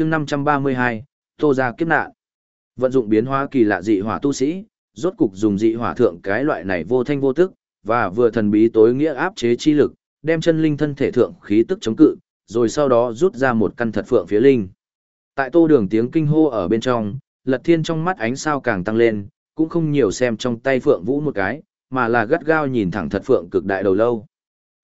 chương 532, tô ra kiếp nạn. Vận dụng biến hóa kỳ lạ dị hỏa tu sĩ, rốt cục dùng dị hỏa thượng cái loại này vô thanh vô tức, và vừa thần bí tối nghĩa áp chế chi lực, đem chân linh thân thể thượng khí tức chống cự, rồi sau đó rút ra một căn thật phượng phía linh. Tại tô đường tiếng kinh hô ở bên trong, lật thiên trong mắt ánh sao càng tăng lên, cũng không nhiều xem trong tay phượng vũ một cái, mà là gắt gao nhìn thẳng thật phượng cực đại đầu lâu.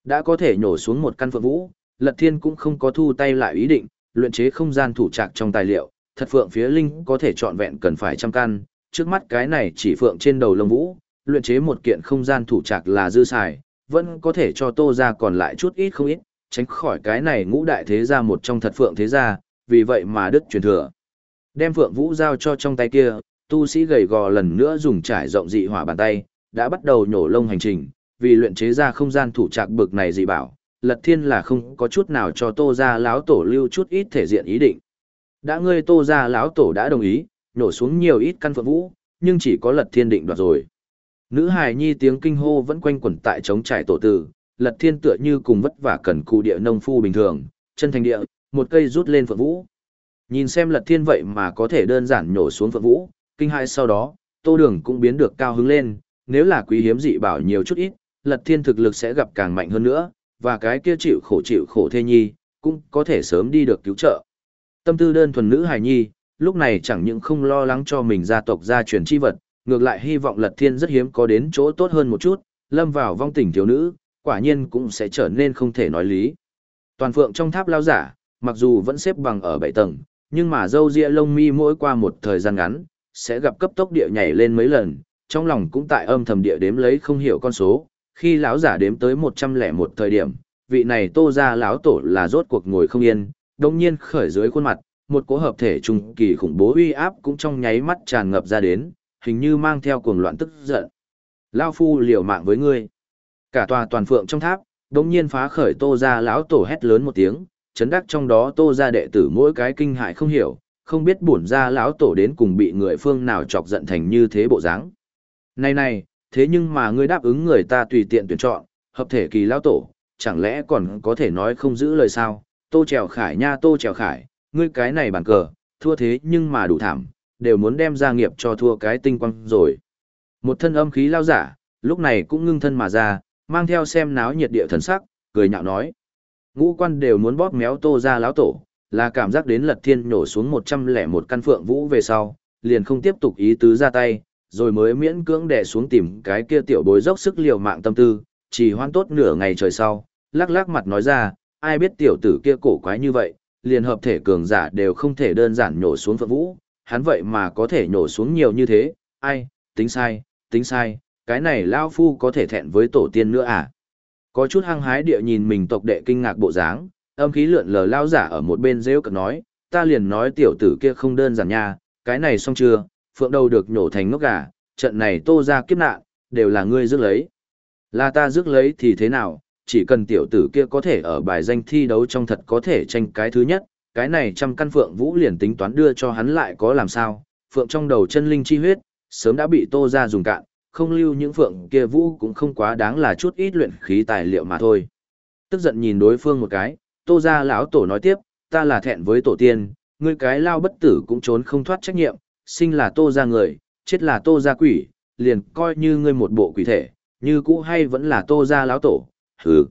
Đã có thể nhổ xuống một căn phượng vũ, lật thiên cũng không có thu tay lại ý định, luyện chế không gian thủ trạc trong tài liệu, thật phượng phía linh có thể chọn vẹn cần phải trăm căn, trước mắt cái này chỉ phượng trên đầu lông vũ, luyện chế một kiện không gian thủ trạc là dư xài, vẫn có thể cho tô ra còn lại chút ít không ít, tránh khỏi cái này ngũ đại thế gia một trong thật phượng thế gia, vì vậy mà đức truyền thừa. Đem phượng vũ giao cho trong tay kia, tu sĩ gầy gò lần nữa dùng trải rộng dị hỏa bàn tay, đã bắt đầu nhổ lông hành trình, vì luyện chế ra không gian thủ trạc bực này dị bảo, Lật Thiên là không có chút nào cho Tô gia lão tổ lưu chút ít thể diện ý định. Đã ngươi Tô gia lão tổ đã đồng ý, nhổ xuống nhiều ít căn phượng vũ, nhưng chỉ có Lật Thiên định đoạt rồi. Nữ hài nhi tiếng kinh hô vẫn quanh quẩn tại trống trải tổ tử, Lật Thiên tựa như cùng vất vả cần cù địa nông phu bình thường, chân thành địa, một cây rút lên phượng vũ. Nhìn xem Lật Thiên vậy mà có thể đơn giản nhổ xuống phượng vũ, kinh hãi sau đó, Tô Đường cũng biến được cao hứng lên, nếu là quý hiếm dị bảo nhiều chút ít, Lật Thiên thực lực sẽ gặp càng mạnh hơn nữa, và cái kia chịu khổ chịu khổ thê nhi, cũng có thể sớm đi được cứu trợ. Tâm tư đơn thuần nữ hài nhi, lúc này chẳng những không lo lắng cho mình gia tộc gia truyền chi vật, ngược lại hy vọng Lật Thiên rất hiếm có đến chỗ tốt hơn một chút, lâm vào vong tình thiếu nữ, quả nhiên cũng sẽ trở nên không thể nói lý. Toàn phượng trong tháp lao giả, mặc dù vẫn xếp bằng ở bảy tầng, nhưng mà dâu ria lông mi mỗi qua một thời gian ngắn, sẽ gặp cấp tốc địa nhảy lên mấy lần, trong lòng cũng tại âm thầm địa đếm lấy không hiểu con số, khi lão giả đếm tới một trăm lẻ một thời điểm, vị này tô ra lão tổ là rốt cuộc ngồi không yên, đồng nhiên khởi dưới khuôn mặt, một cỗ hợp thể trung kỳ khủng bố uy áp cũng trong nháy mắt tràn ngập ra đến, hình như mang theo cuồng loạn tức giận. Lao phu liều mạng với ngươi. Cả tòa toàn phượng trong tháp, đồng nhiên phá khởi tô ra lão tổ hét lớn một tiếng, chấn đắc trong đó tô ra đệ tử mỗi cái kinh hại không hiểu, không biết bổn ra lão tổ đến cùng bị người phương nào chọc giận thành như thế bộ dáng. Này này, thế nhưng mà ngươi đáp ứng người ta tùy tiện tuyển chọn, hợp thể kỳ lão tổ, chẳng lẽ còn có thể nói không giữ lời sao? Tô Trèo Khải nha Tô Trèo Khải, ngươi cái này bàn cờ, thua thế nhưng mà đủ thảm, đều muốn đem gia nghiệp cho thua cái tinh quang rồi. Một thân âm khí lao giả, lúc này cũng ngưng thân mà ra, mang theo xem náo nhiệt địa thần sắc, cười nhạo nói. Ngũ quan đều muốn bóp méo Tô ra lão tổ, là cảm giác đến lật thiên nhổ xuống một trăm lẻ một căn phượng vũ về sau, liền không tiếp tục ý tứ ra tay, rồi mới miễn cưỡng đè xuống tìm cái kia tiểu bối dốc sức liều mạng tâm tư, chỉ hoan tốt nửa ngày trời sau, lắc lắc mặt nói ra, ai biết tiểu tử kia cổ quái như vậy, liền hợp thể cường giả đều không thể đơn giản nhổ xuống phượng vũ, hắn vậy mà có thể nhổ xuống nhiều như thế, ai, tính sai, tính sai, cái này lao phu có thể thẹn với tổ tiên nữa à? Có chút hăng hái địa nhìn mình tộc đệ kinh ngạc bộ dáng, âm khí lượn lờ lao giả ở một bên rêu cực nói, ta liền nói tiểu tử kia không đơn giản nha, cái này xong chưa, phượng đầu được nhổ thành ngốc gà, trận này tô ra kiếp nạn, đều là ngươi rước lấy. Là ta rước lấy thì thế nào, chỉ cần tiểu tử kia có thể ở bài danh thi đấu trong thật có thể tranh cái thứ nhất, cái này trăm căn phượng vũ liền tính toán đưa cho hắn lại có làm sao, phượng trong đầu chân linh chi huyết, sớm đã bị tô ra dùng cạn, không lưu những phượng kia vũ cũng không quá đáng là chút ít luyện khí tài liệu mà thôi. Tức giận nhìn đối phương một cái, tô ra lão tổ nói tiếp, ta là thẹn với tổ tiên, ngươi cái lao bất tử cũng trốn không thoát trách nhiệm, sinh là tô ra người, chết là tô ra quỷ, liền coi như ngươi một bộ quỷ thể, như cũ hay vẫn là tô ra lão tổ, hừ.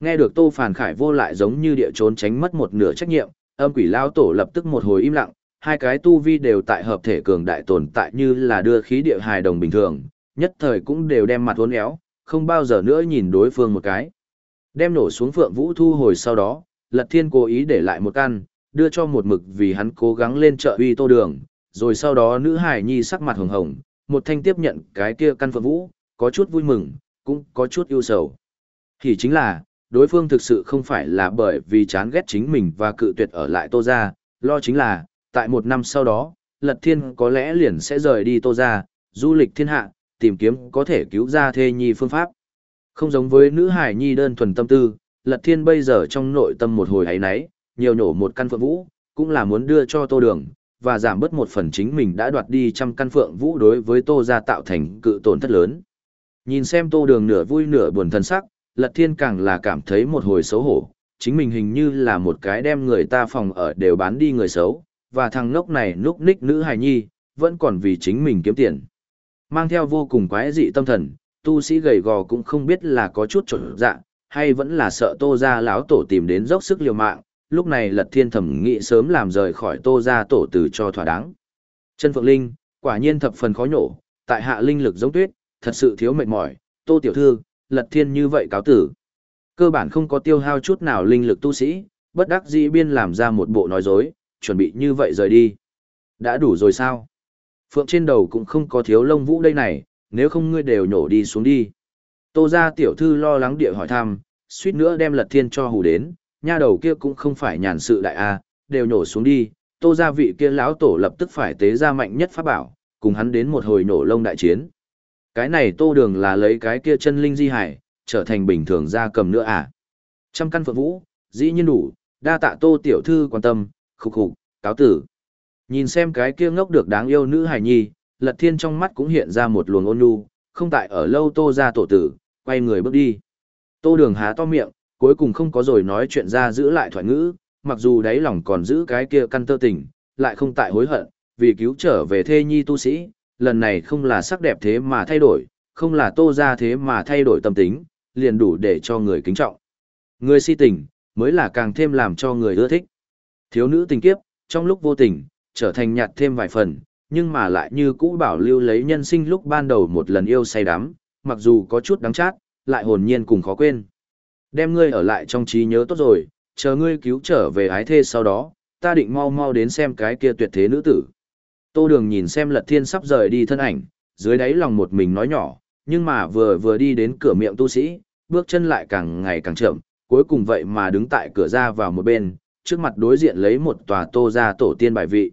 Nghe được tô phản khải vô lại giống như địa trốn tránh mất một nửa trách nhiệm, âm quỷ lão tổ lập tức một hồi im lặng, hai cái tu vi đều tại hợp thể cường đại tồn tại như là đưa khí địa hài đồng bình thường, nhất thời cũng đều đem mặt uốn éo, không bao giờ nữa nhìn đối phương một cái. Đem nổ xuống phượng vũ thu hồi sau đó, lật thiên cố ý để lại một căn, đưa cho một mực vì hắn cố gắng lên chợ uy tô đường, rồi sau đó nữ hải nhi sắc mặt hồng hồng, một thanh tiếp nhận cái kia căn phượng vũ, có chút vui mừng, cũng có chút yêu sầu. Thì chính là, đối phương thực sự không phải là bởi vì chán ghét chính mình và cự tuyệt ở lại tô ra, lo chính là, tại một năm sau đó, Lật Thiên có lẽ liền sẽ rời đi tô ra, du lịch thiên hạ, tìm kiếm có thể cứu ra thê nhi phương pháp. Không giống với nữ hải nhi đơn thuần tâm tư, Lật Thiên bây giờ trong nội tâm một hồi ấy nấy, nhiều nổ một căn phượng vũ, cũng là muốn đưa cho tô đường, và giảm bớt một phần chính mình đã đoạt đi trăm căn phượng vũ đối với tô ra tạo thành cự tổn thất lớn. Nhìn xem tô đường nửa vui nửa buồn thân sắc, lật thiên càng là cảm thấy một hồi xấu hổ, chính mình hình như là một cái đem người ta phòng ở đều bán đi người xấu, và thằng ngốc này núp ních nữ hài nhi, vẫn còn vì chính mình kiếm tiền. Mang theo vô cùng quái dị tâm thần, tu sĩ gầy gò cũng không biết là có chút trộn dạ, hay vẫn là sợ tô ra lão tổ tìm đến dốc sức liều mạng, lúc này lật thiên thẩm nghĩ sớm làm rời khỏi tô ra tổ tử cho thỏa đáng. Chân Phượng Linh, quả nhiên thập phần khó nhổ, tại hạ linh lực giống tuyết, thật sự thiếu mệt mỏi, tô tiểu thư, lật thiên như vậy cáo tử. Cơ bản không có tiêu hao chút nào linh lực tu sĩ, bất đắc dĩ biên làm ra một bộ nói dối, chuẩn bị như vậy rời đi. Đã đủ rồi sao? Phượng trên đầu cũng không có thiếu lông vũ đây này, nếu không ngươi đều nhổ đi xuống đi. Tô ra tiểu thư lo lắng địa hỏi thăm, suýt nữa đem lật thiên cho hù đến, nha đầu kia cũng không phải nhàn sự đại a, đều nhổ xuống đi. Tô gia vị kia lão tổ lập tức phải tế ra mạnh nhất pháp bảo, cùng hắn đến một hồi nổ lông đại chiến. Cái này tô đường là lấy cái kia chân linh di hải, trở thành bình thường gia cầm nữa à. Trăm căn phượng vũ, dĩ nhiên đủ, đa tạ tô tiểu thư quan tâm, khục khục, cáo tử. Nhìn xem cái kia ngốc được đáng yêu nữ hải nhi, lật thiên trong mắt cũng hiện ra một luồng ôn nhu, không tại ở lâu tô ra tổ tử, quay người bước đi. Tô đường há to miệng, cuối cùng không có rồi nói chuyện ra giữ lại thoại ngữ, mặc dù đáy lòng còn giữ cái kia căn tơ tình, lại không tại hối hận, vì cứu trở về thê nhi tu sĩ, lần này không là sắc đẹp thế mà thay đổi, không là tô ra thế mà thay đổi tâm tính, liền đủ để cho người kính trọng. Người si tình, mới là càng thêm làm cho người ưa thích. Thiếu nữ tình kiếp, trong lúc vô tình, trở thành nhạt thêm vài phần, nhưng mà lại như cũ bảo lưu lấy nhân sinh lúc ban đầu một lần yêu say đắm, mặc dù có chút đắng chát, lại hồn nhiên cùng khó quên. Đem ngươi ở lại trong trí nhớ tốt rồi, chờ ngươi cứu trở về ái thê sau đó, ta định mau mau đến xem cái kia tuyệt thế nữ tử. Tô Đường nhìn xem Lật Thiên sắp rời đi thân ảnh, dưới đáy lòng một mình nói nhỏ, nhưng mà vừa vừa đi đến cửa miệng tu sĩ, bước chân lại càng ngày càng chậm, cuối cùng vậy mà đứng tại cửa ra vào một bên, trước mặt đối diện lấy một tòa tô ra tổ tiên bài vị.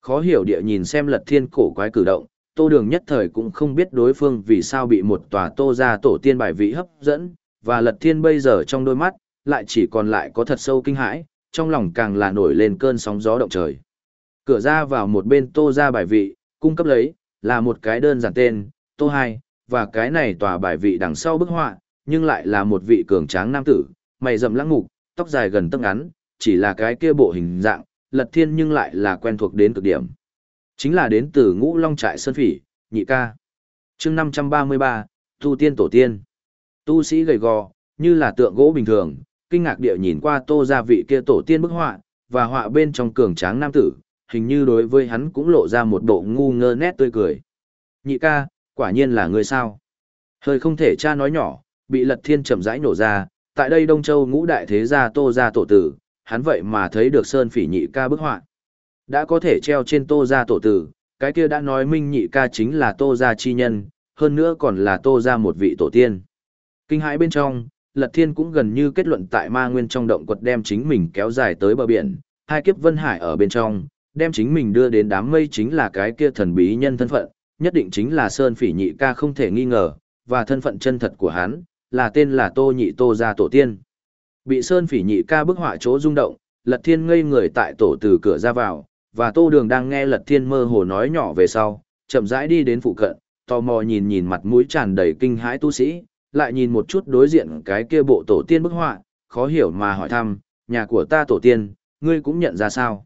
Khó hiểu địa nhìn xem lật thiên cổ quái cử động, tô đường nhất thời cũng không biết đối phương vì sao bị một tòa tô ra tổ tiên bài vị hấp dẫn, và lật thiên bây giờ trong đôi mắt, lại chỉ còn lại có thật sâu kinh hãi, trong lòng càng là nổi lên cơn sóng gió động trời. Cửa ra vào một bên tô ra bài vị, cung cấp lấy, là một cái đơn giản tên, tô hai, và cái này tòa bài vị đằng sau bức họa, nhưng lại là một vị cường tráng nam tử, mày rậm lãng ngục, tóc dài gần tấc ngắn, chỉ là cái kia bộ hình dạng, lật thiên nhưng lại là quen thuộc đến cực điểm. Chính là đến từ ngũ long trại sơn phỉ, nhị ca. chương 533, tu tiên tổ tiên. Tu sĩ gầy gò, như là tượng gỗ bình thường, kinh ngạc địa nhìn qua tô gia vị kia tổ tiên bức họa, và họa bên trong cường tráng nam tử, hình như đối với hắn cũng lộ ra một bộ ngu ngơ nét tươi cười. Nhị ca, quả nhiên là người sao. Hơi không thể cha nói nhỏ, bị lật thiên chậm rãi nổ ra, tại đây Đông Châu ngũ đại thế gia tô gia tổ tử, hắn vậy mà thấy được Sơn Phỉ nhị ca bức họa. Đã có thể treo trên tô gia tổ tử, cái kia đã nói minh nhị ca chính là tô gia chi nhân, hơn nữa còn là tô gia một vị tổ tiên. Kinh hãi bên trong, Lật Thiên cũng gần như kết luận tại ma nguyên trong động quật đem chính mình kéo dài tới bờ biển, hai kiếp vân hải ở bên trong, đem chính mình đưa đến đám mây chính là cái kia thần bí nhân thân phận, nhất định chính là Sơn Phỉ nhị ca không thể nghi ngờ, và thân phận chân thật của hắn, là tên là Tô Nhị Tô gia tổ tiên. Bị Sơn Phỉ nhị ca bức họa chỗ rung động, Lật Thiên ngây người tại tổ từ cửa ra vào, và Tô Đường đang nghe Lật Thiên mơ hồ nói nhỏ về sau, chậm rãi đi đến phụ cận, tò mò nhìn nhìn mặt mũi tràn đầy kinh hãi tu sĩ, lại nhìn một chút đối diện cái kia bộ tổ tiên bức họa, khó hiểu mà hỏi thăm, nhà của ta tổ tiên, ngươi cũng nhận ra sao?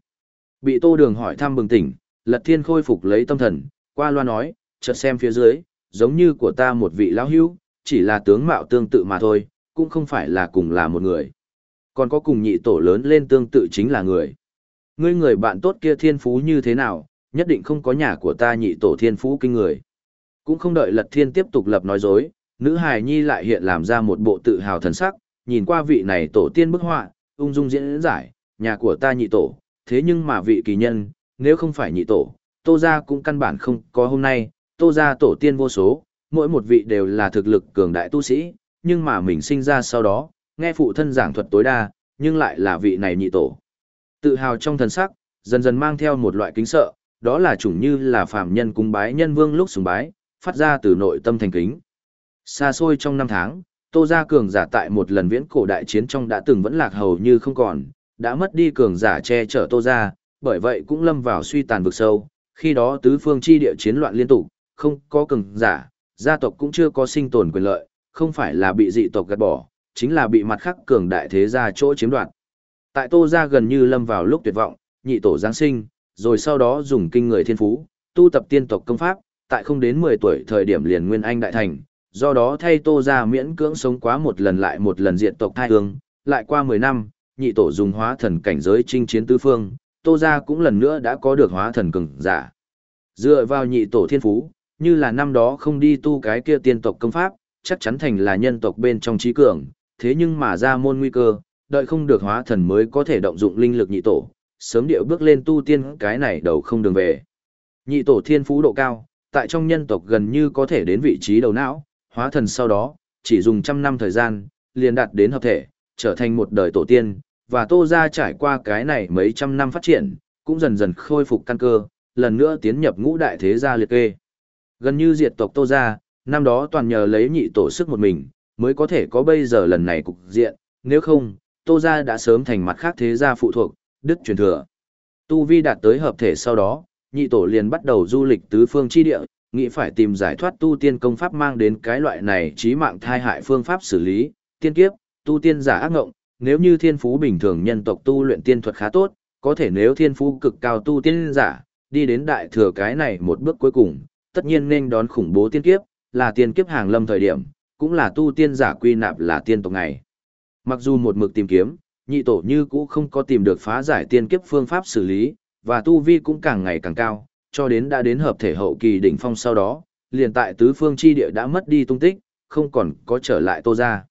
Bị Tô Đường hỏi thăm bừng tỉnh, Lật Thiên khôi phục lấy tâm thần, qua loa nói, chợt xem phía dưới, giống như của ta một vị lão hữu, chỉ là tướng mạo tương tự mà thôi, cũng không phải là cùng là một người. Còn có cùng nhị tổ lớn lên tương tự chính là người. Ngươi người bạn tốt kia thiên phú như thế nào, nhất định không có nhà của ta nhị tổ thiên phú kinh người. Cũng không đợi lật thiên tiếp tục lập nói dối, nữ hài nhi lại hiện làm ra một bộ tự hào thần sắc, nhìn qua vị này tổ tiên bức họa, ung dung diễn giải, nhà của ta nhị tổ, thế nhưng mà vị kỳ nhân, nếu không phải nhị tổ, tô ra cũng căn bản không có hôm nay, tô ra tổ tiên vô số, mỗi một vị đều là thực lực cường đại tu sĩ, nhưng mà mình sinh ra sau đó, nghe phụ thân giảng thuật tối đa, nhưng lại là vị này nhị tổ. Tự hào trong thần sắc, dần dần mang theo một loại kính sợ, đó là chủng như là phàm nhân cung bái nhân vương lúc sùng bái, phát ra từ nội tâm thành kính. Xa xôi trong năm tháng, Tô Gia cường giả tại một lần viễn cổ đại chiến trong đã từng vẫn lạc hầu như không còn, đã mất đi cường giả che chở Tô Gia, bởi vậy cũng lâm vào suy tàn vực sâu, khi đó tứ phương chi địa chiến loạn liên tục, không có cường giả, gia tộc cũng chưa có sinh tồn quyền lợi, không phải là bị dị tộc gạt bỏ, chính là bị mặt khác cường đại thế gia chỗ chiếm đoạt. Tại Tô gia gần như lâm vào lúc tuyệt vọng, nhị tổ giáng sinh, rồi sau đó dùng kinh người thiên phú, tu tập tiên tộc công pháp, tại không đến 10 tuổi thời điểm liền nguyên anh đại thành, do đó thay Tô gia miễn cưỡng sống quá một lần lại một lần diện tộc thai hương, lại qua 10 năm, nhị tổ dùng hóa thần cảnh giới chinh chiến tứ phương, Tô gia cũng lần nữa đã có được hóa thần cường giả. Dựa vào nhị tổ thiên phú, như là năm đó không đi tu cái kia tiên tộc công pháp, chắc chắn thành là nhân tộc bên trong trí cường, thế nhưng mà ra môn nguy cơ, đợi không được hóa thần mới có thể động dụng linh lực nhị tổ, sớm điệu bước lên tu tiên cái này đầu không đường về. Nhị tổ thiên phú độ cao, tại trong nhân tộc gần như có thể đến vị trí đầu não, hóa thần sau đó, chỉ dùng trăm năm thời gian, liền đạt đến hợp thể, trở thành một đời tổ tiên, và tô Gia trải qua cái này mấy trăm năm phát triển, cũng dần dần khôi phục căn cơ, lần nữa tiến nhập ngũ đại thế gia liệt kê. Gần như diệt tộc tô Gia. năm đó toàn nhờ lấy nhị tổ sức một mình, mới có thể có bây giờ lần này cục diện, nếu không, tô Gia đã sớm thành mặt khác thế gia phụ thuộc, đức truyền thừa. Tu Vi đạt tới hợp thể sau đó, nhị tổ liền bắt đầu du lịch tứ phương chi địa, nghĩ phải tìm giải thoát tu tiên công pháp mang đến cái loại này trí mạng thai hại phương pháp xử lý, tiên kiếp, tu tiên giả ác ngộng, nếu như thiên phú bình thường nhân tộc tu luyện tiên thuật khá tốt, có thể nếu thiên phú cực cao tu tiên giả, đi đến đại thừa cái này một bước cuối cùng, tất nhiên nên đón khủng bố tiên kiếp, là tiên kiếp hàng lâm thời điểm, cũng là tu tiên giả quy nạp là tiên tộc ngày. Mặc dù một mực tìm kiếm, nhị tổ như cũ không có tìm được phá giải tiên kiếp phương pháp xử lý, và tu vi cũng càng ngày càng cao, cho đến đã đến hợp thể hậu kỳ đỉnh phong sau đó, liền tại tứ phương chi địa đã mất đi tung tích, không còn có trở lại tô gia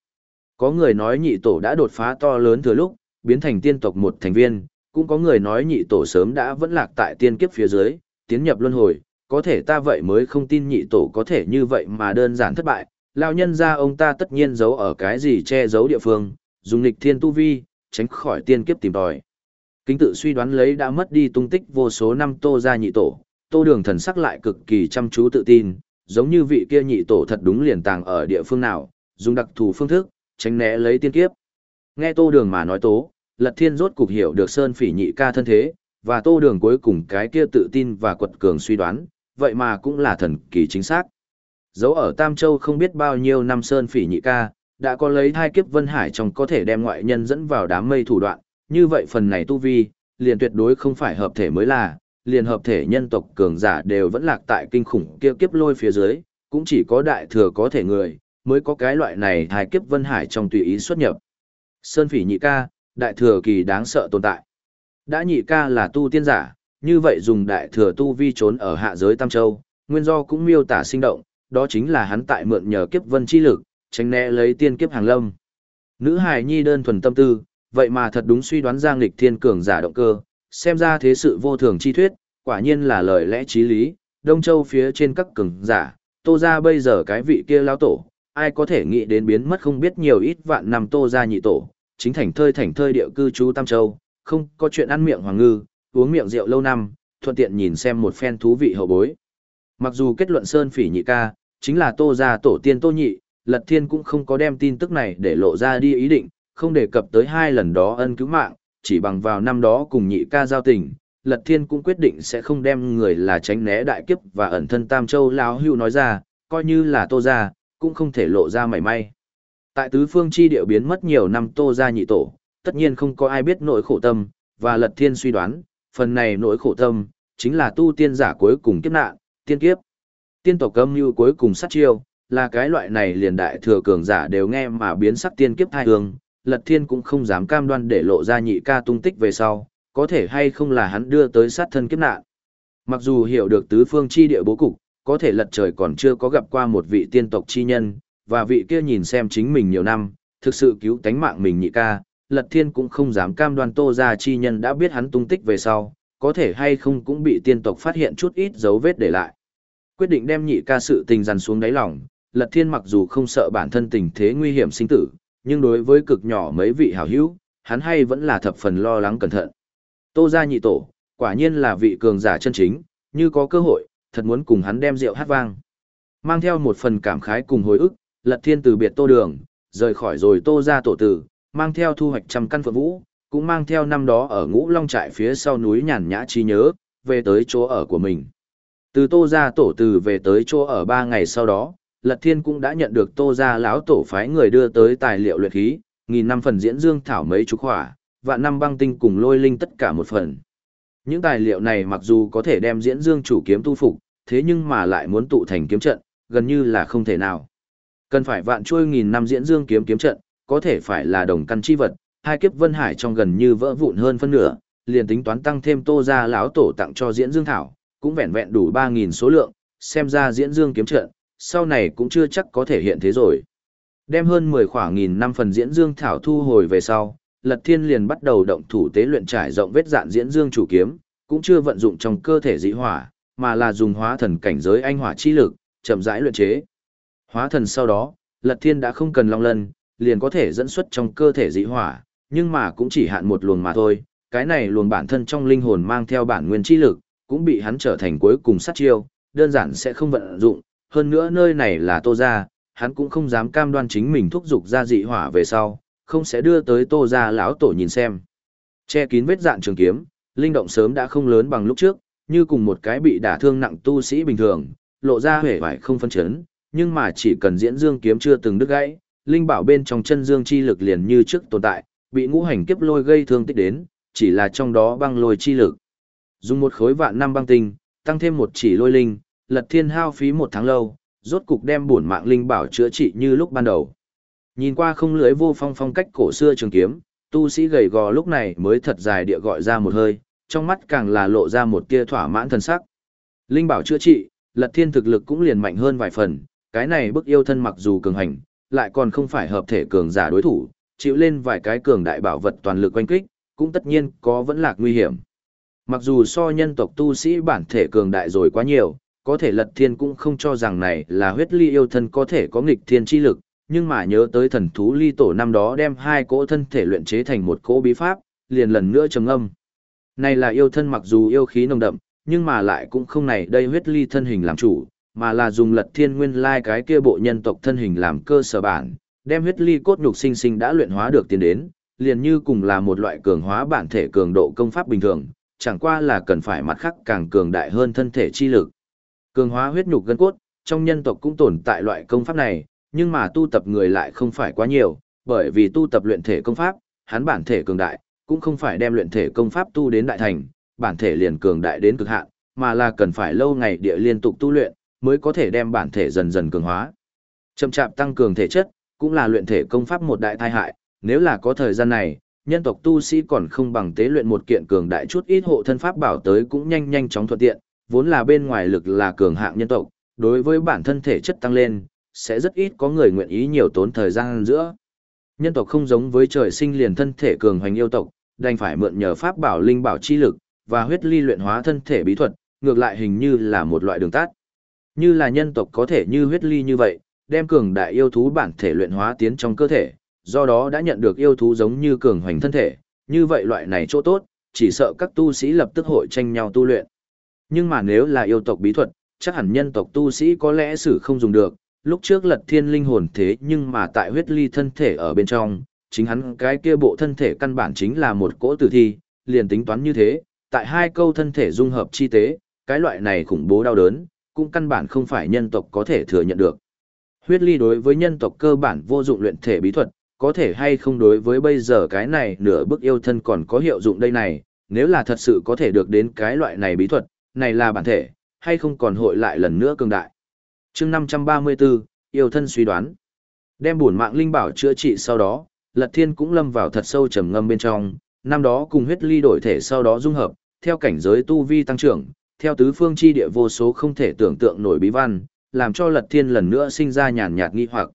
Có người nói nhị tổ đã đột phá to lớn thừa lúc, biến thành tiên tộc một thành viên, cũng có người nói nhị tổ sớm đã vẫn lạc tại tiên kiếp phía dưới, tiến nhập luân hồi, có thể ta vậy mới không tin nhị tổ có thể như vậy mà đơn giản thất bại, lao nhân gia ông ta tất nhiên giấu ở cái gì che giấu địa phương, dùng nghịch thiên tu vi, tránh khỏi tiên kiếp tìm tòi. Kính tự suy đoán lấy đã mất đi tung tích vô số năm tô gia nhị tổ, tô đường thần sắc lại cực kỳ chăm chú tự tin, giống như vị kia nhị tổ thật đúng liền tàng ở địa phương nào, dùng đặc thù phương thức, tránh né lấy tiên kiếp. Nghe tô đường mà nói tố, lật thiên rốt cục hiểu được sơn phỉ nhị ca thân thế, và tô đường cuối cùng cái kia tự tin và quật cường suy đoán, vậy mà cũng là thần kỳ chính xác. Dấu ở Tam Châu không biết bao nhiêu năm sơn phỉ nhị ca, đã có lấy hai kiếp vân hải trong có thể đem ngoại nhân dẫn vào đám mây thủ đoạn, như vậy phần này tu vi, liền tuyệt đối không phải hợp thể mới là, liền hợp thể nhân tộc cường giả đều vẫn lạc tại kinh khủng kia kiếp lôi phía dưới, cũng chỉ có đại thừa có thể người, mới có cái loại này hài kiếp vân hải trong tùy ý xuất nhập. Sơn phỉ nhị ca, đại thừa kỳ đáng sợ tồn tại. Đã nhị ca là tu tiên giả, như vậy dùng đại thừa tu vi trốn ở hạ giới Tam Châu, nguyên do cũng miêu tả sinh động, đó chính là hắn tại mượn nhờ kiếp vân chi lực, tránh né lấy tiên kiếp hàng lâm. Nữ hài nhi đơn thuần tâm tư, vậy mà thật đúng suy đoán ra nghịch thiên cường giả động cơ, xem ra thế sự vô thường chi thuyết, quả nhiên là lời lẽ trí lý, Đông Châu phía trên các cường giả, tô ra bây giờ cái vị kia lão tổ, ai có thể nghĩ đến biến mất không biết nhiều ít vạn năm tô ra nhị tổ, chính thành thơi thành thơi địa cư trú Tam Châu, không có chuyện ăn miệng hoàng ngư, uống miệng rượu lâu năm, thuận tiện nhìn xem một phen thú vị hậu bối. Mặc dù kết luận Sơn Phỉ nhị ca, chính là tô ra tổ tiên tô nhị, Lật Thiên cũng không có đem tin tức này để lộ ra đi ý định, không đề cập tới hai lần đó ân cứu mạng, chỉ bằng vào năm đó cùng nhị ca giao tình, Lật Thiên cũng quyết định sẽ không đem người là tránh né đại kiếp và ẩn thân Tam Châu lão hưu nói ra, coi như là tô gia cũng không thể lộ ra mảy may. Tại tứ phương chi điệu biến mất nhiều năm tô gia nhị tổ, tất nhiên không có ai biết nỗi khổ tâm, và Lật Thiên suy đoán, phần này nỗi khổ tâm, chính là tu tiên giả cuối cùng kiếp nạn, tiên kiếp. Tiên tộc âm như cuối cùng sát chiêu, là cái loại này liền đại thừa cường giả đều nghe mà biến sắc tiên kiếp thai hương, Lật Thiên cũng không dám cam đoan để lộ ra nhị ca tung tích về sau, có thể hay không là hắn đưa tới sát thân kiếp nạn. Mặc dù hiểu được tứ phương chi địa bố cục, có thể lật trời còn chưa có gặp qua một vị tiên tộc chi nhân, và vị kia nhìn xem chính mình nhiều năm, thực sự cứu tánh mạng mình nhị ca, Lật Thiên cũng không dám cam đoan Tô gia chi nhân đã biết hắn tung tích về sau, có thể hay không cũng bị tiên tộc phát hiện chút ít dấu vết để lại. Quyết định đem nhị ca sự tình dằn xuống đáy lòng, Lật Thiên mặc dù không sợ bản thân tình thế nguy hiểm sinh tử, nhưng đối với cực nhỏ mấy vị hảo hữu, hắn hay vẫn là thập phần lo lắng cẩn thận. Tô gia nhị tổ, quả nhiên là vị cường giả chân chính, như có cơ hội, thật muốn cùng hắn đem rượu hát vang. Mang theo một phần cảm khái cùng hồi ức, Lật Thiên từ biệt Tô Đường, rời khỏi rồi Tô gia tổ tử, mang theo thu hoạch trăm căn phượng vũ, cũng mang theo năm đó ở ngũ long trại phía sau núi nhàn nhã trí nhớ, về tới chỗ ở của mình. Từ Tô gia tổ tử về tới chỗ ở ba ngày sau đó, Lật Thiên cũng đã nhận được Tô gia lão tổ phái người đưa tới tài liệu luyện khí, nghìn năm phần diễn dương thảo mấy chục hỏa, vạn năm băng tinh cùng lôi linh tất cả một phần. Những tài liệu này mặc dù có thể đem diễn dương chủ kiếm tu phục, thế nhưng mà lại muốn tụ thành kiếm trận, gần như là không thể nào. Cần phải vạn chuôi nghìn năm diễn dương kiếm kiếm trận, có thể phải là đồng căn chi vật, hai kiếp vân hải trong gần như vỡ vụn hơn phân nửa, liền tính toán tăng thêm tô Gia lão tổ tặng cho diễn dương thảo, cũng vẹn vẹn đủ 3000 số lượng, xem ra diễn dương kiếm trận, sau này cũng chưa chắc có thể hiện thế rồi. Đem hơn 10 khoảng nghìn năm phần diễn dương thảo thu hồi về sau, Lật Thiên liền bắt đầu động thủ tế luyện trải rộng vết dạn diễn dương chủ kiếm, cũng chưa vận dụng trong cơ thể dị hỏa, mà là dùng hóa thần cảnh giới anh hỏa chi lực, chậm rãi luyện chế. Hóa thần sau đó, Lật Thiên đã không cần long lân, liền có thể dẫn xuất trong cơ thể dị hỏa, nhưng mà cũng chỉ hạn một luồng mà thôi, cái này luồng bản thân trong linh hồn mang theo bản nguyên chi lực, cũng bị hắn trở thành cuối cùng sát chiêu, đơn giản sẽ không vận dụng, hơn nữa nơi này là Tô gia, hắn cũng không dám cam đoan chính mình thúc giục ra dị hỏa về sau, không sẽ đưa tới Tô gia lão tổ nhìn xem. Che kín vết dạn trường kiếm, linh động sớm đã không lớn bằng lúc trước, như cùng một cái bị đả thương nặng tu sĩ bình thường, lộ ra hề vải không phân chấn, nhưng mà chỉ cần diễn dương kiếm chưa từng đứt gãy, linh bảo bên trong chân dương chi lực liền như trước tồn tại, bị ngũ hành kiếp lôi gây thương tích đến, chỉ là trong đó băng lôi chi lực. Dùng một khối vạn năm băng tinh, tăng thêm một chỉ lôi linh, lật thiên hao phí một tháng lâu, rốt cục đem bổn mạng linh bảo chữa trị như lúc ban đầu. Nhìn qua không lưới vô phong phong cách cổ xưa trường kiếm, tu sĩ gầy gò lúc này mới thật dài địa gọi ra một hơi, trong mắt càng là lộ ra một tia thỏa mãn thần sắc. Linh bảo chữa trị, lật thiên thực lực cũng liền mạnh hơn vài phần, cái này bức yêu thân mặc dù cường hành, lại còn không phải hợp thể cường giả đối thủ, chịu lên vài cái cường đại bảo vật toàn lực quanh kích, cũng tất nhiên có vẫn lạc nguy hiểm. Mặc dù so nhân tộc tu sĩ bản thể cường đại rồi quá nhiều, có thể lật thiên cũng không cho rằng này là huyết ly yêu thân có thể có nghịch thiên chi lực, nhưng mà nhớ tới thần thú ly tổ năm đó đem hai cỗ thân thể luyện chế thành một cỗ bí pháp, liền lần nữa trầm âm. Này là yêu thân mặc dù yêu khí nồng đậm, nhưng mà lại cũng không này đây huyết ly thân hình làm chủ, mà là dùng lật thiên nguyên lai cái kia bộ nhân tộc thân hình làm cơ sở bản, đem huyết ly cốt nhục sinh sinh đã luyện hóa được tiến đến, liền như cùng là một loại cường hóa bản thể cường độ công pháp bình thường, chẳng qua là cần phải mặt khắc càng cường đại hơn thân thể chi lực. Cường hóa huyết nhục gân cốt, trong nhân tộc cũng tồn tại loại công pháp này, nhưng mà tu tập người lại không phải quá nhiều, bởi vì tu tập luyện thể công pháp, hắn bản thể cường đại, cũng không phải đem luyện thể công pháp tu đến đại thành, bản thể liền cường đại đến cực hạn, mà là cần phải lâu ngày địa liên tục tu luyện, mới có thể đem bản thể dần dần cường hóa. Chậm chạp tăng cường thể chất, cũng là luyện thể công pháp một đại tai hại, nếu là có thời gian này, nhân tộc tu sĩ còn không bằng tế luyện một kiện cường đại chút ít hộ thân pháp bảo tới cũng nhanh nhanh chóng thuận tiện, vốn là bên ngoài lực là cường hạng nhân tộc, đối với bản thân thể chất tăng lên, sẽ rất ít có người nguyện ý nhiều tốn thời gian giữa. Nhân tộc không giống với trời sinh liền thân thể cường hoành yêu tộc, đành phải mượn nhờ pháp bảo linh bảo chi lực và huyết ly luyện hóa thân thể bí thuật, ngược lại hình như là một loại đường tắt. Như là nhân tộc có thể như huyết ly như vậy, đem cường đại yêu thú bản thể luyện hóa tiến trong cơ thể, do đó đã nhận được yêu thú giống như cường hoành thân thể, như vậy loại này chỗ tốt, chỉ sợ các tu sĩ lập tức hội tranh nhau tu luyện. Nhưng mà nếu là yêu tộc bí thuật, chắc hẳn nhân tộc tu sĩ có lẽ sử không dùng được, lúc trước lật thiên linh hồn thế nhưng mà tại huyết ly thân thể ở bên trong, chính hắn cái kia bộ thân thể căn bản chính là một cỗ tử thi, liền tính toán như thế, tại hai câu thân thể dung hợp chi tế, cái loại này khủng bố đau đớn, cũng căn bản không phải nhân tộc có thể thừa nhận được. Huyết ly đối với nhân tộc cơ bản vô dụng luyện thể bí thuật, có thể hay không đối với bây giờ cái này nửa bức yêu thân còn có hiệu dụng đây này, nếu là thật sự có thể được đến cái loại này bí thuật, này là bản thể, hay không còn hội lại lần nữa cường đại. chương 534, yêu thân suy đoán. Đem bổn mạng linh bảo chữa trị sau đó, Lật Thiên cũng lâm vào thật sâu trầm ngâm bên trong, năm đó cùng huyết ly đổi thể sau đó dung hợp, theo cảnh giới tu vi tăng trưởng, theo tứ phương chi địa vô số không thể tưởng tượng nổi bí văn, làm cho Lật Thiên lần nữa sinh ra nhàn nhạt nghi hoặc.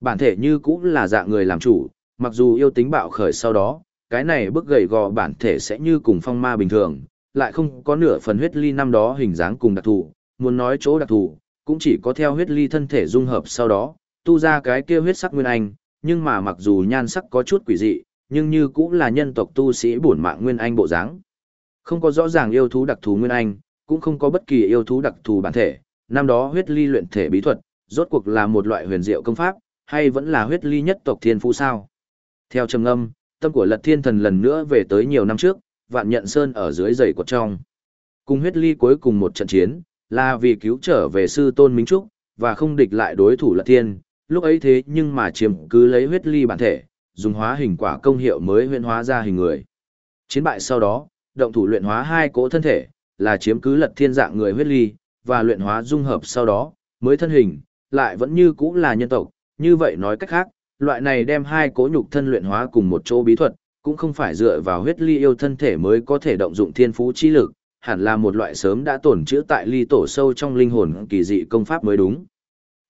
Bản thể như cũng là dạng người làm chủ, mặc dù yêu tính bạo khởi sau đó, cái này bức gầy gò bản thể sẽ như cùng phong ma bình thường, lại không có nửa phần huyết ly năm đó hình dáng cùng đặc thù, muốn nói chỗ đặc thù, cũng chỉ có theo huyết ly thân thể dung hợp sau đó, tu ra cái kia huyết sắc nguyên anh, nhưng mà mặc dù nhan sắc có chút quỷ dị, nhưng như cũng là nhân tộc tu sĩ bổn mạng nguyên anh bộ dáng. Không có rõ ràng yêu thú đặc thù nguyên anh, cũng không có bất kỳ yêu thú đặc thù bản thể, năm đó huyết ly luyện thể bí thuật, rốt cuộc là một loại huyền diệu công pháp, hay vẫn là huyết ly nhất tộc thiên phú sao? Theo trầm âm, tâm của Lật Thiên Thần lần nữa về tới nhiều năm trước, vạn nhận sơn ở dưới dày quật trong. Cùng huyết ly cuối cùng một trận chiến, là vì cứu trở về sư tôn Minh Trúc, và không địch lại đối thủ Lật Thiên, lúc ấy thế nhưng mà chiếm cứ lấy huyết ly bản thể, dùng hóa hình quả công hiệu mới huyện hóa ra hình người. Chiến bại sau đó, động thủ luyện hóa hai cỗ thân thể, là chiếm cứ Lật Thiên dạng người huyết ly, và luyện hóa dung hợp sau đó, mới thân hình, lại vẫn như cũ là nhân tộc, như vậy nói cách khác, loại này đem hai cỗ nhục thân luyện hóa cùng một chỗ bí thuật, cũng không phải dựa vào huyết ly yêu thân thể mới có thể động dụng thiên phú chi lực, hẳn là một loại sớm đã tổn chữa tại ly tổ sâu trong linh hồn kỳ dị công pháp mới đúng.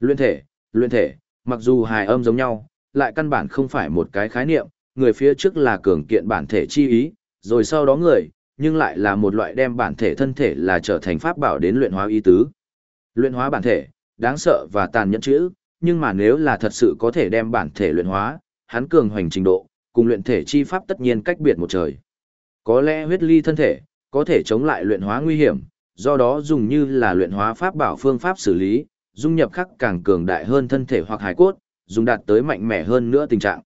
Luyện thể, luyện thể, mặc dù hài âm giống nhau, lại căn bản không phải một cái khái niệm, người phía trước là cường kiện bản thể chi ý, rồi sau đó người, nhưng lại là một loại đem bản thể thân thể là trở thành pháp bảo đến luyện hóa ý tứ. Luyện hóa bản thể, đáng sợ và tàn nhẫn chữ, nhưng mà nếu là thật sự có thể đem bản thể luyện hóa, hắn cường hoành trình độ, cùng luyện thể chi pháp tất nhiên cách biệt một trời. Có lẽ huyết ly thân thể, có thể chống lại luyện hóa nguy hiểm, do đó dùng như là luyện hóa pháp bảo phương pháp xử lý, dung nhập khắc càng cường đại hơn thân thể hoặc hải cốt, dùng đạt tới mạnh mẽ hơn nữa tình trạng.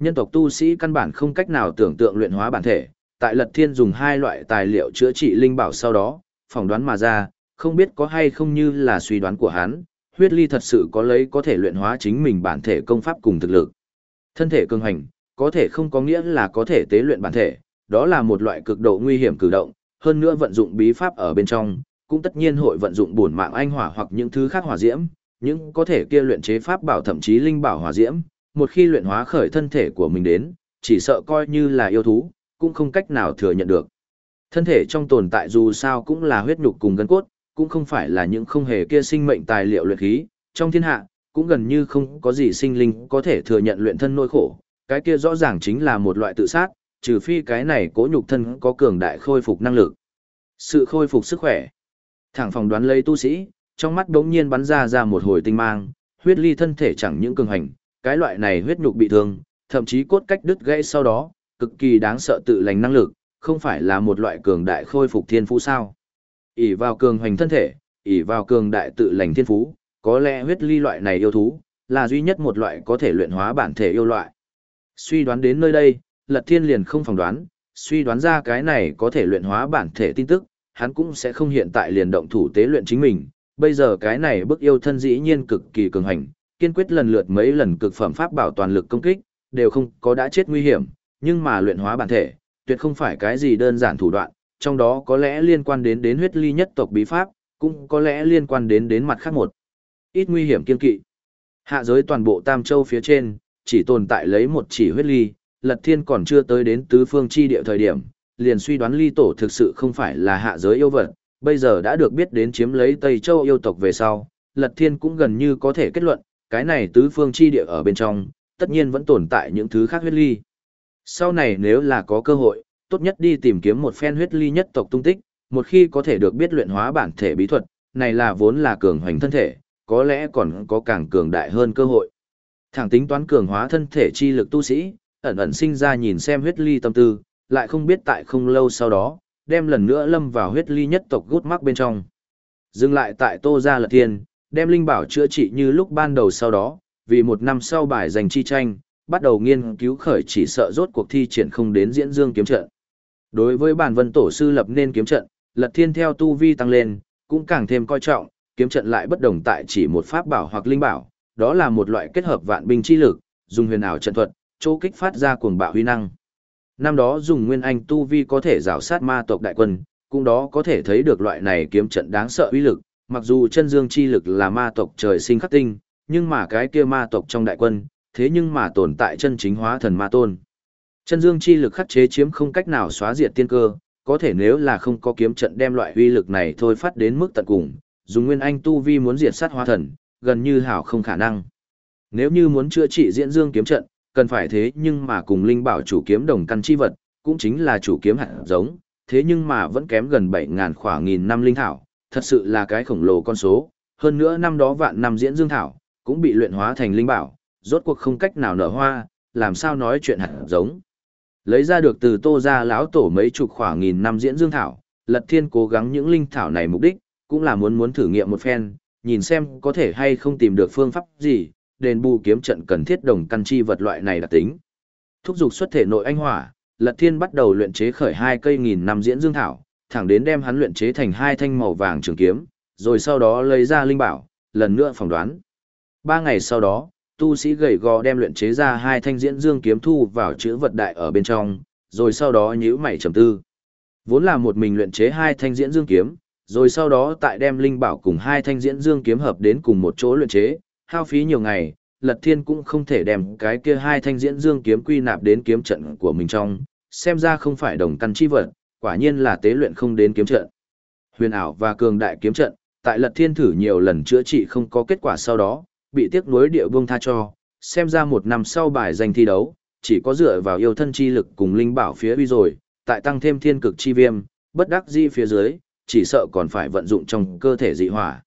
Nhân tộc tu sĩ căn bản không cách nào tưởng tượng luyện hóa bản thể, tại Lật Thiên dùng hai loại tài liệu chữa trị linh bảo sau đó, phỏng đoán mà ra, không biết có hay không như là suy đoán của hắn, huyết ly thật sự có lấy có thể luyện hóa chính mình bản thể công pháp cùng thực lực. Thân thể cường hành, có thể không có nghĩa là có thể tế luyện bản thể, đó là một loại cực độ nguy hiểm cử động, hơn nữa vận dụng bí pháp ở bên trong, cũng tất nhiên hội vận dụng bổn mạng anh hỏa hoặc những thứ khác hỏa diễm, những có thể kia luyện chế pháp bảo thậm chí linh bảo hỏa diễm, một khi luyện hóa khởi thân thể của mình đến, chỉ sợ coi như là yêu thú, cũng không cách nào thừa nhận được. Thân thể trong tồn tại dù sao cũng là huyết nhục cùng gân cốt, cũng không phải là những không hề kia sinh mệnh tài liệu luyện khí, trong thiên hạ, cũng gần như không có gì sinh linh có thể thừa nhận luyện thân nỗi khổ, cái kia rõ ràng chính là một loại tự sát, trừ phi cái này cố nhục thân có cường đại khôi phục năng lực. Sự khôi phục sức khỏe. Thẳng phòng đoán lấy tu sĩ, trong mắt đống nhiên bắn ra ra một hồi tinh mang, huyết ly thân thể chẳng những cường hành, cái loại này huyết nhục bị thương, thậm chí cốt cách đứt gãy sau đó, cực kỳ đáng sợ tự lành năng lực, không phải là một loại cường đại khôi phục thiên phú sao. ỷ vào cường hành thân thể, ỷ vào cường đại tự lành thiên phú, có lẽ huyết ly loại này yêu thú, là duy nhất một loại có thể luyện hóa bản thể yêu loại. Suy đoán đến nơi đây, Lật Thiên liền không phỏng đoán, suy đoán ra cái này có thể luyện hóa bản thể tin tức, hắn cũng sẽ không hiện tại liền động thủ tế luyện chính mình. Bây giờ cái này bức yêu thân dĩ nhiên cực kỳ cường hành, kiên quyết lần lượt mấy lần cực phẩm pháp bảo toàn lực công kích, đều không có đã chết nguy hiểm, nhưng mà luyện hóa bản thể, tuyệt không phải cái gì đơn giản thủ đoạn, trong đó có lẽ liên quan đến đến huyết ly nhất tộc bí pháp, cũng có lẽ liên quan đến đến mặt khác một. Ít nguy hiểm kiên kỵ. Hạ giới toàn bộ Tam Châu phía trên, chỉ tồn tại lấy một chỉ huyết ly, Lật Thiên còn chưa tới đến tứ phương chi địa thời điểm, liền suy đoán ly tổ thực sự không phải là hạ giới yêu vật, bây giờ đã được biết đến chiếm lấy Tây Châu yêu tộc về sau, Lật Thiên cũng gần như có thể kết luận, cái này tứ phương chi địa ở bên trong, tất nhiên vẫn tồn tại những thứ khác huyết ly. Sau này nếu là có cơ hội, tốt nhất đi tìm kiếm một phen huyết ly nhất tộc tung tích, một khi có thể được biết luyện hóa bản thể bí thuật, này là vốn là cường hoành thân thể, có lẽ còn có càng cường đại hơn cơ hội. Thẳng tính toán cường hóa thân thể chi lực tu sĩ, ẩn ẩn sinh ra nhìn xem huyết ly tâm tư, lại không biết tại không lâu sau đó, đem lần nữa lâm vào huyết ly nhất tộc gút mắc bên trong. Dừng lại tại Tô Gia Lật Thiên, đem linh bảo chữa trị như lúc ban đầu sau đó, vì một năm sau bài giành chi tranh, bắt đầu nghiên cứu khởi chỉ sợ rốt cuộc thi triển không đến diễn dương kiếm trận. Đối với bản vân tổ sư lập nên kiếm trận, Lật Thiên theo tu vi tăng lên, cũng càng thêm coi trọng, kiếm trận lại bất đồng tại chỉ một pháp bảo hoặc linh bảo, đó là một loại kết hợp vạn binh chi lực, dùng huyền ảo trận thuật, chỗ kích phát ra cuồng bạo huy năng. Năm đó dùng nguyên anh tu vi có thể rào sát ma tộc đại quân, cũng đó có thể thấy được loại này kiếm trận đáng sợ uy lực, mặc dù chân dương chi lực là ma tộc trời sinh khắc tinh, nhưng mà cái kia ma tộc trong đại quân, thế nhưng mà tồn tại chân chính hóa thần ma tôn. Chân dương chi lực khắc chế chiếm không cách nào xóa diệt tiên cơ, có thể nếu là không có kiếm trận đem loại uy lực này thôi phát đến mức tận cùng, dùng nguyên anh tu vi muốn diệt sát hóa thần, gần như hảo không khả năng. Nếu như muốn chữa trị diễn dương kiếm trận, cần phải thế nhưng mà cùng linh bảo chủ kiếm đồng căn chi vật, cũng chính là chủ kiếm hạt giống, thế nhưng mà vẫn kém gần 7.000 khỏa nghìn năm linh thảo, thật sự là cái khổng lồ con số, hơn nữa năm đó vạn năm diễn dương thảo, cũng bị luyện hóa thành linh bảo, rốt cuộc không cách nào nở hoa, làm sao nói chuyện hạt giống. Lấy ra được từ tô ra lão tổ mấy chục khỏa nghìn năm diễn dương thảo, lật thiên cố gắng những linh thảo này mục đích, cũng là muốn muốn thử nghiệm một phen, nhìn xem có thể hay không tìm được phương pháp gì, đền bù kiếm trận cần thiết đồng căn chi vật loại này đặc tính. Thúc dục xuất thể nội anh hỏa, Lật Thiên bắt đầu luyện chế khởi hai cây nghìn năm diễn dương thảo, thẳng đến đem hắn luyện chế thành hai thanh màu vàng trường kiếm, rồi sau đó lấy ra linh bảo, lần nữa phỏng đoán. Ba ngày sau đó, tu sĩ gầy gò đem luyện chế ra hai thanh diễn dương kiếm thu vào chữ vật đại ở bên trong, rồi sau đó nhíu mày trầm tư. Vốn là một mình luyện chế hai thanh diễn dương kiếm, rồi sau đó tại đem linh bảo cùng hai thanh diễn dương kiếm hợp đến cùng một chỗ luyện chế, hao phí nhiều ngày, Lật Thiên cũng không thể đem cái kia hai thanh diễn dương kiếm quy nạp đến kiếm trận của mình trong, xem ra không phải đồng căn chi vật, quả nhiên là tế luyện không đến kiếm trận. Huyền ảo và cường đại kiếm trận, tại Lật Thiên thử nhiều lần chữa trị không có kết quả sau đó, bị tiếc nuối địa buông tha cho, xem ra một năm sau bài danh thi đấu, chỉ có dựa vào yêu thân chi lực cùng linh bảo phía uy rồi, tại tăng thêm thiên cực chi viêm, bất đắc di phía dưới, chỉ sợ còn phải vận dụng trong cơ thể dị hỏa.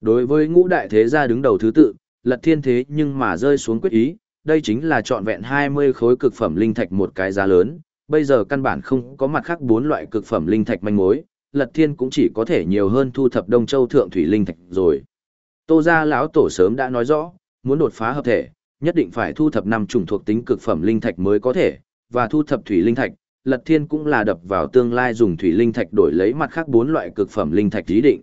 Đối với ngũ đại thế gia đứng đầu thứ tự, lật thiên thế nhưng mà rơi xuống quyết ý, đây chính là trọn vẹn 20 khối cực phẩm linh thạch một cái giá lớn, bây giờ căn bản không có mặt khác bốn loại cực phẩm linh thạch manh mối, lật thiên cũng chỉ có thể nhiều hơn thu thập đông châu thượng thủy linh thạch rồi. Tô gia lão tổ sớm đã nói rõ, muốn đột phá hợp thể, nhất định phải thu thập năm chủng thuộc tính cực phẩm linh thạch mới có thể, và thu thập thủy linh thạch, Lật Thiên cũng là đập vào tương lai dùng thủy linh thạch đổi lấy mặt khác bốn loại cực phẩm linh thạch ý định.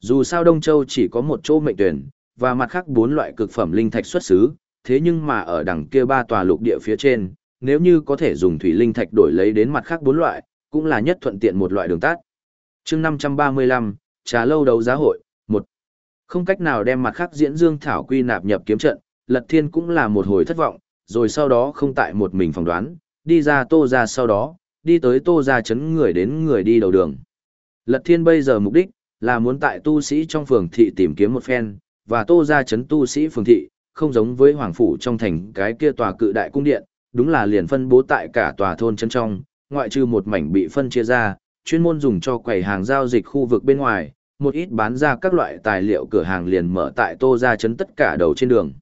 Dù sao Đông Châu chỉ có một chỗ mệnh tuyển, và mặt khác bốn loại cực phẩm linh thạch xuất xứ, thế nhưng mà ở đằng kia ba tòa lục địa phía trên, nếu như có thể dùng thủy linh thạch đổi lấy đến mặt khác bốn loại, cũng là nhất thuận tiện một loại đường tắt. Chương 535, trà lâu đấu giá hội, một Không cách nào đem mặt khác diễn dương thảo quy nạp nhập kiếm trận, Lật Thiên cũng là một hồi thất vọng, rồi sau đó không tại một mình phỏng đoán, đi ra tô ra sau đó, đi tới tô ra chấn người đến người đi đầu đường. Lật Thiên bây giờ mục đích, là muốn tại tu sĩ trong phường thị tìm kiếm một phen, và tô ra chấn tu sĩ phường thị, không giống với hoàng phủ trong thành cái kia tòa cự đại cung điện, đúng là liền phân bố tại cả tòa thôn chân trong, ngoại trừ một mảnh bị phân chia ra, chuyên môn dùng cho quầy hàng giao dịch khu vực bên ngoài, một ít bán ra các loại tài liệu cửa hàng liền mở tại tô ra chấn tất cả đầu trên đường.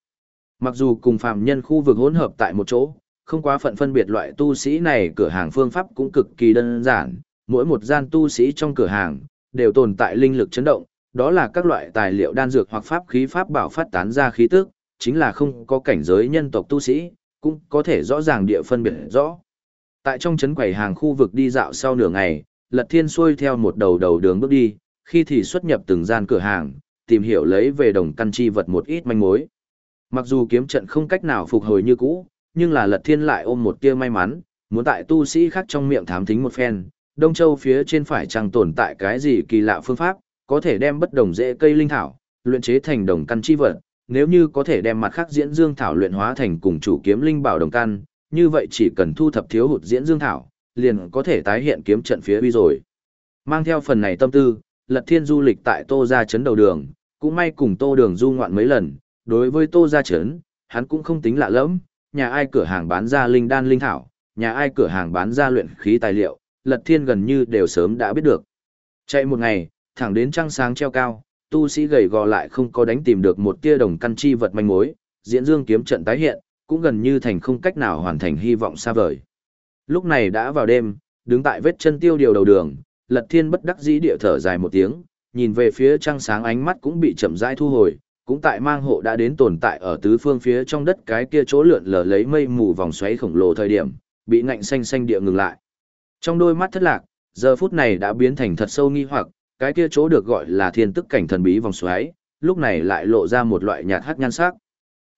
Mặc dù cùng phạm nhân khu vực hỗn hợp tại một chỗ, không quá phận phân biệt loại tu sĩ này cửa hàng phương pháp cũng cực kỳ đơn giản, mỗi một gian tu sĩ trong cửa hàng đều tồn tại linh lực chấn động, đó là các loại tài liệu đan dược hoặc pháp khí pháp bảo phát tán ra khí tức, chính là không có cảnh giới nhân tộc tu sĩ, cũng có thể rõ ràng địa phân biệt rõ. Tại trong chấn quầy hàng khu vực đi dạo sau nửa ngày, Lật Thiên xuôi theo một đầu đầu đường bước đi, khi thì xuất nhập từng gian cửa hàng, tìm hiểu lấy về đồng căn chi vật một ít manh mối. Mặc dù kiếm trận không cách nào phục hồi như cũ, nhưng là lật thiên lại ôm một tia may mắn, muốn tại tu sĩ khác trong miệng thám thính một phen, Đông Châu phía trên phải chẳng tồn tại cái gì kỳ lạ phương pháp, có thể đem bất đồng dễ cây linh thảo, luyện chế thành đồng căn chi vật, nếu như có thể đem mặt khác diễn dương thảo luyện hóa thành cùng chủ kiếm linh bảo đồng căn, như vậy chỉ cần thu thập thiếu hụt diễn dương thảo, liền có thể tái hiện kiếm trận phía uy rồi. Mang theo phần này tâm tư, Lật Thiên du lịch tại Tô gia trấn đầu đường, cũng may cùng Tô Đường du ngoạn mấy lần, đối với Tô gia trấn, hắn cũng không tính lạ lẫm, nhà ai cửa hàng bán ra linh đan linh thảo, nhà ai cửa hàng bán ra luyện khí tài liệu, Lật Thiên gần như đều sớm đã biết được. Chạy một ngày, thẳng đến trăng sáng treo cao, tu sĩ gầy gò lại không có đánh tìm được một tia đồng căn chi vật manh mối, diễn dương kiếm trận tái hiện, cũng gần như thành không cách nào hoàn thành hy vọng xa vời. Lúc này đã vào đêm, đứng tại vết chân tiêu điều đầu đường, Lật Thiên bất đắc dĩ địa thở dài một tiếng, nhìn về phía trăng sáng ánh mắt cũng bị chậm rãi thu hồi, cũng tại mang hộ đã đến tồn tại ở tứ phương phía trong đất cái kia chỗ lượn lờ lấy mây mù vòng xoáy khổng lồ thời điểm, bị ngạnh xanh xanh địa ngừng lại. Trong đôi mắt thất lạc, giờ phút này đã biến thành thật sâu nghi hoặc, cái kia chỗ được gọi là thiên tức cảnh thần bí vòng xoáy, lúc này lại lộ ra một loại nhạt hắc nhan sắc.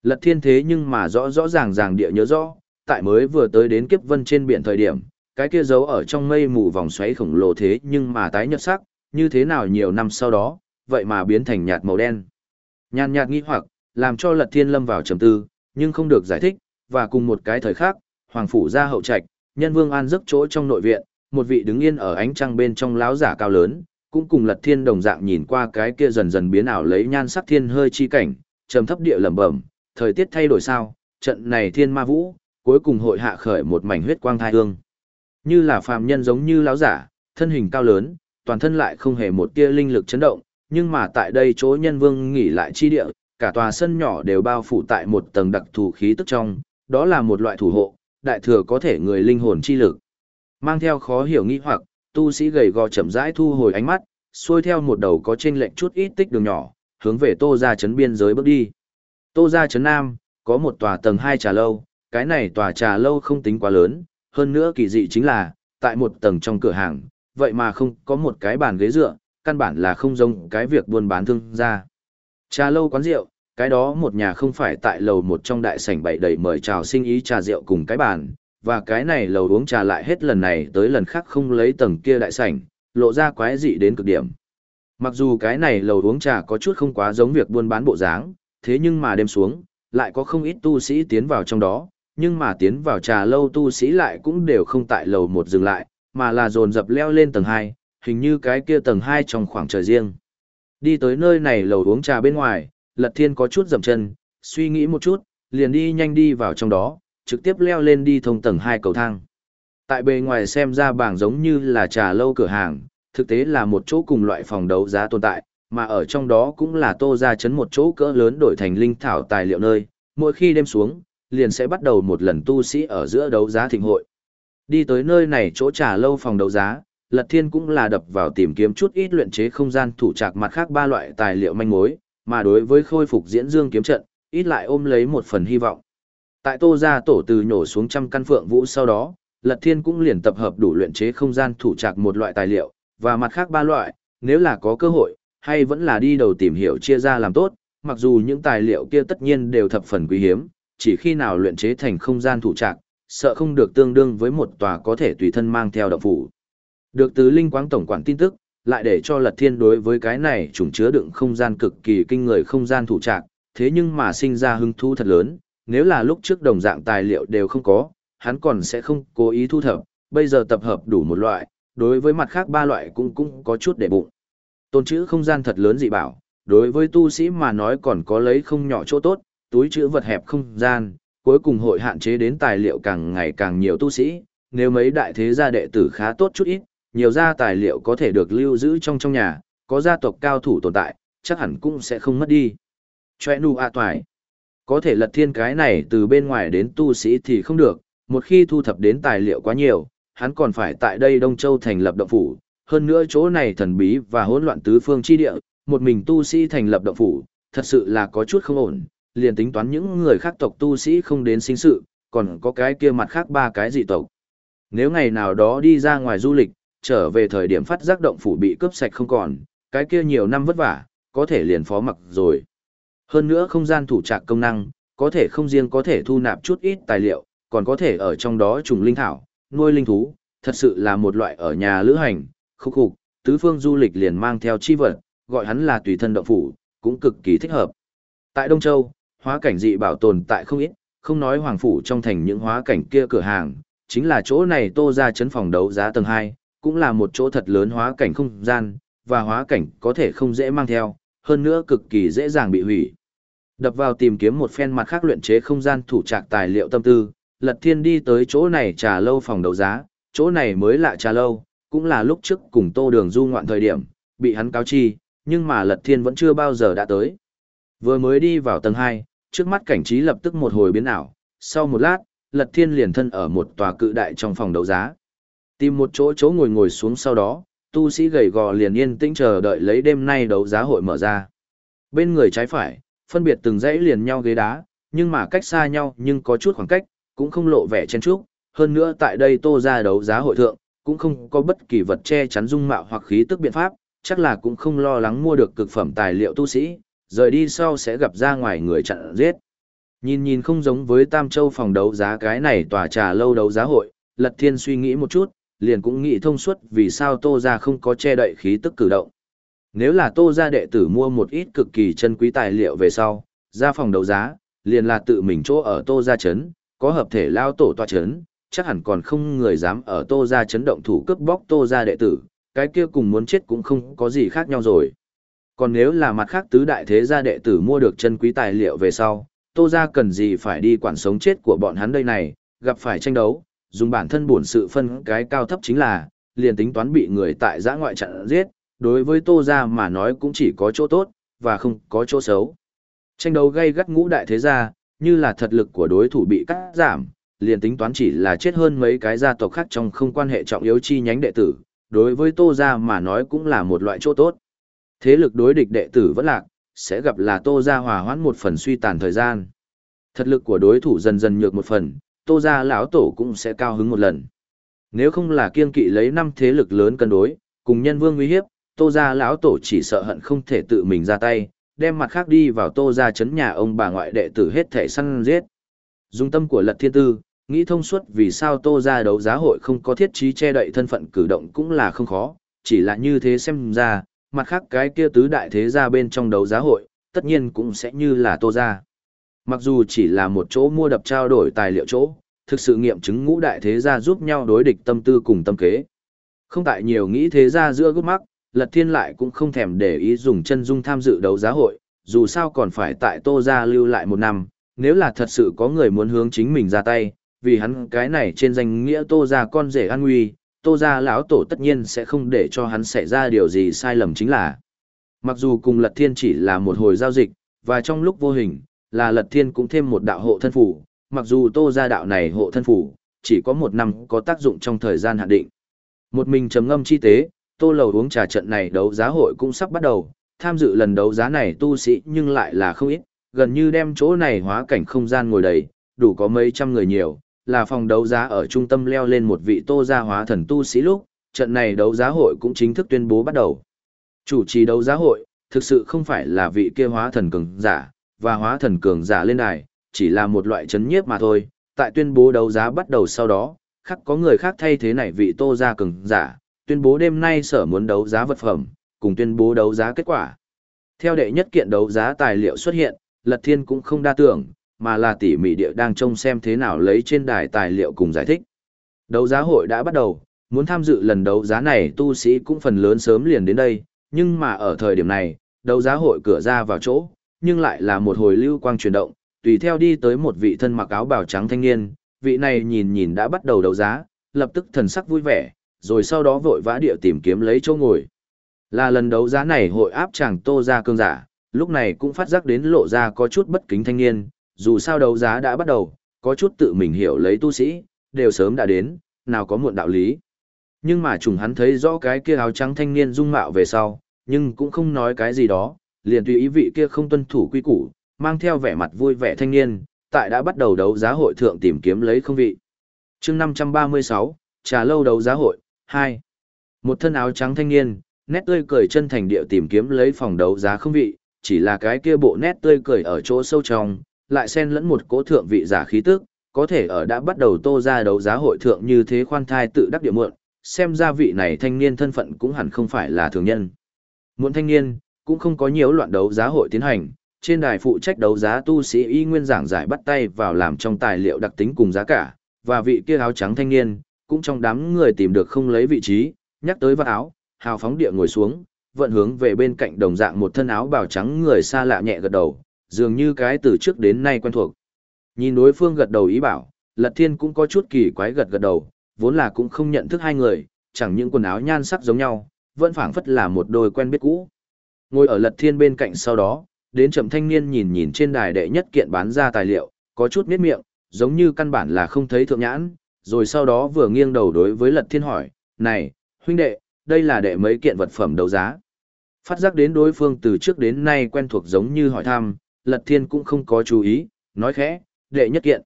Lật thiên thế nhưng mà rõ rõ ràng ràng địa nhớ rõ, tại mới vừa tới đến kiếp vân trên biển thời điểm, cái kia giấu ở trong mây mù vòng xoáy khổng lồ thế nhưng mà tái nhợt sắc, như thế nào nhiều năm sau đó, vậy mà biến thành nhạt màu đen. Nhàn nhạt nghi hoặc, làm cho Lật Thiên lâm vào trầm tư, nhưng không được giải thích, và cùng một cái thời khác, hoàng phủ ra hậu trạch, nhân vương an giấc chỗ trong nội viện, một vị đứng yên ở ánh trăng bên trong láo giả cao lớn, cũng cùng Lật Thiên đồng dạng nhìn qua cái kia dần dần biến ảo lấy nhan sắc thiên hơi chi cảnh, trầm thấp địa lẩm bẩm, thời tiết thay đổi sao, trận này thiên ma vũ, cuối cùng hội hạ khởi một mảnh huyết quang thai hương. Như là phàm nhân giống như láo giả, thân hình cao lớn, toàn thân lại không hề một tia linh lực chấn động, nhưng mà tại đây chỗ nhân vương nghỉ lại chi địa, cả tòa sân nhỏ đều bao phủ tại một tầng đặc thù khí tức trong, đó là một loại thủ hộ, đại thừa có thể người linh hồn chi lực. Mang theo khó hiểu nghi hoặc, tu sĩ gầy gò chậm rãi thu hồi ánh mắt, xuôi theo một đầu có trên lệnh chút ít tích đường nhỏ, hướng về Tô gia trấn biên giới bước đi. Tô gia trấn Nam, có một tòa tầng 2 trà lâu, cái này tòa trà lâu không tính quá lớn, hơn nữa kỳ dị chính là, tại một tầng trong cửa hàng, vậy mà không có một cái bàn ghế dựa, căn bản là không giống cái việc buôn bán thương gia. Trà lâu quán rượu, cái đó một nhà không phải tại lầu một trong đại sảnh bày đầy mời chào sinh ý trà rượu cùng cái bàn, và cái này lầu uống trà lại hết lần này tới lần khác không lấy tầng kia đại sảnh, lộ ra quái dị đến cực điểm. Mặc dù cái này lầu uống trà có chút không quá giống việc buôn bán bộ dáng, thế nhưng mà đêm xuống, lại có không ít tu sĩ tiến vào trong đó, nhưng mà tiến vào trà lâu tu sĩ lại cũng đều không tại lầu một dừng lại, mà là dồn dập leo lên tầng 2, hình như cái kia tầng 2 trong khoảng trời riêng. Đi tới nơi này lầu uống trà bên ngoài, Lật Thiên có chút dậm chân, suy nghĩ một chút, liền đi nhanh đi vào trong đó, trực tiếp leo lên đi thông tầng 2 cầu thang. Tại bề ngoài xem ra bảng giống như là trà lâu cửa hàng, thực tế là một chỗ cùng loại phòng đấu giá tồn tại, mà ở trong đó cũng là tô ra chấn một chỗ cỡ lớn đổi thành linh thảo tài liệu nơi, mỗi khi đêm xuống, liền sẽ bắt đầu một lần tu sĩ ở giữa đấu giá thịnh hội. Đi tới nơi này chỗ trà lâu phòng đấu giá, Lật Thiên cũng là đập vào tìm kiếm chút ít luyện chế không gian thủ trạc mặt khác ba loại tài liệu manh mối, mà đối với khôi phục diễn dương kiếm trận, ít lại ôm lấy một phần hy vọng. Tại Tô gia tổ từ nhổ xuống trăm căn phượng vũ sau đó, Lật Thiên cũng liền tập hợp đủ luyện chế không gian thủ trạc một loại tài liệu, và mặt khác ba loại, nếu là có cơ hội, hay vẫn là đi đầu tìm hiểu chia ra làm tốt, mặc dù những tài liệu kia tất nhiên đều thập phần quý hiếm, chỉ khi nào luyện chế thành không gian thủ trạc, sợ không được tương đương với một tòa có thể tùy thân mang theo động phủ. Được từ Linh Quang Tổng quản tin tức, lại để cho Lật Thiên đối với cái này chủng chứa đựng không gian cực kỳ kinh người không gian thủ trạc, thế nhưng mà sinh ra hứng thú thật lớn, nếu là lúc trước đồng dạng tài liệu đều không có, hắn còn sẽ không cố ý thu thập, bây giờ tập hợp đủ một loại, đối với mặt khác ba loại cũng cũng có chút để bụng. Tôn chữ không gian thật lớn dị bảo, đối với tu sĩ mà nói còn có lấy không nhỏ chỗ tốt, túi chữ vật hẹp không gian, cuối cùng hội hạn chế đến tài liệu càng ngày càng nhiều tu sĩ, nếu mấy đại thế gia đệ tử khá tốt chút ít, nhiều gia tài liệu có thể được lưu giữ trong trong nhà, có gia tộc cao thủ tồn tại, chắc hẳn cũng sẽ không mất đi. Chòe nu a toài. Có thể lật thiên cái này từ bên ngoài đến tu sĩ thì không được, một khi thu thập đến tài liệu quá nhiều, hắn còn phải tại đây Đông Châu thành lập động phủ, hơn nữa chỗ này thần bí và hỗn loạn tứ phương chi địa, một mình tu sĩ thành lập động phủ, thật sự là có chút không ổn, liền tính toán những người khác tộc tu sĩ không đến sinh sự, còn có cái kia mặt khác ba cái dị tộc. Nếu ngày nào đó đi ra ngoài du lịch, trở về thời điểm phát giác động phủ bị cướp sạch không còn, cái kia nhiều năm vất vả, có thể liền phó mặc rồi. Hơn nữa không gian thủ trạc công năng, có thể không riêng có thể thu nạp chút ít tài liệu, còn có thể ở trong đó trùng linh thảo, nuôi linh thú, thật sự là một loại ở nhà lữ hành, khúc khục, tứ phương du lịch liền mang theo chi vật, gọi hắn là tùy thân động phủ, cũng cực kỳ thích hợp. Tại Đông Châu, hóa cảnh dị bảo tồn tại không ít, không nói hoàng phủ trong thành những hóa cảnh kia cửa hàng, chính là chỗ này tô ra chấn phòng đấu giá tầng 2, cũng là một chỗ thật lớn hóa cảnh không gian, và hóa cảnh có thể không dễ mang theo, hơn nữa cực kỳ dễ dàng bị hủy. Đập vào tìm kiếm một phen mặt khác luyện chế không gian thủ trạc tài liệu tâm tư, Lật Thiên đi tới chỗ này trà lâu phòng đấu giá, chỗ này mới lạ trà lâu, cũng là lúc trước cùng Tô Đường du ngoạn thời điểm, bị hắn cáo chi, nhưng mà Lật Thiên vẫn chưa bao giờ đã tới. Vừa mới đi vào tầng 2, trước mắt cảnh trí lập tức một hồi biến ảo, sau một lát, Lật Thiên liền thân ở một tòa cự đại trong phòng đấu giá. Tìm một chỗ chỗ ngồi ngồi xuống sau đó, tu sĩ gầy gò liền yên tĩnh chờ đợi lấy đêm nay đấu giá hội mở ra. Bên người trái phải, phân biệt từng dãy liền nhau ghế đá, nhưng mà cách xa nhau nhưng có chút khoảng cách, cũng không lộ vẻ chen chúc. Hơn nữa tại đây tô ra đấu giá hội thượng, cũng không có bất kỳ vật che chắn dung mạo hoặc khí tức biện pháp, chắc là cũng không lo lắng mua được cực phẩm tài liệu tu sĩ, rời đi sau sẽ gặp ra ngoài người chặn giết. Nhìn nhìn không giống với Tam Châu phòng đấu giá cái này tòa trà lâu đấu giá hội, Lật Thiên suy nghĩ một chút, liền cũng nghĩ thông suốt vì sao Tô gia không có che đậy khí tức cử động. Nếu là Tô gia đệ tử mua một ít cực kỳ chân quý tài liệu về sau, ra phòng đấu giá, liền là tự mình chỗ ở Tô gia chấn, có hợp thể lao tổ tòa chấn, chắc hẳn còn không người dám ở Tô gia chấn động thủ cướp bóc Tô gia đệ tử, cái kia cùng muốn chết cũng không có gì khác nhau rồi. Còn nếu là mặt khác tứ đại thế gia đệ tử mua được chân quý tài liệu về sau, Tô gia cần gì phải đi quản sống chết của bọn hắn đây này, gặp phải tranh đấu, dùng bản thân bổn sự phân cái cao thấp chính là, liền tính toán bị người tại giã ngoại chặn giết, đối với Tô gia mà nói cũng chỉ có chỗ tốt, và không có chỗ xấu. Tranh đấu gây gắt ngũ đại thế gia, như là thật lực của đối thủ bị cắt giảm, liền tính toán chỉ là chết hơn mấy cái gia tộc khác trong không quan hệ trọng yếu chi nhánh đệ tử, đối với Tô gia mà nói cũng là một loại chỗ tốt. Thế lực đối địch đệ tử vẫn lạc, sẽ gặp là Tô gia hòa hoãn một phần suy tàn thời gian. Thật lực của đối thủ dần dần nhược một phần, Tô gia lão tổ cũng sẽ cao hứng một lần. Nếu không là kiên kỵ lấy năm thế lực lớn cân đối, cùng nhân vương uy hiếp, Tô gia lão tổ chỉ sợ hận không thể tự mình ra tay, đem mặt khác đi vào tô ra chấn nhà ông bà ngoại đệ tử hết thể săn giết. Dung tâm của lật thiên tư, nghĩ thông suốt vì sao tô ra đấu giá hội không có thiết trí che đậy thân phận cử động cũng là không khó, chỉ là như thế xem ra, mặt khác cái kia tứ đại thế ra bên trong đấu giá hội, tất nhiên cũng sẽ như là tô ra. Mặc dù chỉ là một chỗ mua đập trao đổi tài liệu chỗ, thực sự nghiệm chứng ngũ đại thế gia giúp nhau đối địch tâm tư cùng tâm kế. Không tại nhiều nghĩ thế gia giữa gốc mắc, Lật Thiên lại cũng không thèm để ý dùng chân dung tham dự đấu giá hội, dù sao còn phải tại Tô gia lưu lại một năm, nếu là thật sự có người muốn hướng chính mình ra tay, vì hắn cái này trên danh nghĩa Tô gia con rể an nguy, Tô gia lão tổ tất nhiên sẽ không để cho hắn xảy ra điều gì sai lầm chính là. Mặc dù cùng Lật Thiên chỉ là một hồi giao dịch, và trong lúc vô hình, là Lật Thiên cũng thêm một đạo hộ thân phủ, mặc dù Tô gia đạo này hộ thân phủ, chỉ có một năm có tác dụng trong thời gian hạn định. Một mình trầm ngâm chi tế, Tô Lầu uống trà trận này đấu giá hội cũng sắp bắt đầu, tham dự lần đấu giá này tu sĩ nhưng lại là không ít, gần như đem chỗ này hóa cảnh không gian ngồi đầy, đủ có mấy trăm người nhiều, là phòng đấu giá ở trung tâm leo lên một vị Tô gia hóa thần tu sĩ lúc, trận này đấu giá hội cũng chính thức tuyên bố bắt đầu. Chủ trì đấu giá hội, thực sự không phải là vị kia hóa thần cường giả, và hóa thần cường giả lên đài, chỉ là một loại chấn nhiếp mà thôi. Tại tuyên bố đấu giá bắt đầu sau đó, khắc có người khác thay thế này vị tô gia cường giả, tuyên bố đêm nay sở muốn đấu giá vật phẩm, cùng tuyên bố đấu giá kết quả. Theo đệ nhất kiện đấu giá tài liệu xuất hiện, Lật Thiên cũng không đa tưởng, mà là tỉ mỉ địa đang trông xem thế nào lấy trên đài tài liệu cùng giải thích. Đấu giá hội đã bắt đầu, muốn tham dự lần đấu giá này tu sĩ cũng phần lớn sớm liền đến đây, nhưng mà ở thời điểm này, đấu giá hội cửa ra vào chỗ, nhưng lại là một hồi lưu quang chuyển động, tùy theo đi tới một vị thân mặc áo bào trắng thanh niên, vị này nhìn nhìn đã bắt đầu đấu giá, lập tức thần sắc vui vẻ, rồi sau đó vội vã địa tìm kiếm lấy chỗ ngồi. Là lần đấu giá này hội áp chàng tô ra cương giả, lúc này cũng phát giác đến lộ ra có chút bất kính thanh niên, dù sao đấu giá đã bắt đầu, có chút tự mình hiểu lấy tu sĩ, đều sớm đã đến, nào có muộn đạo lý. Nhưng mà trùng hắn thấy rõ cái kia áo trắng thanh niên dung mạo về sau, nhưng cũng không nói cái gì đó, liền tùy ý vị kia không tuân thủ quy củ, mang theo vẻ mặt vui vẻ thanh niên, tại đã bắt đầu đấu giá hội thượng tìm kiếm lấy không vị. chương 536, trà lâu đấu giá hội, 2. Một thân áo trắng thanh niên, nét tươi cười chân thành địa tìm kiếm lấy phòng đấu giá không vị, chỉ là cái kia bộ nét tươi cười ở chỗ sâu trong, lại xen lẫn một cố thượng vị giả khí tức, có thể ở đã bắt đầu tô ra đấu giá hội thượng như thế khoan thai tự đắc địa muộn, xem ra vị này thanh niên thân phận cũng hẳn không phải là thường nhân. Muộn thanh niên, cũng không có nhiều loạn đấu giá hội tiến hành, trên đài phụ trách đấu giá tu sĩ y nguyên giảng giải bắt tay vào làm trong tài liệu đặc tính cùng giá cả, và vị kia áo trắng thanh niên, cũng trong đám người tìm được không lấy vị trí, nhắc tới vạt áo, hào phóng địa ngồi xuống, vận hướng về bên cạnh đồng dạng một thân áo bào trắng người xa lạ nhẹ gật đầu, dường như cái từ trước đến nay quen thuộc. Nhìn đối phương gật đầu ý bảo, Lật Thiên cũng có chút kỳ quái gật gật đầu, vốn là cũng không nhận thức hai người, chẳng những quần áo nhan sắc giống nhau, vẫn phảng phất là một đôi quen biết cũ. Ngồi ở Lật Thiên bên cạnh sau đó, đến chậm thanh niên nhìn nhìn trên đài đệ nhất kiện bán ra tài liệu, có chút miết miệng, giống như căn bản là không thấy thượng nhãn, rồi sau đó vừa nghiêng đầu đối với Lật Thiên hỏi, này, huynh đệ, đây là đệ mấy kiện vật phẩm đấu giá. Phát giác đến đối phương từ trước đến nay quen thuộc giống như hỏi thăm, Lật Thiên cũng không có chú ý, nói khẽ, đệ nhất kiện.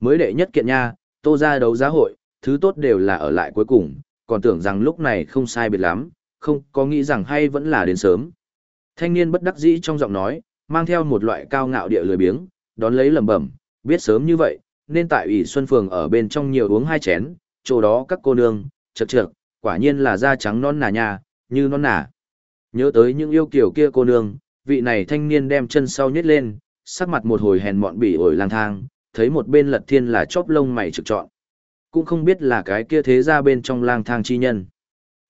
Mới đệ nhất kiện nha, tô ra đấu giá hội, thứ tốt đều là ở lại cuối cùng, còn tưởng rằng lúc này không sai biệt lắm, không có nghĩ rằng hay vẫn là đến sớm. Thanh niên bất đắc dĩ trong giọng nói, mang theo một loại cao ngạo địa lười biếng, đón lấy lẩm bẩm, biết sớm như vậy, nên tại ủy Xuân Phường ở bên trong nhiều uống hai chén, chỗ đó các cô nương, chật chật, quả nhiên là da trắng non nà nhà, như non nà. Nhớ tới những yêu kiểu kia cô nương, vị này thanh niên đem chân sau nhét lên, sắc mặt một hồi hèn mọn bỉ ổi lang thang, thấy một bên lật thiên là chóp lông mày trực trọn. Cũng không biết là cái kia thế ra bên trong lang thang chi nhân.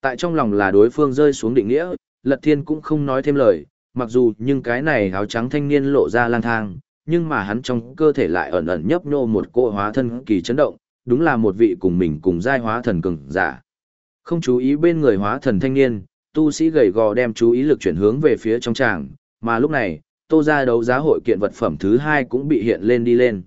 Tại trong lòng là đối phương rơi xuống định nghĩa, lật thiên cũng không nói thêm lời, mặc dù nhưng cái này áo trắng thanh niên lộ ra lang thang, nhưng mà hắn trong cơ thể lại ẩn ẩn nhấp nhô một cỗ hóa thân kỳ chấn động, đúng là một vị cùng mình cùng giai hóa thần cường giả. Không chú ý bên người hóa thần thanh niên, tu sĩ gầy gò đem chú ý lực chuyển hướng về phía trong tràng, mà lúc này, tô ra đấu giá hội kiện vật phẩm thứ hai cũng bị hiện lên đi lên.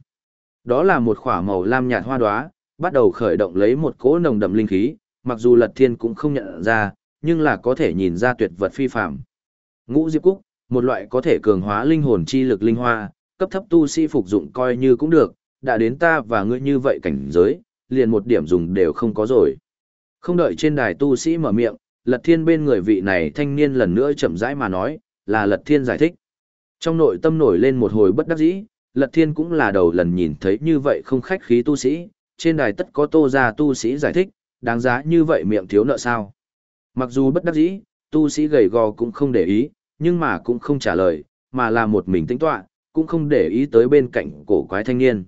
Đó là một khỏa màu lam nhạt hoa đóa, bắt đầu khởi động lấy một cỗ nồng đậm linh khí, mặc dù Lật Thiên cũng không nhận ra, nhưng là có thể nhìn ra tuyệt vật phi phàm. Ngũ Diệp Cúc, một loại có thể cường hóa linh hồn chi lực linh hoa, cấp thấp tu sĩ phục dụng coi như cũng được, đã đến ta và ngươi như vậy cảnh giới, liền một điểm dùng đều không có rồi. Không đợi trên đài tu sĩ mở miệng, Lật Thiên bên người vị này thanh niên lần nữa chậm rãi mà nói, là Lật Thiên giải thích. Trong nội tâm nổi lên một hồi bất đắc dĩ, Lật Thiên cũng là đầu lần nhìn thấy như vậy không khách khí tu sĩ, trên đài tất có tô ra tu sĩ giải thích, đáng giá như vậy miệng thiếu nợ sao. Mặc dù bất đắc dĩ, tu sĩ gầy gò cũng không để ý, nhưng mà cũng không trả lời, mà là một mình tính tọa, cũng không để ý tới bên cạnh cổ quái thanh niên.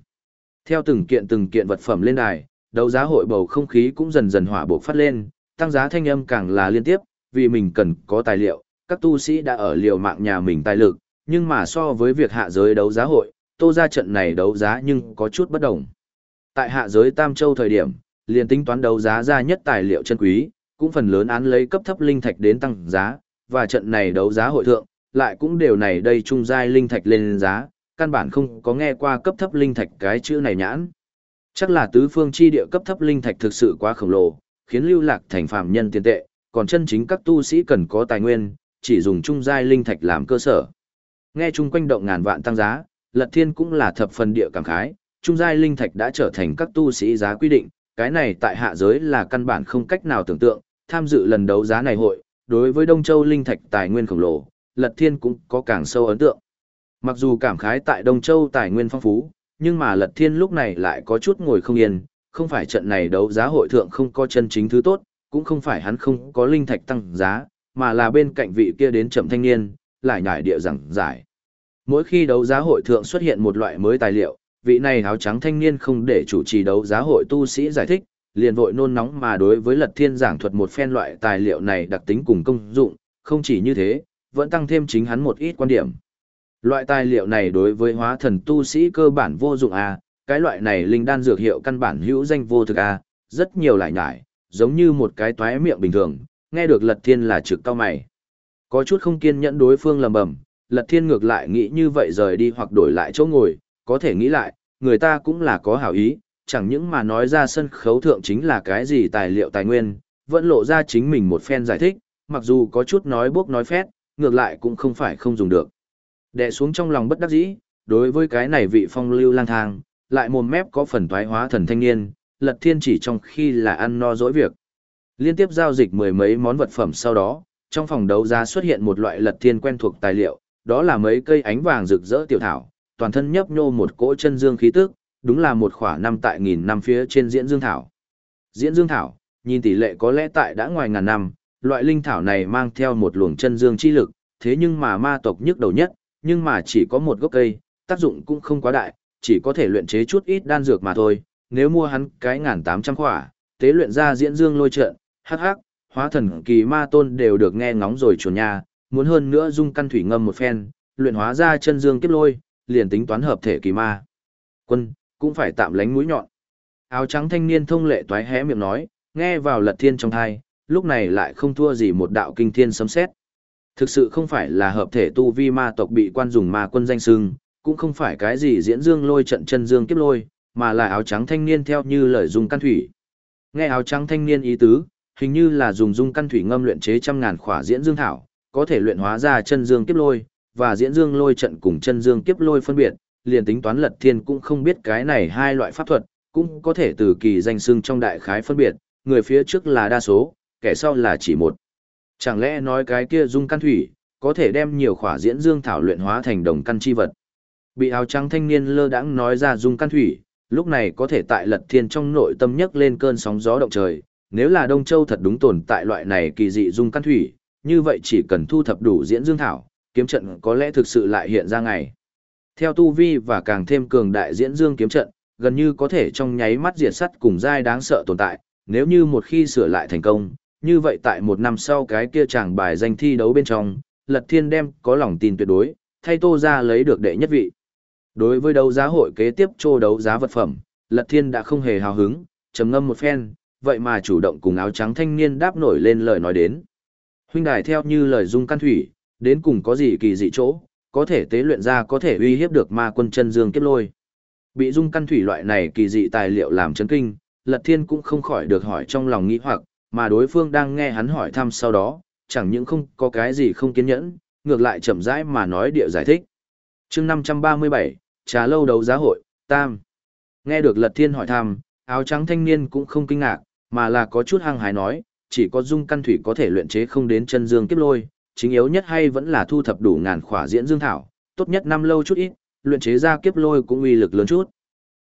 Theo từng kiện từng kiện vật phẩm lên đài, đấu giá hội bầu không khí cũng dần dần hỏa bộc phát lên, tăng giá thanh âm càng là liên tiếp, vì mình cần có tài liệu, các tu sĩ đã ở liều mạng nhà mình tài lực, nhưng mà so với việc hạ giới đấu giá hội, tô ra trận này đấu giá nhưng có chút bất đồng. Tại hạ giới Tam Châu thời điểm, liền tính toán đấu giá ra nhất tài liệu chân quý, cũng phần lớn án lấy cấp thấp linh thạch đến tăng giá, và trận này đấu giá hội thượng, lại cũng đều này đây trung giai linh thạch lên giá, căn bản không có nghe qua cấp thấp linh thạch cái chữ này nhãn. Chắc là tứ phương chi địa cấp thấp linh thạch thực sự quá khổng lồ, khiến lưu lạc thành phàm nhân tiền tệ, còn chân chính các tu sĩ cần có tài nguyên, chỉ dùng trung giai linh thạch làm cơ sở. Nghe chung quanh động ngàn vạn tăng giá, Lật Thiên cũng là thập phần địa cảm khái, trung giai linh thạch đã trở thành các tu sĩ giá quy định, cái này tại hạ giới là căn bản không cách nào tưởng tượng, tham dự lần đấu giá này hội, đối với Đông Châu linh thạch tài nguyên khổng lồ, Lật Thiên cũng có càng sâu ấn tượng. Mặc dù cảm khái tại Đông Châu tài nguyên phong phú, nhưng mà Lật Thiên lúc này lại có chút ngồi không yên, không phải trận này đấu giá hội thượng không có chân chính thứ tốt, cũng không phải hắn không có linh thạch tăng giá, mà là bên cạnh vị kia đến chậm thanh niên, lại nhải địa rằng giải. Mỗi khi đấu giá hội thượng xuất hiện một loại mới tài liệu, vị này áo trắng thanh niên không để chủ trì đấu giá hội tu sĩ giải thích, liền vội nôn nóng mà đối với Lật Thiên giảng thuật một phen loại tài liệu này đặc tính cùng công dụng, không chỉ như thế, vẫn tăng thêm chính hắn một ít quan điểm. Loại tài liệu này đối với hóa thần tu sĩ cơ bản vô dụng a, à, cái loại này linh đan dược hiệu căn bản hữu danh vô thực a, à, rất nhiều lại nhải, giống như một cái toái miệng bình thường, nghe được Lật Thiên là trực cao mày. Có chút không kiên nhẫn đối phương lầm bầm, Lật Thiên ngược lại nghĩ như vậy rời đi hoặc đổi lại chỗ ngồi, có thể nghĩ lại, người ta cũng là có hảo ý, chẳng những mà nói ra sân khấu thượng chính là cái gì tài liệu tài nguyên, vẫn lộ ra chính mình một phen giải thích, mặc dù có chút nói bốc nói phét, ngược lại cũng không phải không dùng được. Đè xuống trong lòng bất đắc dĩ, đối với cái này vị phong lưu lang thang, lại mồm mép có phần thoái hóa thần thanh niên, lật thiên chỉ trong khi là ăn no dỗi việc. Liên tiếp giao dịch mười mấy món vật phẩm sau đó, trong phòng đấu giá xuất hiện một loại lật thiên quen thuộc tài liệu, đó là mấy cây ánh vàng rực rỡ tiểu thảo, toàn thân nhấp nhô một cỗ chân dương khí tức, đúng là một khỏa năm tại nghìn năm phía trên diễn dương thảo. Diễn dương thảo, nhìn tỷ lệ có lẽ tại đã ngoài ngàn năm, loại linh thảo này mang theo một luồng chân dương chi lực, thế nhưng mà ma tộc nhức đầu nhất, nhưng mà chỉ có một gốc cây, tác dụng cũng không quá đại, chỉ có thể luyện chế chút ít đan dược mà thôi, nếu mua hắn cái ngàn tám trăm khỏa, tế luyện ra diễn dương lôi trận, hắc hắc, hóa thần kỳ ma tôn đều được nghe ngóng rồi chuồn nha, muốn hơn nữa dung căn thủy ngâm một phen, luyện hóa ra chân dương kiếp lôi, liền tính toán hợp thể kỳ ma. Quân, cũng phải tạm lánh mũi nhọn. Áo trắng thanh niên thông lệ toái hé miệng nói, nghe vào lật thiên trong thai, lúc này lại không thua gì một đạo kinh thiên sấm xét. Thực sự không phải là hợp thể tu vi ma tộc bị quan dùng ma quân danh sưng, cũng không phải cái gì diễn dương lôi trận chân dương kiếp lôi, mà là áo trắng thanh niên theo như lời dùng căn thủy. Nghe áo trắng thanh niên ý tứ, hình như là dùng dung căn thủy ngâm luyện chế trăm ngàn khỏa diễn dương thảo, có thể luyện hóa ra chân dương kiếp lôi, và diễn dương lôi trận cùng chân dương kiếp lôi phân biệt, liền tính toán lật thiên cũng không biết cái này hai loại pháp thuật, cũng có thể từ kỳ danh xưng trong đại khái phân biệt, người phía trước là đa số, kẻ sau là chỉ một. Chẳng lẽ nói cái kia dung căn thủy, có thể đem nhiều khỏa diễn dương thảo luyện hóa thành đồng căn chi vật. Bị áo trắng thanh niên lơ đãng nói ra dung căn thủy, lúc này có thể tại lật thiên trong nội tâm nhấc lên cơn sóng gió động trời. Nếu là Đông Châu thật đúng tồn tại loại này kỳ dị dung căn thủy, như vậy chỉ cần thu thập đủ diễn dương thảo, kiếm trận có lẽ thực sự lại hiện ra ngày. Theo tu vi và càng thêm cường đại diễn dương kiếm trận, gần như có thể trong nháy mắt diệt sắt cùng giai đáng sợ tồn tại, nếu như một khi sửa lại thành công, như vậy tại một năm sau cái kia chàng bài danh thi đấu bên trong, Lật Thiên đem có lòng tin tuyệt đối, thay Tô ra lấy được đệ nhất vị. Đối với đấu giá hội kế tiếp trô đấu giá vật phẩm, Lật Thiên đã không hề hào hứng, trầm ngâm một phen, vậy mà chủ động cùng áo trắng thanh niên đáp nổi lên lời nói đến. Huynh đài theo như lời dung căn thủy, đến cùng có gì kỳ dị chỗ, có thể tế luyện ra có thể uy hiếp được ma quân chân dương kiếp lôi. Bị dung căn thủy loại này kỳ dị tài liệu làm chấn kinh, Lật Thiên cũng không khỏi được hỏi trong lòng nghĩ hoặc, mà đối phương đang nghe hắn hỏi thăm sau đó, chẳng những không có cái gì không kiên nhẫn, ngược lại chậm rãi mà nói địa giải thích. chương 537, trà lâu đấu giá hội, tam. Nghe được Lật Thiên hỏi thăm, áo trắng thanh niên cũng không kinh ngạc, mà là có chút hăng hái nói, chỉ có dung căn thủy có thể luyện chế không đến chân dương kiếp lôi, chính yếu nhất hay vẫn là thu thập đủ ngàn khỏa diễn dương thảo, tốt nhất năm lâu chút ít, luyện chế ra kiếp lôi cũng uy lực lớn chút.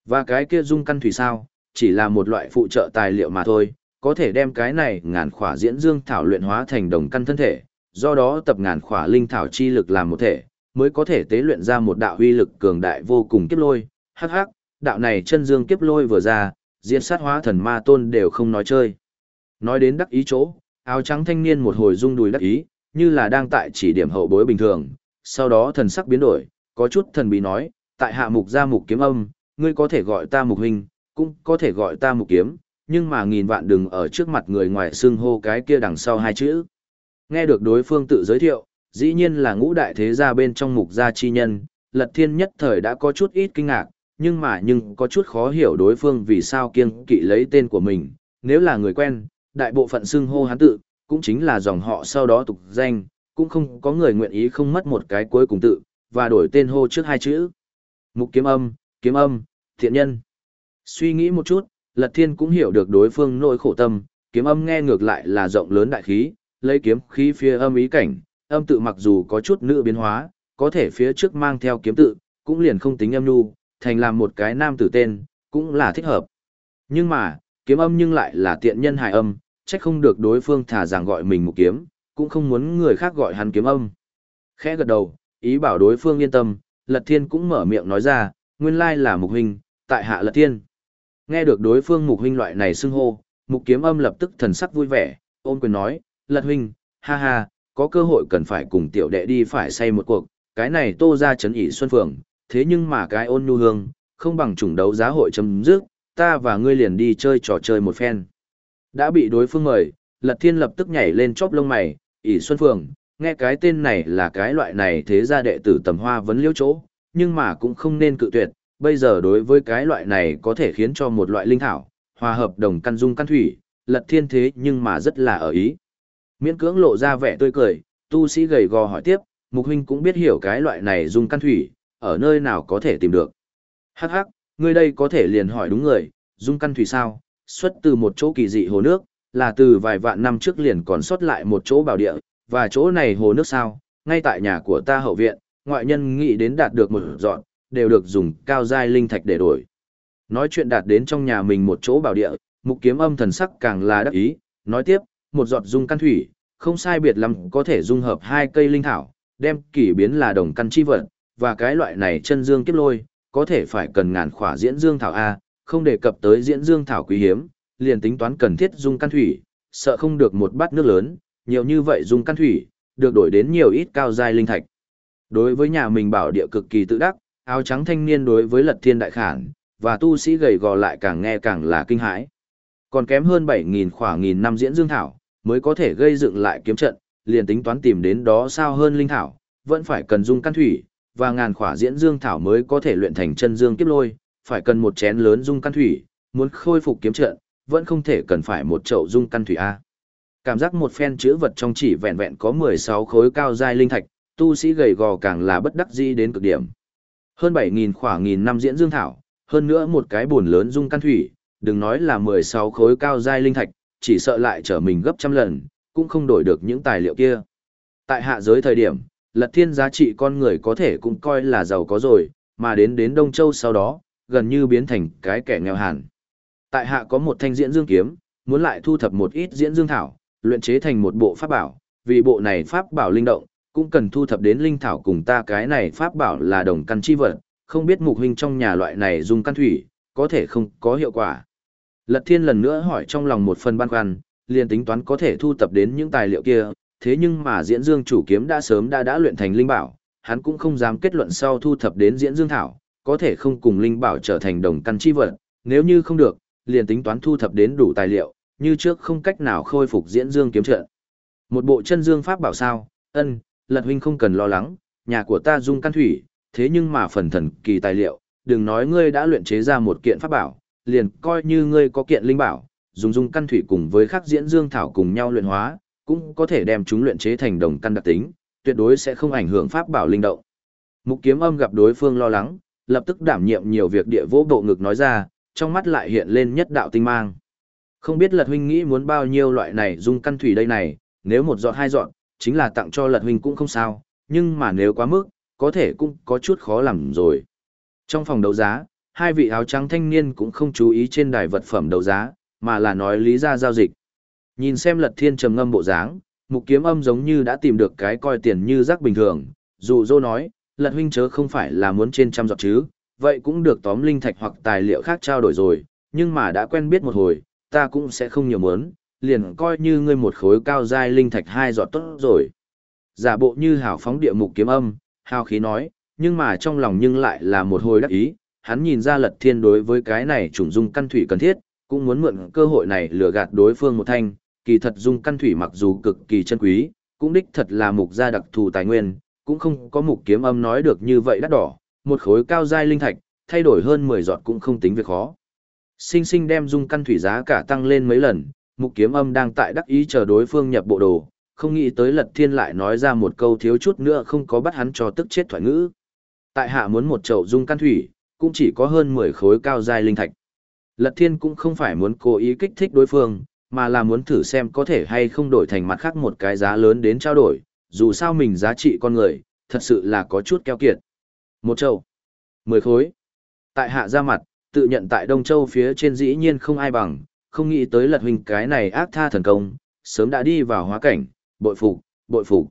Và cái kia dung căn thủy sao, chỉ là một loại phụ trợ tài liệu mà thôi, có thể đem cái này ngàn khỏa diễn dương thảo luyện hóa thành đồng căn thân thể, do đó tập ngàn khỏa linh thảo chi lực làm một thể, mới có thể tế luyện ra một đạo uy lực cường đại vô cùng kiếp lôi. Hắc hắc, đạo này chân dương kiếp lôi vừa ra, diễn sát hóa thần ma tôn đều không nói chơi. Nói đến đắc ý chỗ, áo trắng thanh niên một hồi rung đùi đắc ý, như là đang tại chỉ điểm hậu bối bình thường, sau đó thần sắc biến đổi, có chút thần bí nói, tại hạ mục gia mục kiếm âm, ngươi có thể gọi ta mục hình, cũng có thể gọi ta mục kiếm, nhưng mà nghìn vạn đừng ở trước mặt người ngoài xưng hô cái kia đằng sau hai chữ. Nghe được đối phương tự giới thiệu, dĩ nhiên là ngũ đại thế gia bên trong mục gia chi nhân, lật thiên nhất thời đã có chút ít kinh ngạc, nhưng mà nhưng có chút khó hiểu đối phương vì sao kiêng kỵ lấy tên của mình, nếu là người quen, đại bộ phận xưng hô hắn tự, cũng chính là dòng họ sau đó tục danh, cũng không có người nguyện ý không mất một cái cuối cùng tự, và đổi tên hô trước hai chữ. Mục kiếm âm, kiếm âm, thiện nhân. Suy nghĩ một chút, Lật Thiên cũng hiểu được đối phương nỗi khổ tâm, kiếm âm nghe ngược lại là rộng lớn đại khí, lấy kiếm khí phía âm ý cảnh, âm tự mặc dù có chút nữ biến hóa, có thể phía trước mang theo kiếm tự, cũng liền không tính âm nhu, thành làm một cái nam tử tên, cũng là thích hợp. Nhưng mà, kiếm âm nhưng lại là tiện nhân hài âm, trách không được đối phương thả rằng gọi mình một kiếm, cũng không muốn người khác gọi hắn kiếm âm. Khẽ gật đầu, ý bảo đối phương yên tâm, Lật Thiên cũng mở miệng nói ra, nguyên lai là mục huynh, tại hạ Lật Thiên. Nghe được đối phương mục huynh loại này xưng hô, mục kiếm âm lập tức thần sắc vui vẻ, ôm quyền nói, Lật huynh, ha ha, có cơ hội cần phải cùng tiểu đệ đi phải say một cuộc, cái này tô ra chấn ỉ xuân phường, thế nhưng mà cái ôn nhu hương, không bằng chủng đấu giá hội chấm dứt, ta và ngươi liền đi chơi trò chơi một phen. Đã bị đối phương mời, Lật Thiên lập tức nhảy lên chóp lông mày, ỉ xuân phường, nghe cái tên này là cái loại này thế gia đệ tử tầm hoa vấn liễu chỗ, nhưng mà cũng không nên cự tuyệt, bây giờ đối với cái loại này có thể khiến cho một loại linh thảo, hòa hợp đồng căn dung căn thủy, Lật Thiên thế nhưng mà rất là ở ý. Miễn cưỡng lộ ra vẻ tươi cười, tu sĩ gầy gò hỏi tiếp, mục huynh cũng biết hiểu cái loại này dung căn thủy, ở nơi nào có thể tìm được. Hắc hắc, ngươi đây có thể liền hỏi đúng người, dung căn thủy sao, xuất từ một chỗ kỳ dị hồ nước, là từ vài vạn năm trước liền còn sót lại một chỗ bảo địa, và chỗ này hồ nước sao, ngay tại nhà của ta hậu viện, ngoại nhân nghĩ đến đạt được một dọn, đều được dùng cao giai linh thạch để đổi. Nói chuyện đạt đến trong nhà mình một chỗ bảo địa, mục kiếm âm thần sắc càng là đắc ý, nói tiếp, một giọt dung căn thủy, không sai biệt lắm có thể dung hợp hai cây linh thảo, đem kỷ biến là đồng căn chi vật, và cái loại này chân dương kiếp lôi, có thể phải cần ngàn khỏa diễn dương thảo A, không đề cập tới diễn dương thảo quý hiếm, liền tính toán cần thiết dung căn thủy, sợ không được một bát nước lớn, nhiều như vậy dung căn thủy, được đổi đến nhiều ít cao giai linh thạch. Đối với nhà mình bảo địa cực kỳ tự đắc, áo trắng thanh niên đối với lật thiên đại khản, và tu sĩ gầy gò lại càng nghe càng là kinh hãi. Còn kém hơn 7.000 khỏa nghìn năm diễn dương thảo, mới có thể gây dựng lại kiếm trận, liền tính toán tìm đến đó sao hơn linh thảo, vẫn phải cần dung căn thủy, và ngàn khỏa diễn dương thảo mới có thể luyện thành chân dương kiếp lôi, phải cần một chén lớn dung căn thủy, muốn khôi phục kiếm trận, vẫn không thể cần phải một chậu dung căn thủy a. Cảm giác một phen chữ vật trong chỉ vẹn vẹn có 16 khối cao giai linh thạch, tu sĩ gầy gò càng là bất đắc dĩ đến cực điểm. Hơn 7000 khỏa nghìn năm diễn dương thảo, hơn nữa một cái buồn lớn dung căn thủy, đừng nói là 16 khối cao giai linh thạch, chỉ sợ lại trở mình gấp trăm lần, cũng không đổi được những tài liệu kia. Tại hạ giới thời điểm, lật thiên giá trị con người có thể cũng coi là giàu có rồi, mà đến đến Đông Châu sau đó, gần như biến thành cái kẻ nghèo hàn. Tại hạ có một thanh diễn dương kiếm, muốn lại thu thập một ít diễn dương thảo, luyện chế thành một bộ pháp bảo, vì bộ này pháp bảo linh động, cũng cần thu thập đến linh thảo cùng ta cái này pháp bảo là đồng căn chi vật, không biết mục huynh trong nhà loại này dùng căn thủy, có thể không có hiệu quả. Lật thiên lần nữa hỏi trong lòng một phần ban khoăn, liền tính toán có thể thu thập đến những tài liệu kia, thế nhưng mà diễn dương chủ kiếm đã sớm đã đã luyện thành linh bảo, hắn cũng không dám kết luận sau thu thập đến diễn dương thảo, có thể không cùng linh bảo trở thành đồng căn chi vật, nếu như không được, liền tính toán thu thập đến đủ tài liệu, như trước không cách nào khôi phục diễn dương kiếm trận. Một bộ chân dương pháp bảo sao, ân, lật huynh không cần lo lắng, nhà của ta dung căn thủy, thế nhưng mà phần thần kỳ tài liệu, đừng nói ngươi đã luyện chế ra một kiện pháp bảo, liền coi như ngươi có kiện linh bảo, dùng dung căn thủy cùng với khắc diễn dương thảo cùng nhau luyện hóa, cũng có thể đem chúng luyện chế thành đồng căn đặc tính, tuyệt đối sẽ không ảnh hưởng pháp bảo linh động. Mục kiếm âm gặp đối phương lo lắng, lập tức đảm nhiệm nhiều việc địa vô bộ ngực nói ra, trong mắt lại hiện lên nhất đạo tinh mang. Không biết lật huynh nghĩ muốn bao nhiêu loại này dung căn thủy đây này, nếu một giọt hai giọt, chính là tặng cho lật huynh cũng không sao, nhưng mà nếu quá mức, có thể cũng có chút khó làm rồi. Trong phòng đấu giá, hai vị áo trắng thanh niên cũng không chú ý trên đài vật phẩm đấu giá, mà là nói lý ra giao dịch. Nhìn xem lật thiên trầm ngâm bộ dáng, mục kiếm âm giống như đã tìm được cái coi tiền như rác bình thường, dù dô nói, lật huynh chớ không phải là muốn trên trăm giọt chứ, vậy cũng được tóm linh thạch hoặc tài liệu khác trao đổi rồi, nhưng mà đã quen biết một hồi, ta cũng sẽ không nhiều mớn, liền coi như ngươi một khối cao giai linh thạch hai giọt tốt rồi. Giả bộ như hào phóng địa mục kiếm âm, hào khí nói, nhưng mà trong lòng nhưng lại là một hồi đắc ý, hắn nhìn ra lật thiên đối với cái này trùng dung căn thủy cần thiết, cũng muốn mượn cơ hội này lừa gạt đối phương một thanh, kỳ thật dung căn thủy mặc dù cực kỳ chân quý, cũng đích thật là mục gia đặc thù tài nguyên, cũng không có mục kiếm âm nói được như vậy đắt đỏ, một khối cao giai linh thạch, thay đổi hơn 10 giọt cũng không tính việc khó. Sinh sinh đem dung căn thủy giá cả tăng lên mấy lần, mục kiếm âm đang tại đắc ý chờ đối phương nhập bộ đồ, không nghĩ tới lật thiên lại nói ra một câu thiếu chút nữa không có bắt hắn cho tức chết thoại ngữ. Tại hạ muốn một chậu dung căn thủy, cũng chỉ có hơn 10 khối cao giai linh thạch. Lật thiên cũng không phải muốn cố ý kích thích đối phương, mà là muốn thử xem có thể hay không đổi thành mặt khác một cái giá lớn đến trao đổi, dù sao mình giá trị con người, thật sự là có chút keo kiệt. Một châu mười khối. Tại hạ ra mặt, tự nhận tại Đông Châu phía trên dĩ nhiên không ai bằng, không nghĩ tới lật huynh cái này ác tha thần công, sớm đã đi vào hóa cảnh, bội phục, bội phục.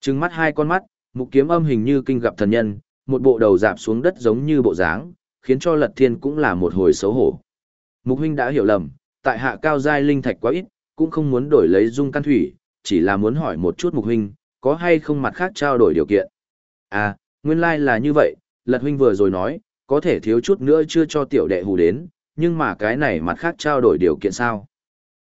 Trừng mắt hai con mắt, mục kiếm âm hình như kinh gặp thần nhân, một bộ đầu dạp xuống đất giống như bộ dáng, khiến cho lật thiên cũng là một hồi xấu hổ. Mục huynh đã hiểu lầm, tại hạ cao giai linh thạch quá ít, cũng không muốn đổi lấy dung căn thủy, chỉ là muốn hỏi một chút mục huynh, có hay không mặt khác trao đổi điều kiện. À, nguyên lai like là như vậy, lật huynh vừa rồi nói, có thể thiếu chút nữa chưa cho tiểu đệ hù đến, nhưng mà cái này mặt khác trao đổi điều kiện sao.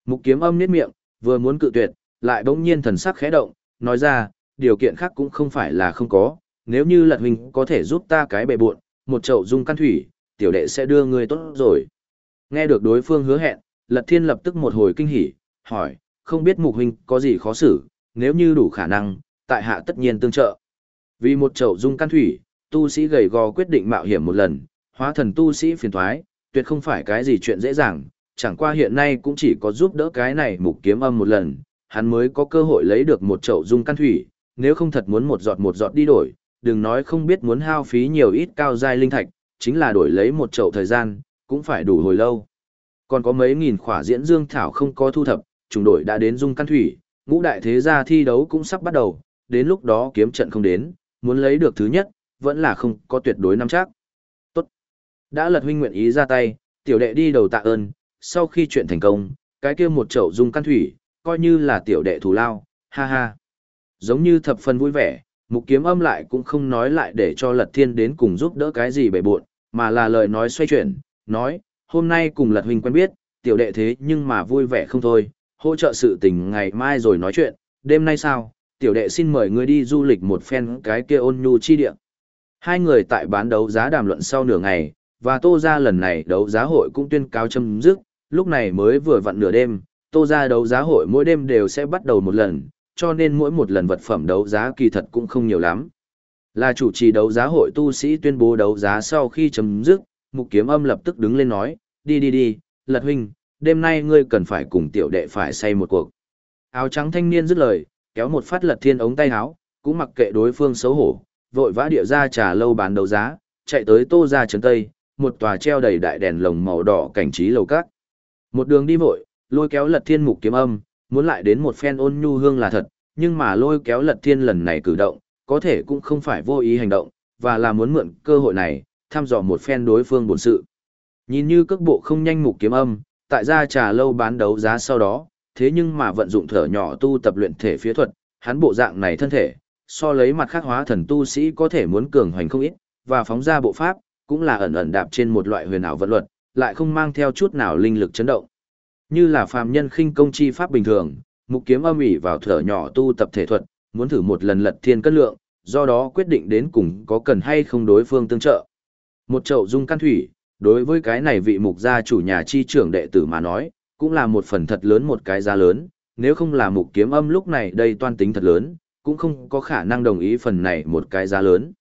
Mục kiếm âm niết miệng, vừa muốn cự tuyệt, lại bỗng nhiên thần sắc khẽ động, nói ra, điều kiện khác cũng không phải là không có, nếu như lật huynh có thể giúp ta cái bề buộn, một chậu dung căn thủy, tiểu đệ sẽ đưa người tốt rồi. Nghe được đối phương hứa hẹn, lật thiên lập tức một hồi kinh hỉ, hỏi, không biết mục huynh có gì khó xử, nếu như đủ khả năng, tại hạ tất nhiên tương trợ. Vì một chậu dung can thủy, tu sĩ gầy gò quyết định mạo hiểm một lần, hóa thần tu sĩ phiền thoái, tuyệt không phải cái gì chuyện dễ dàng, chẳng qua hiện nay cũng chỉ có giúp đỡ cái này mục kiếm âm một lần, hắn mới có cơ hội lấy được một chậu dung can thủy, nếu không thật muốn một giọt một giọt đi đổi, đừng nói không biết muốn hao phí nhiều ít cao giai linh thạch, chính là đổi lấy một chậu thời gian, cũng phải đủ hồi lâu. Còn có mấy nghìn khỏa diễn dương thảo không có thu thập, trùng đổi đã đến dung căn thủy, ngũ đại thế gia thi đấu cũng sắp bắt đầu, đến lúc đó kiếm trận không đến, muốn lấy được thứ nhất, vẫn là không có tuyệt đối nắm chắc. Tốt. Đã lật huynh nguyện ý ra tay, tiểu đệ đi đầu tạ ơn, sau khi chuyện thành công, cái kia một chậu dung căn thủy, coi như là tiểu đệ thù lao, ha ha. Giống như thập phần vui vẻ, mục kiếm âm lại cũng không nói lại để cho lật thiên đến cùng giúp đỡ cái gì bể buộn, mà là lời nói xoay chuyển, nói, hôm nay cùng lật huynh quen biết, tiểu đệ thế nhưng mà vui vẻ không thôi, hỗ trợ sự tình ngày mai rồi nói chuyện, đêm nay sao, tiểu đệ xin mời ngươi đi du lịch một phen cái kia ôn nhu chi địa. Hai người tại bán đấu giá đàm luận sau nửa ngày, và tô ra lần này đấu giá hội cũng tuyên cáo chấm dứt, lúc này mới vừa vặn nửa đêm, tô ra đấu giá hội mỗi đêm đều sẽ bắt đầu một lần, cho nên mỗi một lần vật phẩm đấu giá kỳ thật cũng không nhiều lắm. Là chủ trì đấu giá hội tu sĩ tuyên bố đấu giá sau khi chấm dứt, mục kiếm âm lập tức đứng lên nói, đi đi đi, lật huynh, đêm nay ngươi cần phải cùng tiểu đệ phải say một cuộc. Áo trắng thanh niên dứt lời, kéo một phát lật thiên ống tay áo, cũng mặc kệ đối phương xấu hổ, vội vã địa ra trà lâu bán đấu giá, chạy tới tô ra trấn tây, một tòa treo đầy đại đèn lồng màu đỏ cảnh trí lầu cát. Một đường đi vội, lôi kéo lật thiên mục kiếm âm, muốn lại đến một phen ôn nhu hương là thật, nhưng mà lôi kéo lật thiên lần này cử động, có thể cũng không phải vô ý hành động, và là muốn mượn cơ hội này, thăm dò một phen đối phương bổn sự. Nhìn như cước bộ không nhanh mục kiếm âm, tại ra trà lâu bán đấu giá sau đó, thế nhưng mà vận dụng thở nhỏ tu tập luyện thể phía thuật, hắn bộ dạng này thân thể, so lấy mặt khác hóa thần tu sĩ có thể muốn cường hoành không ít, và phóng ra bộ pháp, cũng là ẩn ẩn đạp trên một loại huyền ảo vận luật, lại không mang theo chút nào linh lực chấn động. Như là phàm nhân khinh công chi pháp bình thường, mục kiếm âm ỉ vào thở nhỏ tu tập thể thuật, muốn thử một lần lật thiên cân lượng, do đó quyết định đến cùng có cần hay không đối phương tương trợ. Một chậu dung can thủy, đối với cái này vị mục gia chủ nhà chi trưởng đệ tử mà nói, cũng là một phần thật lớn một cái giá lớn, nếu không là mục kiếm âm lúc này đây toan tính thật lớn, cũng không có khả năng đồng ý phần này một cái giá lớn.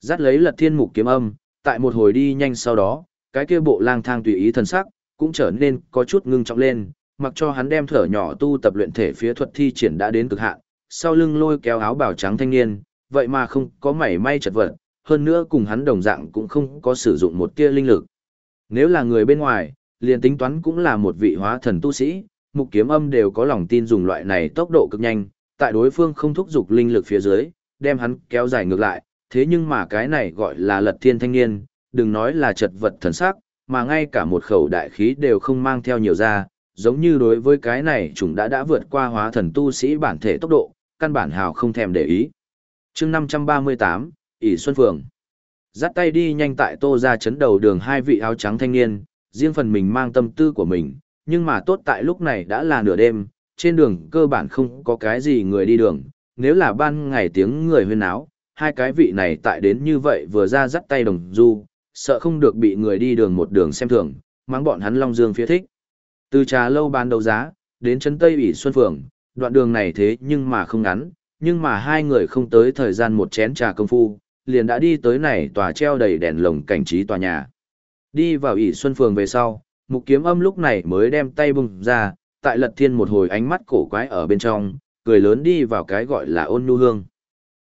Dắt lấy lật thiên mục kiếm âm, tại một hồi đi nhanh sau đó, cái kia bộ lang thang tùy ý thần sắc, cũng trở nên có chút ngưng trọng lên, mặc cho hắn đem thở nhỏ tu tập luyện thể phía thuật thi triển đã đến cực hạn, sau lưng lôi kéo áo bào trắng thanh niên, vậy mà không có mảy may chật vật, hơn nữa cùng hắn đồng dạng cũng không có sử dụng một tia linh lực. Nếu là người bên ngoài, liền tính toán cũng là một vị hóa thần tu sĩ, mục kiếm âm đều có lòng tin dùng loại này tốc độ cực nhanh, tại đối phương không thúc giục linh lực phía dưới, đem hắn kéo dài ngược lại, thế nhưng mà cái này gọi là lật thiên thanh niên, đừng nói là chật vật thần sắc, mà ngay cả một khẩu đại khí đều không mang theo nhiều ra, giống như đối với cái này chúng đã đã vượt qua hóa thần tu sĩ bản thể tốc độ, căn bản hào không thèm để ý. chương 538, ỷ Xuân Phường. Dắt tay đi nhanh tại tô ra chấn đầu đường hai vị áo trắng thanh niên, riêng phần mình mang tâm tư của mình, nhưng mà tốt tại lúc này đã là nửa đêm, trên đường cơ bản không có cái gì người đi đường, nếu là ban ngày tiếng người huyên áo, hai cái vị này tại đến như vậy vừa ra dắt tay đồng du, sợ không được bị người đi đường một đường xem thường, mang bọn hắn Long Dương phía thích. Từ trà lâu bán đấu giá, đến chân Tây ủy Xuân Phường, đoạn đường này thế nhưng mà không ngắn, nhưng mà hai người không tới thời gian một chén trà công phu, liền đã đi tới này tòa treo đầy đèn lồng cảnh trí tòa nhà. Đi vào ỷ Xuân Phường về sau, mục kiếm âm lúc này mới đem tay bưng ra, tại lật thiên một hồi ánh mắt cổ quái ở bên trong, cười lớn đi vào cái gọi là ôn nhu hương.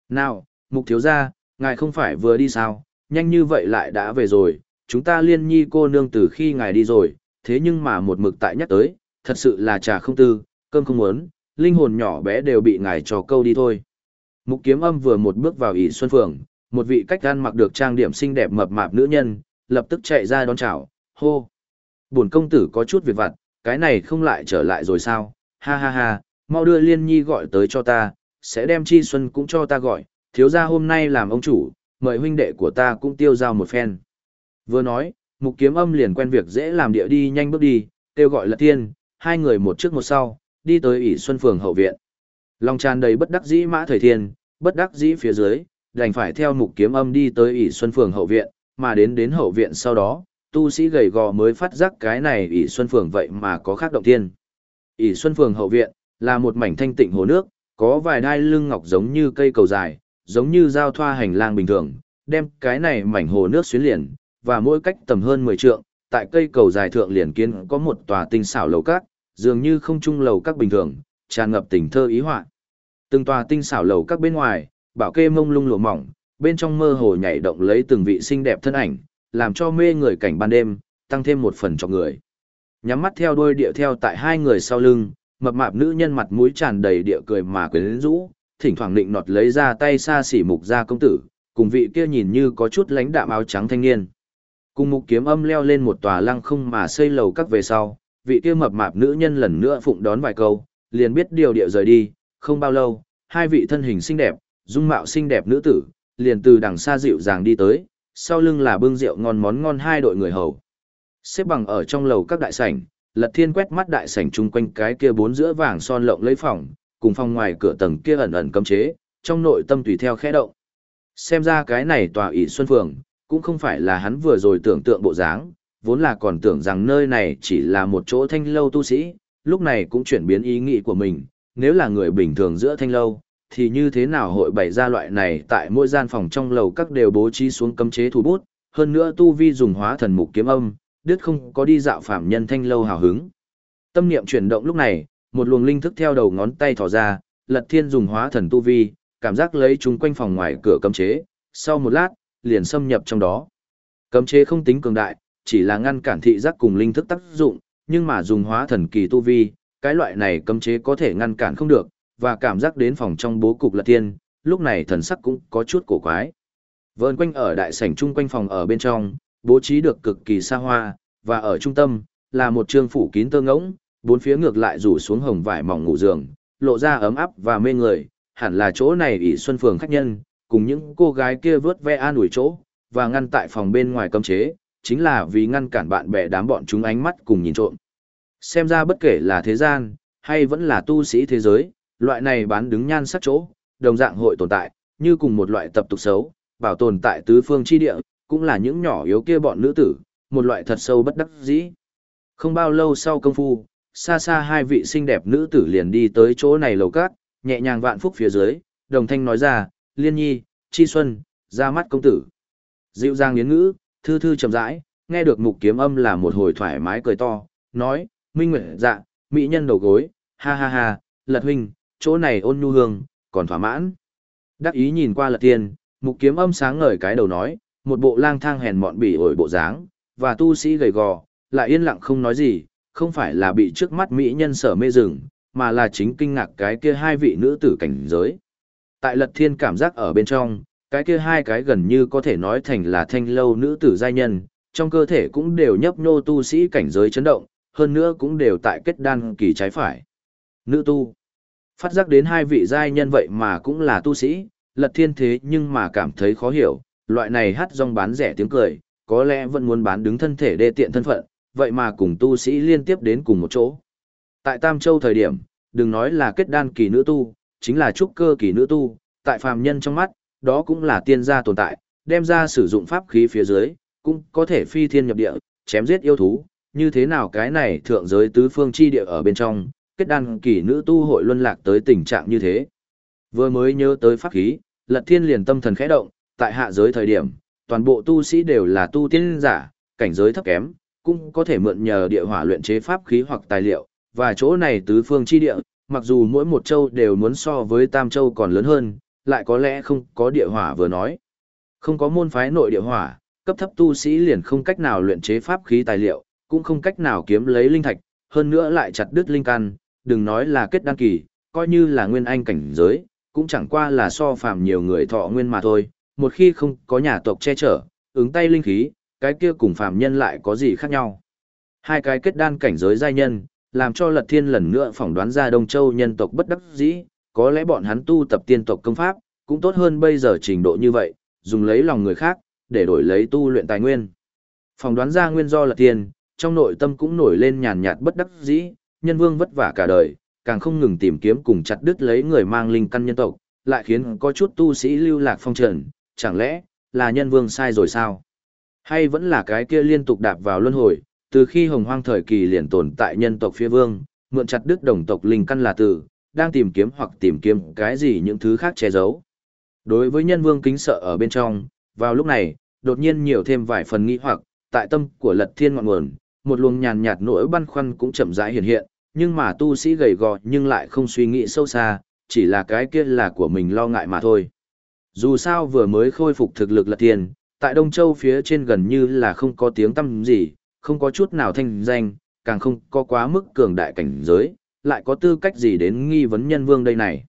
Nào, mục thiếu gia, ngài không phải vừa đi sao, nhanh như vậy lại đã về rồi, chúng ta liên nhi cô nương từ khi ngài đi rồi, thế nhưng mà một mực tại nhắc tới, thật sự là trà không tư, cơm không muốn, linh hồn nhỏ bé đều bị ngài trò câu đi thôi. Mục kiếm âm vừa một bước vào ỷ xuân phường, một vị cách gan mặc được trang điểm xinh đẹp mập mạp nữ nhân, lập tức chạy ra đón chào, hô. buồn công tử có chút việc vặt, cái này không lại trở lại rồi sao, ha ha ha, mau đưa liên nhi gọi tới cho ta, sẽ đem chi xuân cũng cho ta gọi, thiếu gia hôm nay làm ông chủ, mời huynh đệ của ta cũng tiêu giao một phen. Vừa nói, mục kiếm âm liền quen việc dễ làm địa đi nhanh bước đi, kêu gọi là tiên, hai người một trước một sau, đi tới ỷ xuân phường hậu viện. Lòng tràn đầy bất đắc dĩ mã thời thiên, bất đắc dĩ phía dưới, đành phải theo mục kiếm âm đi tới ỷ xuân phường hậu viện, mà đến đến hậu viện sau đó, tu sĩ gầy gò mới phát giác cái này ỷ xuân phường vậy mà có khác động tiên. ỷ xuân phường hậu viện là một mảnh thanh tịnh hồ nước, có vài đai lưng ngọc giống như cây cầu dài, giống như giao thoa hành lang bình thường, đem cái này mảnh hồ nước xuyến liền, và mỗi cách tầm hơn 10 trượng, tại cây cầu dài thượng liền kiến có một tòa tinh xảo lầu các, dường như không trung lầu các bình thường, tràn ngập tình thơ ý họa. Từng tòa tinh xảo lầu các bên ngoài, bảo kê mông lung lụa mỏng, bên trong mơ hồ nhảy động lấy từng vị xinh đẹp thân ảnh, làm cho mê người cảnh ban đêm, tăng thêm một phần cho người. Nhắm mắt theo đuôi địa theo tại hai người sau lưng, mập mạp nữ nhân mặt mũi tràn đầy địa cười mà quyến rũ, thỉnh thoảng định nọt lấy ra tay xa xỉ mục ra công tử, cùng vị kia nhìn như có chút lãnh đạm áo trắng thanh niên. Cùng mục kiếm âm leo lên một tòa lăng không mà xây lầu các về sau, vị kia mập mạp nữ nhân lần nữa phụng đón vài câu, liền biết điều địa rời đi, không bao lâu, hai vị thân hình xinh đẹp, dung mạo xinh đẹp nữ tử, liền từ đằng xa dịu dàng đi tới, sau lưng là bưng rượu ngon món ngon hai đội người hầu. Xếp bằng ở trong lầu các đại sảnh, Lật Thiên quét mắt đại sảnh chung quanh cái kia bốn giữa vàng son lộng lấy phòng, cùng phòng ngoài cửa tầng kia ẩn ẩn cấm chế, trong nội tâm tùy theo khẽ động. Xem ra cái này tòa ỷ Xuân Phường, cũng không phải là hắn vừa rồi tưởng tượng bộ dáng, vốn là còn tưởng rằng nơi này chỉ là một chỗ thanh lâu tu sĩ, lúc này cũng chuyển biến ý nghĩ của mình, nếu là người bình thường giữa thanh lâu, thì như thế nào hội bày ra loại này tại mỗi gian phòng trong lầu các đều bố trí xuống cấm chế thủ bút, hơn nữa tu vi dùng hóa thần mục kiếm âm, đứt không có đi dạo phạm nhân thanh lâu hào hứng. Tâm niệm chuyển động lúc này, một luồng linh thức theo đầu ngón tay thò ra, Lật Thiên dùng hóa thần tu vi, cảm giác lấy chúng quanh phòng ngoài cửa cấm chế, sau một lát, liền xâm nhập trong đó. Cấm chế không tính cường đại, chỉ là ngăn cản thị giác cùng linh thức tác dụng, nhưng mà dùng hóa thần kỳ tu vi, cái loại này cấm chế có thể ngăn cản không được, và cảm giác đến phòng trong bố cục Lật Thiên, lúc này thần sắc cũng có chút cổ quái. Vơn quanh ở đại sảnh chung quanh phòng ở bên trong, bố trí được cực kỳ xa hoa, và ở trung tâm, là một trương phủ kín tơ ngỗng, bốn phía ngược lại rủ xuống hồng vải mỏng ngủ giường, lộ ra ấm áp và mê người, hẳn là chỗ này ỷ xuân phường khách nhân, cùng những cô gái kia vớt ve an ủi chỗ, và ngăn tại phòng bên ngoài cấm chế, chính là vì ngăn cản bạn bè đám bọn chúng ánh mắt cùng nhìn trộm. Xem ra bất kể là thế gian, hay vẫn là tu sĩ thế giới, loại này bán đứng nhan sắc chỗ, đồng dạng hội tồn tại, như cùng một loại tập tục xấu, bảo tồn tại tứ phương chi địa, cũng là những nhỏ yếu kia bọn nữ tử, một loại thật sâu bất đắc dĩ. Không bao lâu sau công phu, xa xa hai vị xinh đẹp nữ tử liền đi tới chỗ này lầu cát, nhẹ nhàng vạn phúc phía dưới, đồng thanh nói ra, liên nhi, chi xuân, ra mắt công tử. Dịu dàng yến ngữ, thư thư chậm rãi, nghe được mục kiếm âm là một hồi thoải mái cười to, nói, minh nguyện dạ, mỹ nhân đầu gối, ha ha ha, lật huynh, chỗ này ôn nhu hương, còn thỏa mãn. Đắc ý nhìn qua lật tiên, mục kiếm âm sáng ngời cái đầu nói, một bộ lang thang hèn mọn bỉ ổi bộ dáng, và tu sĩ gầy gò, lại yên lặng không nói gì, không phải là bị trước mắt mỹ nhân sở mê rừng, mà là chính kinh ngạc cái kia hai vị nữ tử cảnh giới. Tại lật thiên cảm giác ở bên trong, cái kia hai cái gần như có thể nói thành là thanh lâu nữ tử giai nhân, trong cơ thể cũng đều nhấp nhô tu sĩ cảnh giới chấn động, hơn nữa cũng đều tại kết đan kỳ trái phải. Nữ tu. Phát giác đến hai vị giai nhân vậy mà cũng là tu sĩ, lật thiên thế nhưng mà cảm thấy khó hiểu, loại này hát rong bán rẻ tiếng cười, có lẽ vẫn muốn bán đứng thân thể đê tiện thân phận, vậy mà cùng tu sĩ liên tiếp đến cùng một chỗ. Tại Tam Châu thời điểm, đừng nói là kết đan kỳ nữ tu, chính là trúc cơ kỳ nữ tu, tại phàm nhân trong mắt, đó cũng là tiên gia tồn tại, đem ra sử dụng pháp khí phía dưới, cũng có thể phi thiên nhập địa, chém giết yêu thú, như thế nào cái này thượng giới tứ phương chi địa ở bên trong, kết đan kỳ nữ tu hội luân lạc tới tình trạng như thế. Vừa mới nhớ tới pháp khí, Lật Thiên liền tâm thần khẽ động, tại hạ giới thời điểm, toàn bộ tu sĩ đều là tu tiên giả, cảnh giới thấp kém, cũng có thể mượn nhờ địa hỏa luyện chế pháp khí hoặc tài liệu, và chỗ này tứ phương chi địa, mặc dù mỗi một châu đều muốn so với tam châu còn lớn hơn, lại có lẽ không có địa hỏa vừa nói. Không có môn phái nội địa hỏa, cấp thấp tu sĩ liền không cách nào luyện chế pháp khí tài liệu, cũng không cách nào kiếm lấy linh thạch, hơn nữa lại chặt đứt linh căn, đừng nói là kết đăng kỳ, coi như là nguyên anh cảnh giới, cũng chẳng qua là so phàm nhiều người thọ nguyên mà thôi, một khi không có nhà tộc che chở, ứng tay linh khí, cái kia cùng phàm nhân lại có gì khác nhau. Hai cái kết đan cảnh giới giai nhân, làm cho Lật Thiên lần nữa phỏng đoán ra Đông Châu nhân tộc bất đắc dĩ, có lẽ bọn hắn tu tập tiên tộc công pháp, cũng tốt hơn bây giờ trình độ như vậy, dùng lấy lòng người khác, để đổi lấy tu luyện tài nguyên. Phỏng đoán ra nguyên do Lật Thiên, trong nội tâm cũng nổi lên nhàn nhạt bất đắc dĩ, nhân vương vất vả cả đời, càng không ngừng tìm kiếm cùng chặt đứt lấy người mang linh căn nhân tộc, lại khiến có chút tu sĩ lưu lạc phong trần, chẳng lẽ là nhân vương sai rồi sao? Hay vẫn là cái kia liên tục đạp vào luân hồi, từ khi hồng hoang thời kỳ liền tồn tại nhân tộc phía vương, mượn chặt đứt đồng tộc linh căn là tử, đang tìm kiếm hoặc tìm kiếm cái gì những thứ khác che giấu. Đối với nhân vương kính sợ ở bên trong, vào lúc này, đột nhiên nhiều thêm vài phần nghĩ hoặc, tại tâm của lật thiên ngọn nguồn, một luồng nhàn nhạt nỗi băn khoăn cũng chậm rãi hiện hiện, nhưng mà tu sĩ gầy gò nhưng lại không suy nghĩ sâu xa, chỉ là cái kia là của mình lo ngại mà thôi. Dù sao vừa mới khôi phục thực lực lật tiền, tại Đông Châu phía trên gần như là không có tiếng tăm gì, không có chút nào thanh danh, càng không có quá mức cường đại cảnh giới, lại có tư cách gì đến nghi vấn nhân vương đây này.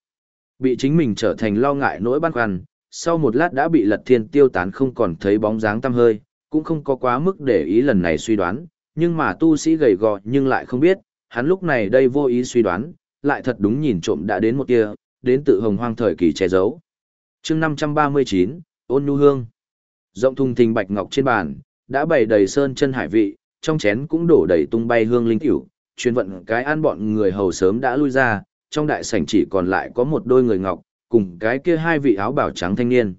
Bị chính mình trở thành lo ngại nỗi băn khoăn, sau một lát đã bị lật thiên tiêu tán không còn thấy bóng dáng tăm hơi, cũng không có quá mức để ý lần này suy đoán, nhưng mà tu sĩ gầy gò nhưng lại không biết, hắn lúc này đây vô ý suy đoán, lại thật đúng nhìn trộm đã đến một tia, đến tự hồng hoang thời kỳ che giấu. chương 539, ôn nhu hương. Rộng thùng thình bạch ngọc trên bàn, đã bày đầy sơn chân hải vị, trong chén cũng đổ đầy tung bay hương linh tiểu, chuyên vận cái ăn bọn người hầu sớm đã lui ra, trong đại sảnh chỉ còn lại có một đôi người ngọc, cùng cái kia hai vị áo bảo trắng thanh niên.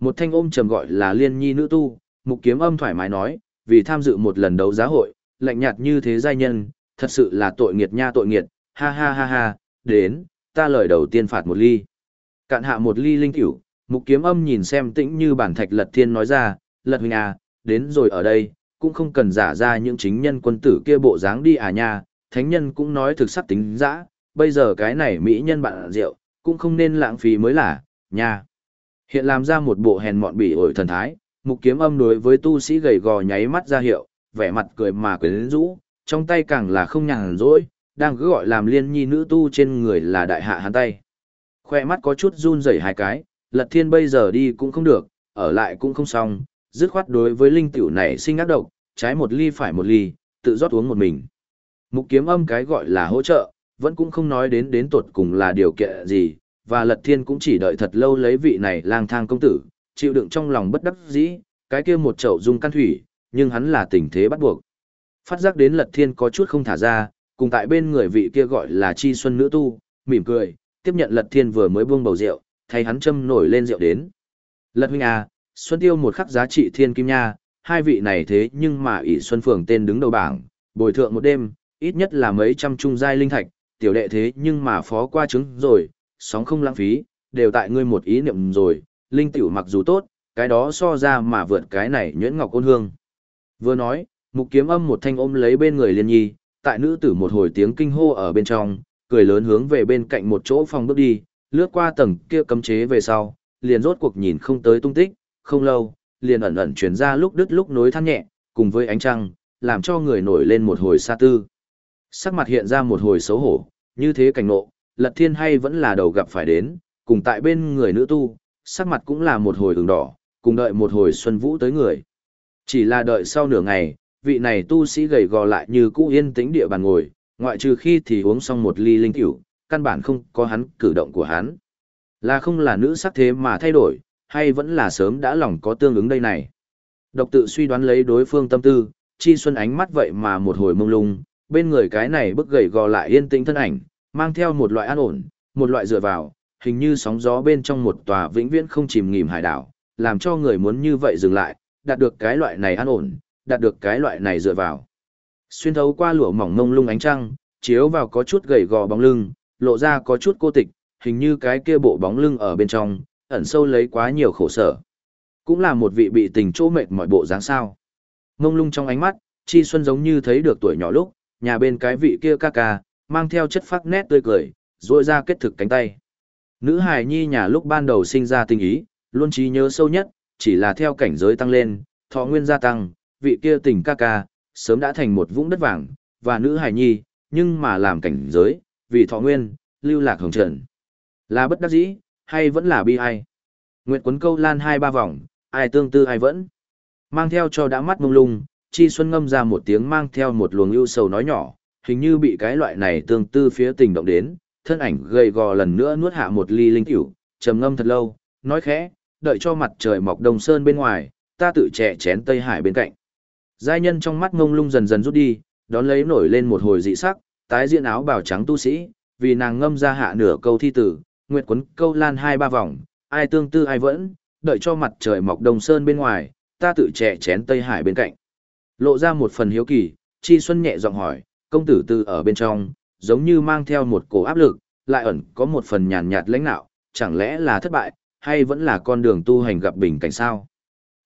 Một thanh ôm trầm gọi là liên nhi nữ tu, mục kiếm âm thoải mái nói, vì tham dự một lần đấu giá hội, lạnh nhạt như thế giai nhân, thật sự là tội nghiệt nha tội nghiệt, ha ha ha ha, đến, ta lời đầu tiên phạt một ly. Cạn hạ một ly linh tiểu, mục kiếm âm nhìn xem tĩnh như bản thạch lật thiên nói ra, lật huynh à, đến rồi ở đây, cũng không cần giả ra những chính nhân quân tử kia bộ dáng đi à nha, thánh nhân cũng nói thực sắc tính dã, bây giờ cái này mỹ nhân bạn rượu, cũng không nên lãng phí mới là, nha. Hiện làm ra một bộ hèn mọn bỉ ổi thần thái, mục kiếm âm đối với tu sĩ gầy gò nháy mắt ra hiệu, vẻ mặt cười mà quyến rũ, trong tay càng là không nhàn rỗi, đang cứ gọi làm liên nhi nữ tu trên người là đại hạ hắn tay. Khoe mắt có chút run rẩy hai cái, lật thiên bây giờ đi cũng không được, ở lại cũng không xong, dứt khoát đối với linh tiểu này sinh ác độc, trái một ly phải một ly, tự rót uống một mình. Mục kiếm âm cái gọi là hỗ trợ, vẫn cũng không nói đến đến tuột cùng là điều kiện gì, và lật thiên cũng chỉ đợi thật lâu lấy vị này lang thang công tử, chịu đựng trong lòng bất đắc dĩ, cái kia một chậu dung căn thủy, nhưng hắn là tình thế bắt buộc. Phát giác đến lật thiên có chút không thả ra, cùng tại bên người vị kia gọi là chi xuân nữ tu, mỉm cười, tiếp nhận lật thiên vừa mới buông bầu rượu, thay hắn châm nổi lên rượu đến. Lật huynh à, Xuân Tiêu một khắc giá trị thiên kim nha, hai vị này thế nhưng mà ỷ Xuân Phường tên đứng đầu bảng, bồi thượng một đêm, ít nhất là mấy trăm trung giai linh thạch, tiểu đệ thế nhưng mà phó qua chứng rồi, sóng không lãng phí, đều tại ngươi một ý niệm rồi, linh tiểu mặc dù tốt, cái đó so ra mà vượt cái này nhuyễn ngọc ôn hương. Vừa nói, mục kiếm âm một thanh ôm lấy bên người liên nhi, tại nữ tử một hồi tiếng kinh hô ở bên trong, cười lớn hướng về bên cạnh một chỗ phòng bước đi, lướt qua tầng kia cấm chế về sau, liền rốt cuộc nhìn không tới tung tích, không lâu, liền ẩn ẩn truyền ra lúc đứt lúc nối than nhẹ, cùng với ánh trăng, làm cho người nổi lên một hồi xa tư. Sắc mặt hiện ra một hồi xấu hổ, như thế cảnh nộ, lật thiên hay vẫn là đầu gặp phải đến, cùng tại bên người nữ tu, sắc mặt cũng là một hồi ửng đỏ, cùng đợi một hồi xuân vũ tới người. Chỉ là đợi sau nửa ngày, vị này tu sĩ gầy gò lại như cũ yên tĩnh địa bàn ngồi, ngoại trừ khi thì uống xong một ly linh tiểu, căn bản không có hắn cử động của hắn. Là không là nữ sắc thế mà thay đổi, hay vẫn là sớm đã lòng có tương ứng đây này. Độc tự suy đoán lấy đối phương tâm tư, chi xuân ánh mắt vậy mà một hồi mông lung, bên người cái này bức gầy gò lại yên tĩnh thân ảnh, mang theo một loại an ổn, một loại dựa vào, hình như sóng gió bên trong một tòa vĩnh viễn không chìm nghỉm hải đảo, làm cho người muốn như vậy dừng lại, đạt được cái loại này an ổn, đạt được cái loại này dựa vào. Xuyên thấu qua lụa mỏng mông lung ánh trăng, chiếu vào có chút gầy gò bóng lưng, lộ ra có chút cô tịch, hình như cái kia bộ bóng lưng ở bên trong, ẩn sâu lấy quá nhiều khổ sở. Cũng là một vị bị tình chỗ mệt mọi bộ dáng sao. Mông lung trong ánh mắt, Chi Xuân giống như thấy được tuổi nhỏ lúc, nhà bên cái vị kia ca ca, mang theo chất phác nét tươi cười, rôi ra kết thực cánh tay. Nữ hài nhi nhà lúc ban đầu sinh ra tình ý, luôn trí nhớ sâu nhất, chỉ là theo cảnh giới tăng lên, thọ nguyên gia tăng, vị kia tình ca ca, sớm đã thành một vũng đất vàng, và nữ hài nhi, nhưng mà làm cảnh giới, vì thọ nguyên, lưu lạc hồng trần. Là bất đắc dĩ, hay vẫn là bi ai? Nguyệt quấn câu lan hai ba vòng, ai tương tư ai vẫn. Mang theo cho đã mắt mông lung, Chi Xuân ngâm ra một tiếng mang theo một luồng ưu sầu nói nhỏ, hình như bị cái loại này tương tư phía tình động đến, thân ảnh gầy gò lần nữa nuốt hạ một ly linh tiểu, trầm ngâm thật lâu, nói khẽ, đợi cho mặt trời mọc đông sơn bên ngoài, ta tự trẻ chén Tây Hải bên cạnh. Giai nhân trong mắt ngông lung dần dần rút đi, đón lấy nổi lên một hồi dị sắc, tái diện áo bào trắng tu sĩ, vì nàng ngâm ra hạ nửa câu thi tử, nguyệt quấn câu lan hai ba vòng, ai tương tư ai vẫn, đợi cho mặt trời mọc đồng sơn bên ngoài, ta tự trẻ chén Tây Hải bên cạnh. Lộ ra một phần hiếu kỳ, Chi Xuân nhẹ giọng hỏi, công tử tư ở bên trong, giống như mang theo một cổ áp lực, lại ẩn có một phần nhàn nhạt lãnh nạo, chẳng lẽ là thất bại, hay vẫn là con đường tu hành gặp bình cảnh sao?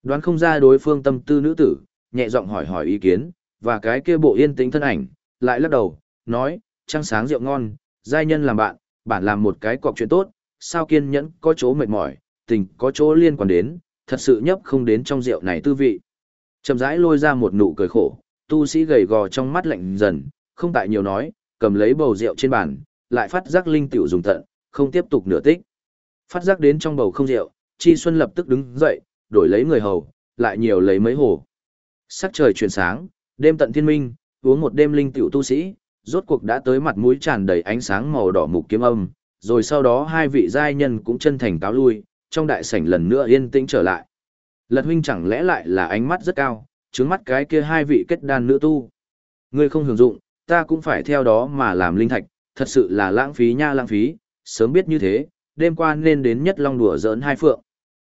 Đoán không ra đối phương tâm tư nữ tử, nhẹ giọng hỏi hỏi ý kiến, và cái kia bộ yên tĩnh thân ảnh, lại lắc đầu, nói, trăng sáng rượu ngon, giai nhân làm bạn, bản làm một cái cọc chuyện tốt, sao kiên nhẫn có chỗ mệt mỏi, tình có chỗ liên quan đến, thật sự nhấp không đến trong rượu này tư vị. Chậm rãi lôi ra một nụ cười khổ, tu sĩ gầy gò trong mắt lạnh dần, không tại nhiều nói, cầm lấy bầu rượu trên bàn, lại phát giác linh tiểu dùng tận, không tiếp tục nửa tích. Phát giác đến trong bầu không rượu, Chi Xuân lập tức đứng dậy, đổi lấy người hầu, lại nhiều lấy mấy hồ. Sắc trời chuyển sáng, đêm tận thiên minh, uống một đêm linh tiểu tu sĩ, rốt cuộc đã tới mặt mũi tràn đầy ánh sáng màu đỏ mục kiếm âm, rồi sau đó hai vị giai nhân cũng chân thành cáo lui, trong đại sảnh lần nữa yên tĩnh trở lại. Lật huynh chẳng lẽ lại là ánh mắt rất cao, trứng mắt cái kia hai vị kết đan nữ tu. Ngươi không hưởng dụng, ta cũng phải theo đó mà làm linh thạch, thật sự là lãng phí nha lãng phí, sớm biết như thế, đêm qua nên đến nhất long đùa giỡn hai phượng.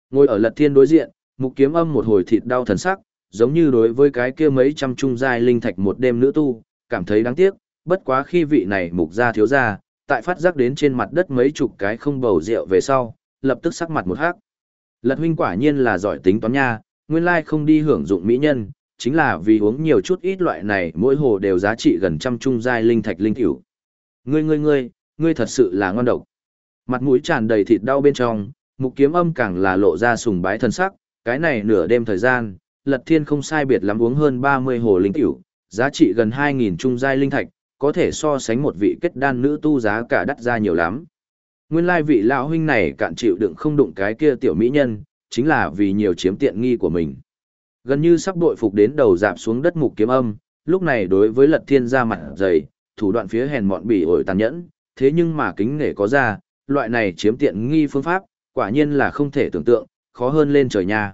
Ngồi ở lật thiên đối diện, mục kiếm âm một hồi thịt đau thần sắc, giống như đối với cái kia mấy trăm trung giai linh thạch một đêm nữ tu, cảm thấy đáng tiếc, bất quá khi vị này mục gia thiếu gia, tại phát giác đến trên mặt đất mấy chục cái không bầu rượu về sau, lập tức sắc mặt một hắc. Lật huynh quả nhiên là giỏi tính toán nha, nguyên lai không đi hưởng dụng mỹ nhân, chính là vì uống nhiều chút ít loại này mỗi hồ đều giá trị gần trăm trung giai linh thạch linh tiểu. Ngươi ngươi ngươi, ngươi thật sự là ngon độc. Mặt mũi tràn đầy thịt đau bên trong, mục kiếm âm càng là lộ ra sùng bái thân sắc, cái này nửa đêm thời gian, Lật Thiên không sai biệt lắm uống hơn 30 hồ linh tiểu, giá trị gần 2000 trung giai linh thạch, có thể so sánh một vị kết đan nữ tu giá cả đắt ra nhiều lắm. Nguyên lai vị lão huynh này cạn chịu đựng không đụng cái kia tiểu mỹ nhân, chính là vì nhiều chiếm tiện nghi của mình. Gần như sắp đội phục đến đầu dạp xuống đất mục kiếm âm, lúc này đối với lật thiên ra mặt dày, thủ đoạn phía hèn mọn bỉ ổi tàn nhẫn, thế nhưng mà kính nể có ra, loại này chiếm tiện nghi phương pháp, quả nhiên là không thể tưởng tượng, khó hơn lên trời nha.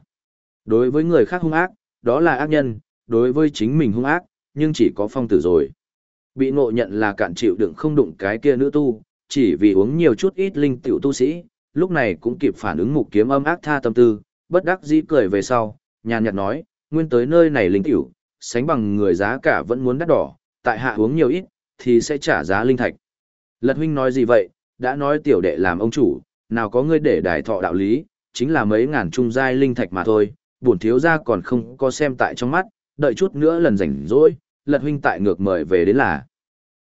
Đối với người khác hung ác, đó là ác nhân, đối với chính mình hung ác, nhưng chỉ có phong tử rồi. Bị ngộ nhận là cạn chịu đựng không đụng cái kia nữ tu, chỉ vì uống nhiều chút ít linh tiểu tu sĩ, lúc này cũng kịp phản ứng mục kiếm âm ác tha tâm tư, bất đắc dĩ cười về sau, nhàn nhạt nói, nguyên tới nơi này linh tiểu, sánh bằng người giá cả vẫn muốn đắt đỏ, tại hạ uống nhiều ít, thì sẽ trả giá linh thạch. Lật huynh nói gì vậy, đã nói tiểu đệ làm ông chủ, nào có ngươi để đài thọ đạo lý, chính là mấy ngàn trung giai linh thạch mà thôi, bổn thiếu gia còn không có xem tại trong mắt, đợi chút nữa lần rảnh rỗi, lật huynh tại ngược mời về đến là.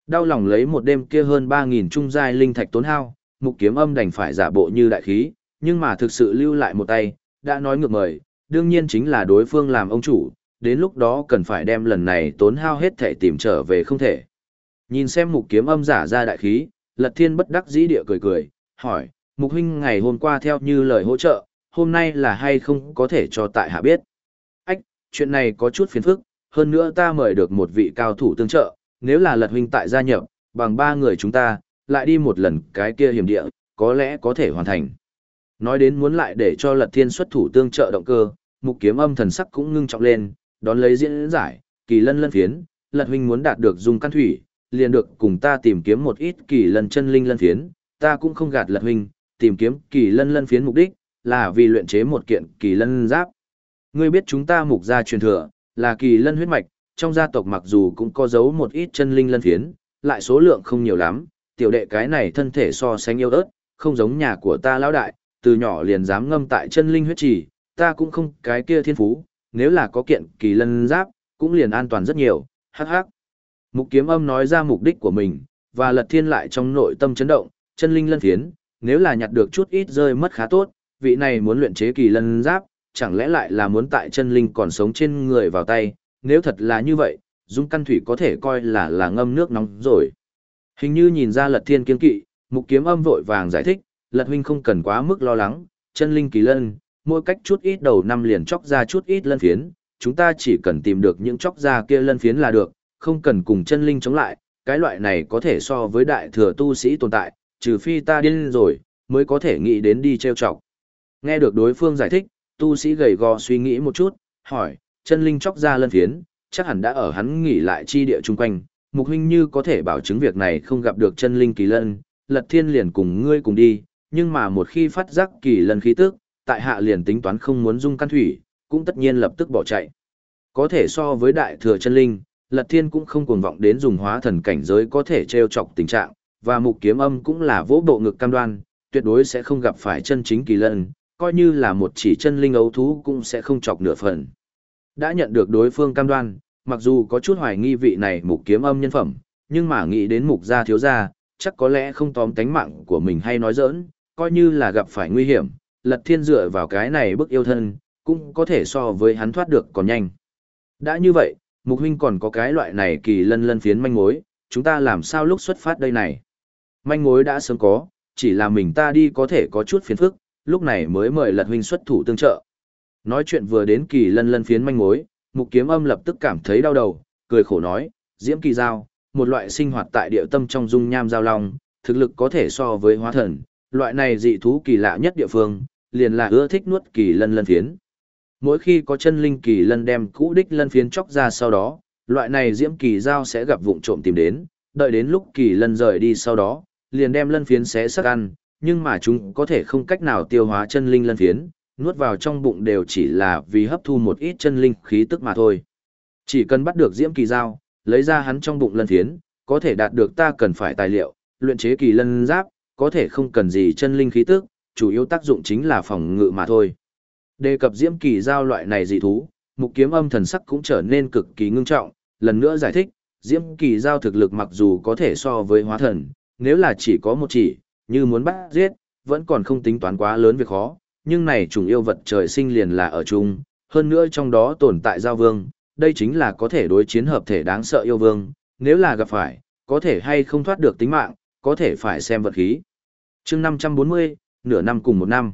Đau lòng lấy một đêm kia hơn 3.000 trung giai linh thạch tốn hao, mục kiếm âm đành phải giả bộ như đại khí, nhưng mà thực sự lưu lại một tay, đã nói ngược mời, đương nhiên chính là đối phương làm ông chủ, đến lúc đó cần phải đem lần này tốn hao hết thể tìm trở về không thể. Nhìn xem mục kiếm âm giả ra đại khí, lật thiên bất đắc dĩ địa cười cười, hỏi, mục huynh ngày hôm qua theo như lời hỗ trợ, hôm nay là hay không có thể cho tại hạ biết. Ách, chuyện này có chút phiền phức, hơn nữa ta mời được một vị cao thủ tương trợ, nếu là lật huynh tại gia nhập, bằng ba người chúng ta, lại đi một lần cái kia hiểm địa, có lẽ có thể hoàn thành. Nói đến muốn lại để cho lật thiên xuất thủ tương trợ động cơ, mục kiếm âm thần sắc cũng ngưng trọng lên, đón lấy diễn giải, kỳ lân lân phiến, lật huynh muốn đạt được dùng căn thủy, liền được cùng ta tìm kiếm một ít kỳ lân chân linh lân phiến, ta cũng không gạt lật huynh, tìm kiếm kỳ lân lân phiến mục đích, là vì luyện chế một kiện kỳ lân giáp. Ngươi biết chúng ta mục gia truyền thừa, là kỳ lân huyết mạch, trong gia tộc mặc dù cũng có giấu một ít chân linh lân phiến, lại số lượng không nhiều lắm, tiểu đệ cái này thân thể so sánh yêu ớt, không giống nhà của ta lão đại, từ nhỏ liền dám ngâm tại chân linh huyết trì, ta cũng không cái kia thiên phú, nếu là có kiện kỳ lân giáp, cũng liền an toàn rất nhiều, hắc hắc. Mục kiếm âm nói ra mục đích của mình, và lật thiên lại trong nội tâm chấn động, chân linh lân phiến, nếu là nhặt được chút ít rơi mất khá tốt, vị này muốn luyện chế kỳ lân giáp, chẳng lẽ lại là muốn tại chân linh còn sống trên người vào tay, nếu thật là như vậy, dung căn thủy có thể coi là là ngâm nước nóng rồi. Hình như nhìn ra lật thiên kiên kỵ, mục kiếm âm vội vàng giải thích, lật huynh không cần quá mức lo lắng, chân linh kỳ lân, mỗi cách chút ít đầu năm liền chóc ra chút ít lân phiến, chúng ta chỉ cần tìm được những chóc ra kia lân phiến là được, không cần cùng chân linh chống lại, cái loại này có thể so với đại thừa tu sĩ tồn tại, trừ phi ta điên rồi, mới có thể nghĩ đến đi treo chọc. Nghe được đối phương giải thích, tu sĩ gầy gò suy nghĩ một chút, hỏi, chân linh chóc ra lân phiến, chắc hẳn đã ở hắn nghỉ lại chi địa chung quanh, mục huynh như có thể bảo chứng việc này không gặp được chân linh kỳ lân, lật thiên liền cùng ngươi cùng đi, nhưng mà một khi phát giác kỳ lân khí tức, tại hạ liền tính toán không muốn dung căn thủy, cũng tất nhiên lập tức bỏ chạy. Có thể so với đại thừa chân linh, lật thiên cũng không cuồng vọng đến dùng hóa thần cảnh giới có thể treo chọc tình trạng, và mục kiếm âm cũng là vỗ bộ ngực cam đoan, tuyệt đối sẽ không gặp phải chân chính kỳ lân, coi như là một chỉ chân linh ấu thú cũng sẽ không chọc nửa phần. Đã nhận được đối phương cam đoan, mặc dù có chút hoài nghi vị này mục kiếm âm nhân phẩm, nhưng mà nghĩ đến mục gia thiếu gia, chắc có lẽ không tóm tánh mạng của mình hay nói giỡn, coi như là gặp phải nguy hiểm, lật thiên dựa vào cái này bức yêu thân, cũng có thể so với hắn thoát được còn nhanh. Đã như vậy, mục huynh còn có cái loại này kỳ lân lân phiến manh mối, chúng ta làm sao lúc xuất phát đây này. Manh mối đã sớm có, chỉ là mình ta đi có thể có chút phiền phức, lúc này mới mời lật huynh xuất thủ tương trợ. Nói chuyện vừa đến kỳ lân lân phiến manh mối, mục kiếm âm lập tức cảm thấy đau đầu, cười khổ nói, diễm kỳ giao, một loại sinh hoạt tại địa tâm trong dung nham giao long, thực lực có thể so với hóa thần, loại này dị thú kỳ lạ nhất địa phương, liền là ưa thích nuốt kỳ lân lân phiến. Mỗi khi có chân linh kỳ lân đem cũ đích lân phiến chóc ra sau đó, loại này diễm kỳ giao sẽ gặp vụng trộm tìm đến, đợi đến lúc kỳ lân rời đi sau đó, liền đem lân phiến xé sắc ăn, nhưng mà chúng có thể không cách nào tiêu hóa chân linh lân phiến, nuốt vào trong bụng đều chỉ là vì hấp thu một ít chân linh khí tức mà thôi. Chỉ cần bắt được diễm kỳ dao lấy ra hắn trong bụng lân phiến, có thể đạt được ta cần phải tài liệu, luyện chế kỳ lân giáp, có thể không cần gì chân linh khí tức, chủ yếu tác dụng chính là phòng ngự mà thôi. Đề cập diễm kỳ giao loại này dị thú, mục kiếm âm thần sắc cũng trở nên cực kỳ ngưng trọng, lần nữa giải thích, diễm kỳ giao thực lực mặc dù có thể so với hóa thần, nếu là chỉ có một chỉ, như muốn bắt giết, vẫn còn không tính toán quá lớn việc khó, nhưng này trùng yêu vật trời sinh liền là ở chung, hơn nữa trong đó tồn tại giao vương, đây chính là có thể đối chiến hợp thể đáng sợ yêu vương, nếu là gặp phải, có thể hay không thoát được tính mạng, có thể phải xem vật khí. chương 540, nửa năm cùng một năm.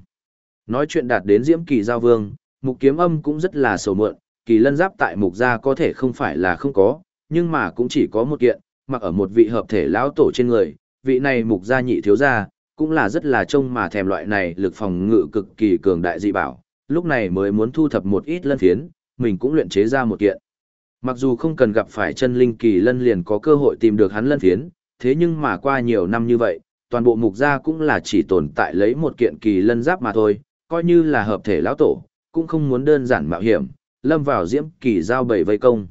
Nói chuyện đạt đến diễm kỳ giao vương, mục kiếm âm cũng rất là sầu mượn, kỳ lân giáp tại mục gia có thể không phải là không có, nhưng mà cũng chỉ có một kiện, mặc ở một vị hợp thể lão tổ trên người, vị này mục gia nhị thiếu gia, cũng là rất là trông mà thèm loại này lực phòng ngự cực kỳ cường đại dị bảo, lúc này mới muốn thu thập một ít lân phiến, mình cũng luyện chế ra một kiện. Mặc dù không cần gặp phải chân linh kỳ lân liền có cơ hội tìm được hắn lân phiến, thế nhưng mà qua nhiều năm như vậy, toàn bộ mục gia cũng là chỉ tồn tại lấy một kiện kỳ lân giáp mà thôi, coi như là hợp thể lão tổ, cũng không muốn đơn giản mạo hiểm, lâm vào diễm kỳ giao bảy vây công.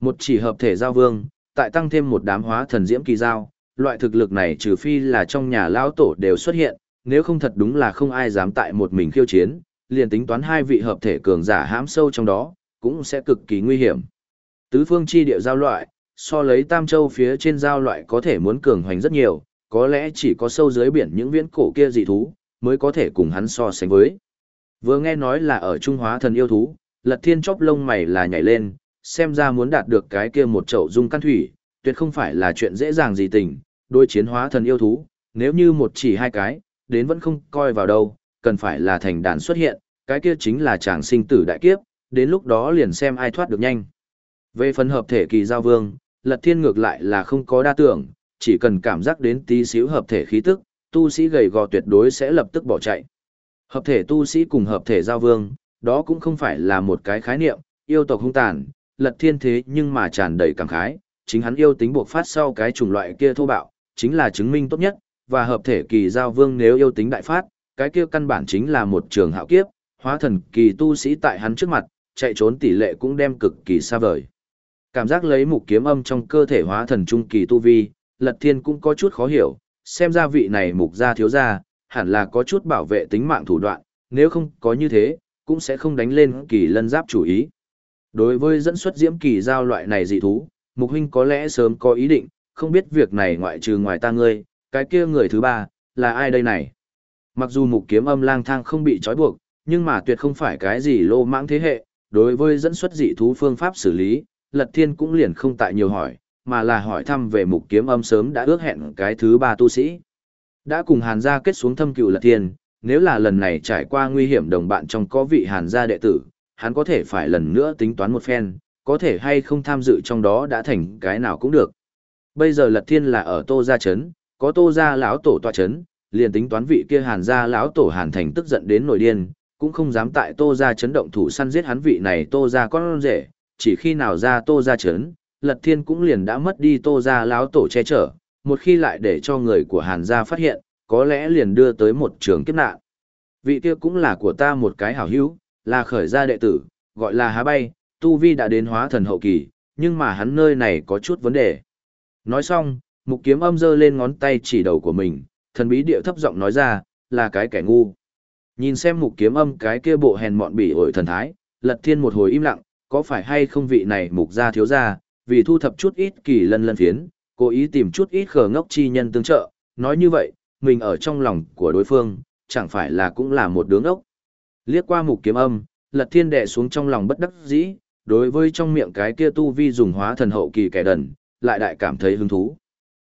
Một chỉ hợp thể giao vương, tại tăng thêm một đám hóa thần diễm kỳ giao, loại thực lực này trừ phi là trong nhà lão tổ đều xuất hiện, nếu không thật đúng là không ai dám tại một mình khiêu chiến, liền tính toán hai vị hợp thể cường giả hãm sâu trong đó, cũng sẽ cực kỳ nguy hiểm. Tứ phương chi địa giao loại, so lấy tam châu phía trên giao loại có thể muốn cường hoành rất nhiều, có lẽ chỉ có sâu dưới biển những viễn cổ kia dị thú, mới có thể cùng hắn so sánh với. Vừa nghe nói là ở Trung Hóa thần yêu thú, Lật Thiên chóp lông mày là nhảy lên, xem ra muốn đạt được cái kia một chậu dung căn thủy, tuyệt không phải là chuyện dễ dàng gì tình, đôi chiến hóa thần yêu thú, nếu như một chỉ hai cái, đến vẫn không coi vào đâu, cần phải là thành đàn xuất hiện, cái kia chính là chàng sinh tử đại kiếp, đến lúc đó liền xem ai thoát được nhanh. Về phần hợp thể kỳ giao vương, Lật Thiên ngược lại là không có đa tưởng, chỉ cần cảm giác đến tí xíu hợp thể khí tức, tu sĩ gầy gò tuyệt đối sẽ lập tức bỏ chạy. Hợp thể tu sĩ cùng hợp thể giao vương, đó cũng không phải là một cái khái niệm, yêu tộc hung tàn, Lật Thiên thế nhưng mà tràn đầy cảm khái, chính hắn yêu tính buộc phát sau cái chủng loại kia thô bạo, chính là chứng minh tốt nhất, và hợp thể kỳ giao vương nếu yêu tính đại phát, cái kia căn bản chính là một trường hạo kiếp, hóa thần kỳ tu sĩ tại hắn trước mặt, chạy trốn tỷ lệ cũng đem cực kỳ xa vời. Cảm giác lấy mục kiếm âm trong cơ thể hóa thần trung kỳ tu vi, Lật Thiên cũng có chút khó hiểu, xem ra vị này mục gia thiếu gia, hẳn là có chút bảo vệ tính mạng thủ đoạn, nếu không có như thế, cũng sẽ không đánh lên kỳ lân giáp chủ ý. Đối với dẫn xuất diễm kỳ giao loại này dị thú, mục huynh có lẽ sớm có ý định, không biết việc này ngoại trừ ngoài ta ngươi, cái kia người thứ ba, là ai đây này? Mặc dù mục kiếm âm lang thang không bị trói buộc, nhưng mà tuyệt không phải cái gì lô mãng thế hệ, đối với dẫn xuất dị thú phương pháp xử lý, Lật Thiên cũng liền không tại nhiều hỏi, mà là hỏi thăm về mục kiếm âm sớm đã ước hẹn cái thứ ba tu sĩ. Đã cùng Hàn gia kết xuống thâm cựu Lật Thiên, nếu là lần này trải qua nguy hiểm đồng bạn trong có vị Hàn gia đệ tử, hắn có thể phải lần nữa tính toán một phen, có thể hay không tham dự trong đó đã thành cái nào cũng được. Bây giờ Lật Thiên là ở Tô Gia Trấn, có Tô Gia lão tổ tọa trấn, liền tính toán vị kia Hàn gia lão tổ Hàn Thành tức giận đến nổi điên, cũng không dám tại Tô Gia chấn động thủ săn giết hắn vị này Tô Gia con rể, chỉ khi nào ra Tô Gia chấn, Lật Thiên cũng liền đã mất đi Tô Gia lão tổ che chở, một khi lại để cho người của Hàn gia phát hiện, có lẽ liền đưa tới một trường kiếp nạn. Vị kia cũng là của ta một cái hảo hữu, là khởi gia đệ tử, gọi là há bay, tu vi đã đến hóa thần hậu kỳ, nhưng mà hắn nơi này có chút vấn đề. Nói xong, mục kiếm âm giơ lên ngón tay chỉ đầu của mình, thần bí điệu thấp giọng nói ra, là cái kẻ ngu. Nhìn xem mục kiếm âm cái kia bộ hèn mọn bỉ ổi thần thái, lật thiên một hồi im lặng, có phải hay không vị này mục gia thiếu gia, vì thu thập chút ít kỳ lân lân phiến, cố ý tìm chút ít khờ ngốc chi nhân tương trợ, nói như vậy, mình ở trong lòng của đối phương, chẳng phải là cũng là một đứa ngốc. Liếc qua mục kiếm âm, lật thiên đệ xuống trong lòng bất đắc dĩ, đối với trong miệng cái kia tu vi dùng hóa thần hậu kỳ kẻ đần, lại đại cảm thấy hứng thú.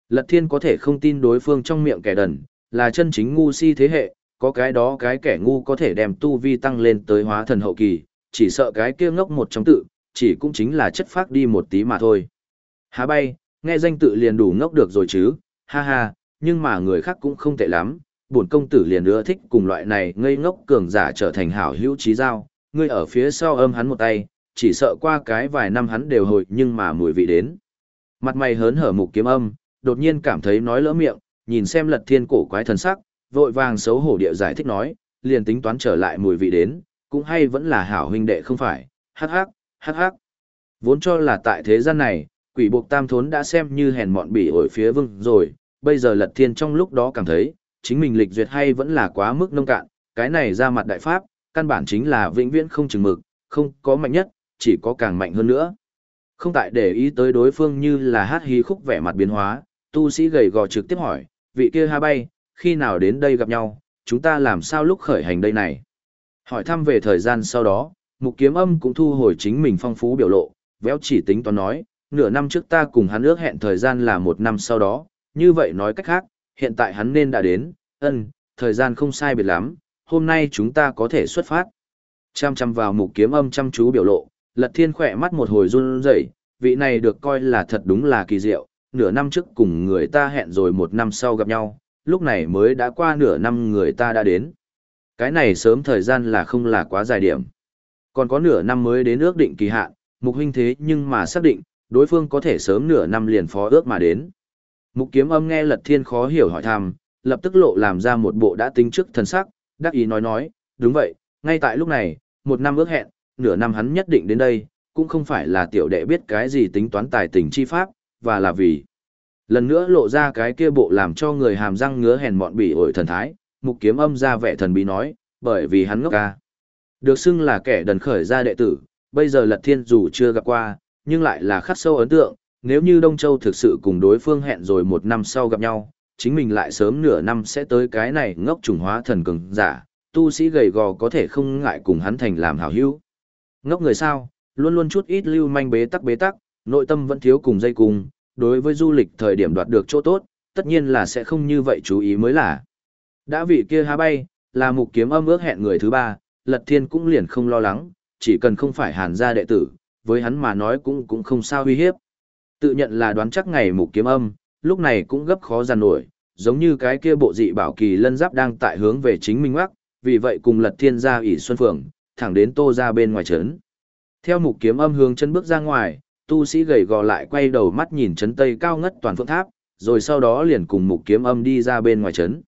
Lật thiên có thể không tin đối phương trong miệng kẻ đần, là chân chính ngu si thế hệ, có cái đó cái kẻ ngu có thể đem tu vi tăng lên tới hóa thần hậu kỳ, chỉ sợ cái kia ngốc một trong tự, chỉ cũng chính là chất phác đi một tí mà thôi. Há bay, nghe danh tự liền đủ ngốc được rồi chứ, ha ha, nhưng mà người khác cũng không tệ lắm, bổn công tử liền ưa thích cùng loại này ngây ngốc cường giả trở thành hảo hữu trí giao, ngươi ở phía sau âm hắn một tay, chỉ sợ qua cái vài năm hắn đều hồi nhưng mà mùi vị đến. Mặt mày hớn hở mục kiếm âm, đột nhiên cảm thấy nói lỡ miệng, nhìn xem lật thiên cổ quái thần sắc, vội vàng xấu hổ địa giải thích nói, liền tính toán trở lại mùi vị đến, cũng hay vẫn là hảo huynh đệ không phải, hắc hắc, hắc hắc. Vốn cho là tại thế gian này, quỷ buộc tam thốn đã xem như hèn mọn bỉ ổi phía vương rồi, bây giờ lật thiên trong lúc đó cảm thấy, chính mình lịch duyệt hay vẫn là quá mức nông cạn, cái này ra mặt đại pháp, căn bản chính là vĩnh viễn không chừng mực, không có mạnh nhất, chỉ có càng mạnh hơn nữa. Không tại để ý tới đối phương như là hát hí khúc vẻ mặt biến hóa, tu sĩ gầy gò trực tiếp hỏi, vị kia ha bay, khi nào đến đây gặp nhau, chúng ta làm sao lúc khởi hành đây này. Hỏi thăm về thời gian sau đó, mục kiếm âm cũng thu hồi chính mình phong phú biểu lộ, véo chỉ tính toán nói, nửa năm trước ta cùng hắn ước hẹn thời gian là một năm sau đó, như vậy nói cách khác, hiện tại hắn nên đã đến, ân, thời gian không sai biệt lắm, hôm nay chúng ta có thể xuất phát. Chăm chăm vào mục kiếm âm chăm chú biểu lộ, lật thiên khỏe mắt một hồi run rẩy, vị này được coi là thật đúng là kỳ diệu, nửa năm trước cùng người ta hẹn rồi một năm sau gặp nhau, lúc này mới đã qua nửa năm người ta đã đến. Cái này sớm thời gian là không là quá dài điểm. Còn có nửa năm mới đến ước định kỳ hạn, mục huynh thế nhưng mà xác định, đối phương có thể sớm nửa năm liền phó ước mà đến. Mục kiếm âm nghe lật thiên khó hiểu hỏi thăm, lập tức lộ làm ra một bộ đã tính trước thần sắc, đắc ý nói nói, đúng vậy, ngay tại lúc này, một năm ước hẹn, nửa năm hắn nhất định đến đây, cũng không phải là tiểu đệ biết cái gì tính toán tài tình chi pháp, và là vì Lần nữa lộ ra cái kia bộ làm cho người hàm răng ngứa hèn mọn bỉ ổi thần thái, mục kiếm âm ra vẻ thần bí nói, bởi vì hắn ngốc ca. Được xưng là kẻ đần khởi ra đệ tử, bây giờ lật thiên dù chưa gặp qua, nhưng lại là khắc sâu ấn tượng, nếu như Đông Châu thực sự cùng đối phương hẹn rồi một năm sau gặp nhau, chính mình lại sớm nửa năm sẽ tới cái này ngốc trùng hóa thần cường giả, tu sĩ gầy gò có thể không ngại cùng hắn thành làm hảo hữu. Ngốc người sao, luôn luôn chút ít lưu manh bế tắc bế tắc, nội tâm vẫn thiếu cùng dây cùng, đối với du lịch thời điểm đoạt được chỗ tốt, tất nhiên là sẽ không như vậy chú ý mới là. Đã vị kia há bay, là mục kiếm âm ước hẹn người thứ ba, Lật Thiên cũng liền không lo lắng, chỉ cần không phải hàn gia đệ tử, với hắn mà nói cũng cũng không sao uy hiếp. Tự nhận là đoán chắc ngày mục kiếm âm, lúc này cũng gấp khó giàn nổi, giống như cái kia bộ dị bảo kỳ lân giáp đang tại hướng về chính mình ngoắc, vì vậy cùng Lật Thiên ra ỷ Xuân Phượng, thẳng đến Tô ra bên ngoài trấn. Theo mục kiếm âm hướng chân bước ra ngoài, tu sĩ gầy gò lại quay đầu mắt nhìn trấn tây cao ngất toàn phượng tháp, rồi sau đó liền cùng mục kiếm âm đi ra bên ngoài trấn.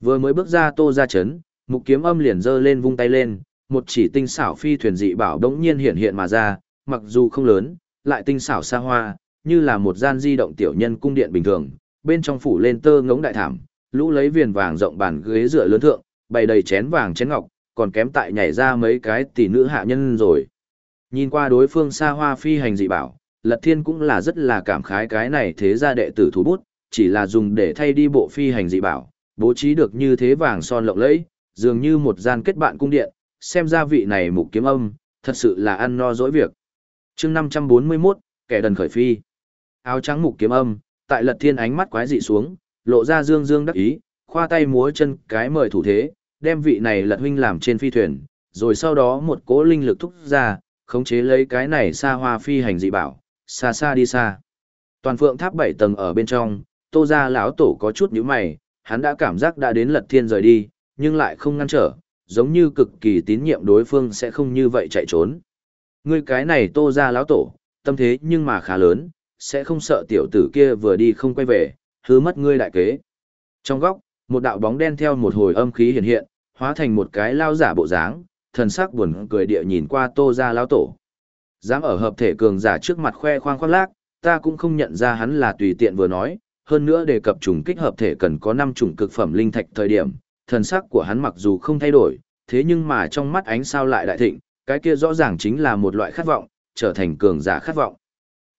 Vừa mới bước ra Tô ra trấn, mục kiếm âm liền giơ lên vung tay lên, một chỉ tinh xảo phi thuyền dị bảo đống nhiên hiện hiện mà ra, mặc dù không lớn, lại tinh xảo xa hoa, như là một gian di động tiểu nhân cung điện bình thường, bên trong phủ lên tơ ngống đại thảm, lũ lấy viền vàng rộng bàn ghế dựa lớn thượng, bày đầy chén vàng chén ngọc, còn kém tại nhảy ra mấy cái tỷ nữ hạ nhân rồi. Nhìn qua đối phương xa hoa phi hành dị bảo, Lật Thiên cũng là rất là cảm khái cái này thế ra đệ tử thủ bút, chỉ là dùng để thay đi bộ phi hành dị bảo, bố trí được như thế vàng son lộng lẫy, dường như một gian kết bạn cung điện, xem ra vị này mục kiếm âm, thật sự là ăn no dỗi việc. chương 541, kẻ đần khởi phi. Áo trắng mục kiếm âm, tại lật thiên ánh mắt quái dị xuống, lộ ra dương dương đắc ý, khoa tay múa chân cái mời thủ thế, đem vị này lật huynh làm trên phi thuyền, rồi sau đó một cỗ linh lực thúc ra, khống chế lấy cái này xa hoa phi hành dị bảo, xa xa đi xa. Toàn phượng tháp bảy tầng ở bên trong, tô ra lão tổ có chút nhíu mày, hắn đã cảm giác đã đến lật thiên rời đi, nhưng lại không ngăn trở, giống như cực kỳ tín nhiệm đối phương sẽ không như vậy chạy trốn. Ngươi cái này tô ra lão tổ, tâm thế nhưng mà khá lớn, sẽ không sợ tiểu tử kia vừa đi không quay về, hứa mất ngươi đại kế. Trong góc, một đạo bóng đen theo một hồi âm khí hiện hiện, hóa thành một cái lao giả bộ dáng, thần sắc buồn cười địa nhìn qua tô ra lão tổ. Dám ở hợp thể cường giả trước mặt khoe khoang khoác lác, ta cũng không nhận ra hắn là tùy tiện vừa nói, hơn nữa đề cập trùng kích hợp thể cần có 5 chủng cực phẩm linh thạch thời điểm, thần sắc của hắn mặc dù không thay đổi, thế nhưng mà trong mắt ánh sao lại đại thịnh, cái kia rõ ràng chính là một loại khát vọng, trở thành cường giả khát vọng.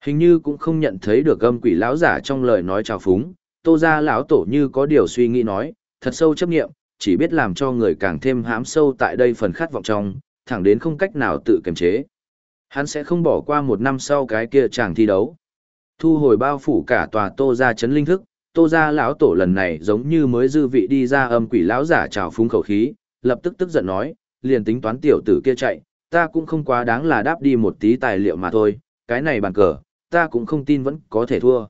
Hình như cũng không nhận thấy được âm quỷ lão giả trong lời nói trào phúng, tô ra lão tổ như có điều suy nghĩ nói, thật sâu chấp nghiệm, chỉ biết làm cho người càng thêm hãm sâu tại đây phần khát vọng trong, thẳng đến không cách nào tự kiềm chế. Hắn sẽ không bỏ qua một năm sau cái kia chàng thi đấu. Thu hồi bao phủ cả tòa tô ra chấn linh thức, tô ra lão tổ lần này giống như mới dư vị đi ra âm quỷ lão giả trào phúng khẩu khí, lập tức tức giận nói, liền tính toán tiểu tử kia chạy, ta cũng không quá đáng là đáp đi một tí tài liệu mà thôi, cái này bàn cờ, ta cũng không tin vẫn có thể thua.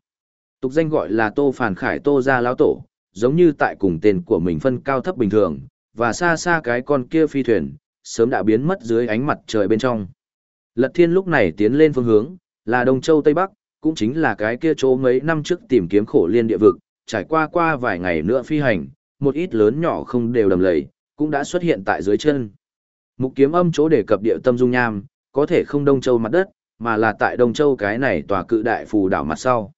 Tục danh gọi là Tô Phản Khải Tô gia lão tổ, giống như tại cùng tên của mình phân cao thấp bình thường, và xa xa cái con kia phi thuyền, sớm đã biến mất dưới ánh mặt trời bên trong. Lật Thiên lúc này tiến lên phương hướng, là Đông Châu Tây Bắc, cũng chính là cái kia chỗ mấy năm trước tìm kiếm khổ liên địa vực, trải qua qua vài ngày nữa phi hành, một ít lớn nhỏ không đều đầm lầy, cũng đã xuất hiện tại dưới chân. Mục kiếm âm chỗ đề cập địa tâm dung nham, có thể không Đông Châu mặt đất, mà là tại Đông Châu cái này tòa cự đại phù đảo mặt sau.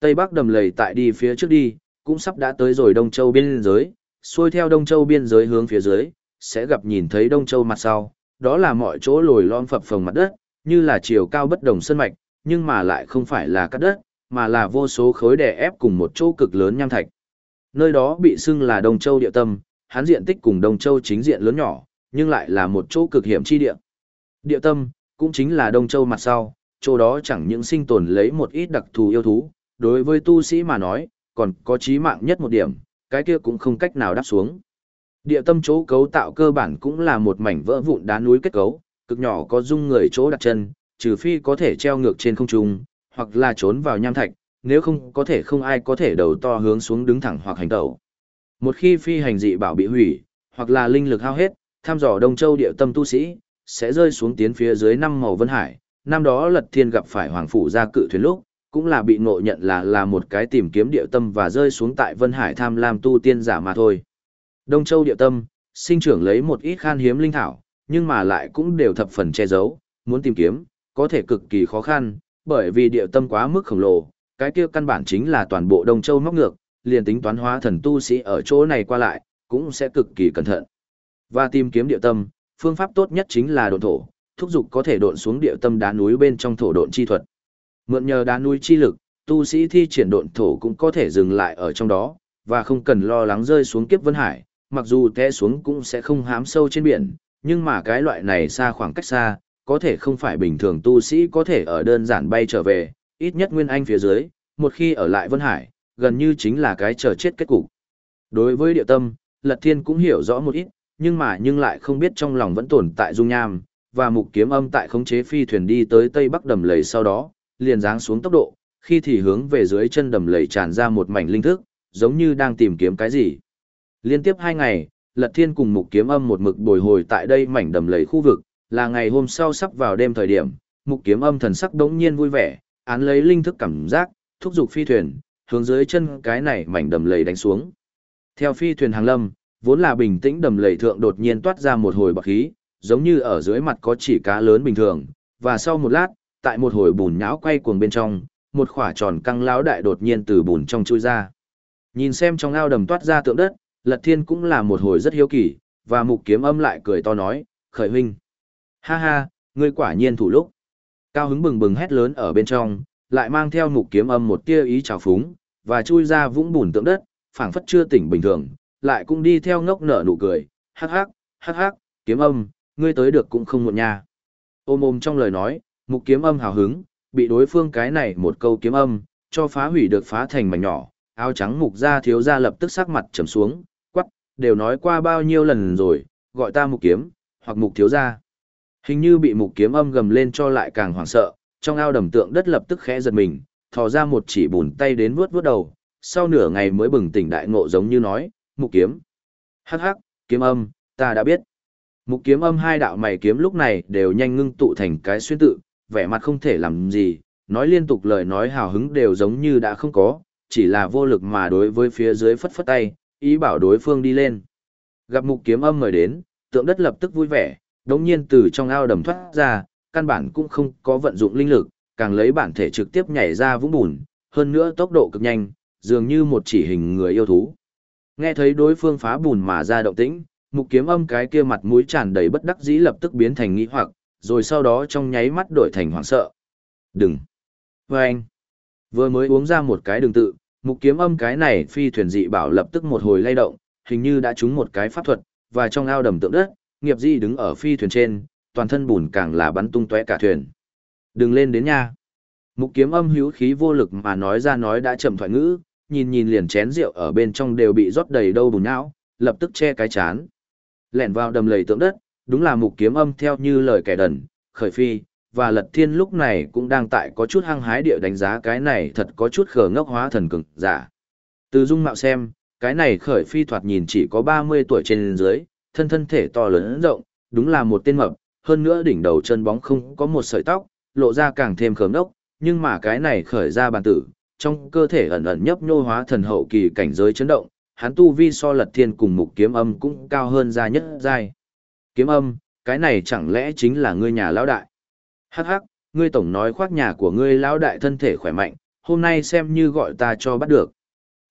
Tây Bắc đầm lầy tại đi phía trước đi, cũng sắp đã tới rồi Đông Châu biên giới, xuôi theo Đông Châu biên giới hướng phía dưới, sẽ gặp nhìn thấy Đông Châu mặt sau, đó là mọi chỗ lồi lõm phập phồng mặt đất, như là chiều cao bất đồng sân mạch, nhưng mà lại không phải là cắt đất, mà là vô số khối đè ép cùng một chỗ cực lớn nham thạch. Nơi đó bị xưng là Đông Châu địa tâm, hắn diện tích cùng Đông Châu chính diện lớn nhỏ, nhưng lại là một chỗ cực hiểm chi địa. Địa tâm, cũng chính là Đông Châu mặt sau, chỗ đó chẳng những sinh tồn lấy một ít đặc thù yêu thú, đối với tu sĩ mà nói, còn có chí mạng nhất một điểm, cái kia cũng không cách nào đáp xuống. Địa tâm chỗ cấu tạo cơ bản cũng là một mảnh vỡ vụn đá núi kết cấu, cực nhỏ có dung người chỗ đặt chân, trừ phi có thể treo ngược trên không trung, hoặc là trốn vào nham thạch, nếu không có thể không ai có thể đầu to hướng xuống đứng thẳng hoặc hành tẩu. Một khi phi hành dị bảo bị hủy, hoặc là linh lực hao hết, tham dò Đông Châu địa tâm tu sĩ, sẽ rơi xuống tiến phía dưới năm màu vân hải. Năm đó Lật Thiên gặp phải Hoàng Phủ ra cự thuyền lúc, cũng là bị ngộ nhận là là một cái tìm kiếm địa tâm và rơi xuống tại vân hải tham lam tu tiên giả mà thôi. Đông Châu địa tâm, sinh trưởng lấy một ít khan hiếm linh thảo, nhưng mà lại cũng đều thập phần che giấu, muốn tìm kiếm, có thể cực kỳ khó khăn, bởi vì địa tâm quá mức khổng lồ, cái kia căn bản chính là toàn bộ Đông Châu móc ngược, liền tính toán hóa thần tu sĩ ở chỗ này qua lại, cũng sẽ cực kỳ cẩn thận. Và tìm kiếm địa tâm, phương pháp tốt nhất chính là độn thổ, thúc dục có thể độn xuống địa tâm đá núi bên trong thổ độn chi thuật. Mượn nhờ đá núi chi lực, tu sĩ thi triển độn thổ cũng có thể dừng lại ở trong đó, và không cần lo lắng rơi xuống kiếp vân hải, mặc dù té xuống cũng sẽ không hám sâu trên biển, nhưng mà cái loại này xa khoảng cách xa, có thể không phải bình thường tu sĩ có thể ở đơn giản bay trở về, ít nhất Nguyên Anh phía dưới, một khi ở lại Vân Hải, gần như chính là cái chờ chết kết cục. Đối với địa tâm, Lật Thiên cũng hiểu rõ một ít, nhưng mà nhưng lại không biết trong lòng vẫn tồn tại dung nham, và mục kiếm âm tại khống chế phi thuyền đi tới tây bắc đầm lầy sau đó, liền giáng xuống tốc độ, khi thì hướng về dưới chân đầm lầy tràn ra một mảnh linh thức, giống như đang tìm kiếm cái gì. Liên tiếp hai ngày, Lật Thiên cùng mục kiếm âm một mực bồi hồi tại đây mảnh đầm lầy khu vực, là ngày hôm sau sắp vào đêm thời điểm, mục kiếm âm thần sắc đống nhiên vui vẻ, án lấy linh thức cảm giác, thúc giục phi thuyền, hướng dưới chân cái này mảnh đầm lầy đánh xuống. Theo phi thuyền hàng lâm, vốn là bình tĩnh đầm lầy thượng đột nhiên toát ra một hồi bạc khí, giống như ở dưới mặt có chỉ cá lớn bình thường, và sau một lát, tại một hồi bùn nhão quay cuồng bên trong, một khỏa tròn căng lão đại đột nhiên từ bùn trong chui ra. Nhìn xem trong ao đầm toát ra tượng đất, Lật Thiên cũng là một hồi rất hiếu kỳ, và mục kiếm âm lại cười to nói, khởi huynh. Ha ha, ngươi quả nhiên thủ lúc. Cao hứng bừng bừng hét lớn ở bên trong, lại mang theo mục kiếm âm một tia ý trào phúng, và chui ra vũng bùn tượng đất, phảng phất chưa tỉnh bình thường, lại cũng đi theo ngốc nở nụ cười, hắc hắc, hắc hắc, kiếm âm, ngươi tới được cũng không muộn nha. Ôm ôm trong lời nói, mục kiếm âm hào hứng, bị đối phương cái này một câu kiếm âm, cho phá hủy được phá thành mảnh nhỏ, áo trắng mục ra thiếu ra lập tức sắc mặt trầm xuống, quắc, đều nói qua bao nhiêu lần rồi, gọi ta mục kiếm, hoặc mục thiếu ra. Hình như bị mục kiếm âm gầm lên cho lại càng hoảng sợ, trong ao đầm tượng đất lập tức khẽ giật mình, thò ra một chỉ bùn tay đến vuốt vuốt đầu, sau nửa ngày mới bừng tỉnh đại ngộ giống như nói, mục kiếm. Hắc hắc, kiếm âm, ta đã biết. Mục kiếm âm hai đạo mày kiếm lúc này đều nhanh ngưng tụ thành cái xuyên tự, vẻ mặt không thể làm gì, nói liên tục lời nói hào hứng đều giống như đã không có, chỉ là vô lực mà đối với phía dưới phất phất tay, ý bảo đối phương đi lên. Gặp mục kiếm âm mời đến, tượng đất lập tức vui vẻ, đống nhiên từ trong ao đầm thoát ra, căn bản cũng không có vận dụng linh lực, càng lấy bản thể trực tiếp nhảy ra vũng bùn, hơn nữa tốc độ cực nhanh, dường như một chỉ hình người yêu thú. Nghe thấy đối phương phá bùn mà ra động tĩnh, mục kiếm âm cái kia mặt mũi tràn đầy bất đắc dĩ lập tức biến thành nghi hoặc, rồi sau đó trong nháy mắt đổi thành hoảng sợ. Đừng! Và anh! Vừa mới uống ra một cái đường tự, mục kiếm âm cái này phi thuyền dị bảo lập tức một hồi lay động, hình như đã trúng một cái pháp thuật, và trong ao đầm tượng đất, nghiệp di đứng ở phi thuyền trên, toàn thân bùn càng là bắn tung tóe cả thuyền. Đừng lên đến nha! Mục kiếm âm hữu khí vô lực mà nói ra nói đã chậm thoại ngữ, nhìn nhìn liền chén rượu ở bên trong đều bị rót đầy đâu bùn não, lập tức che cái chán. Lẹn vào đầm lầy tượng đất, đúng là mục kiếm âm theo như lời kẻ đần, khởi phi, và lật thiên lúc này cũng đang tại có chút hăng hái địa đánh giá cái này thật có chút khờ ngốc hóa thần cực giả. Từ dung mạo xem, cái này khởi phi thoạt nhìn chỉ có 30 tuổi trên dưới, thân thân thể to lớn rộng, đúng là một tên mập, hơn nữa đỉnh đầu chân bóng không có một sợi tóc, lộ ra càng thêm khờ ngốc, nhưng mà cái này khởi ra bàn tử, trong cơ thể ẩn ẩn nhấp nhô hóa thần hậu kỳ cảnh giới chấn động, hắn tu vi so lật thiên cùng mục kiếm âm cũng cao hơn ra nhất giai. Kiếm âm, cái này chẳng lẽ chính là ngươi nhà lão đại? Hắc hắc, ngươi tổng nói khoác nhà của ngươi lão đại thân thể khỏe mạnh, hôm nay xem như gọi ta cho bắt được.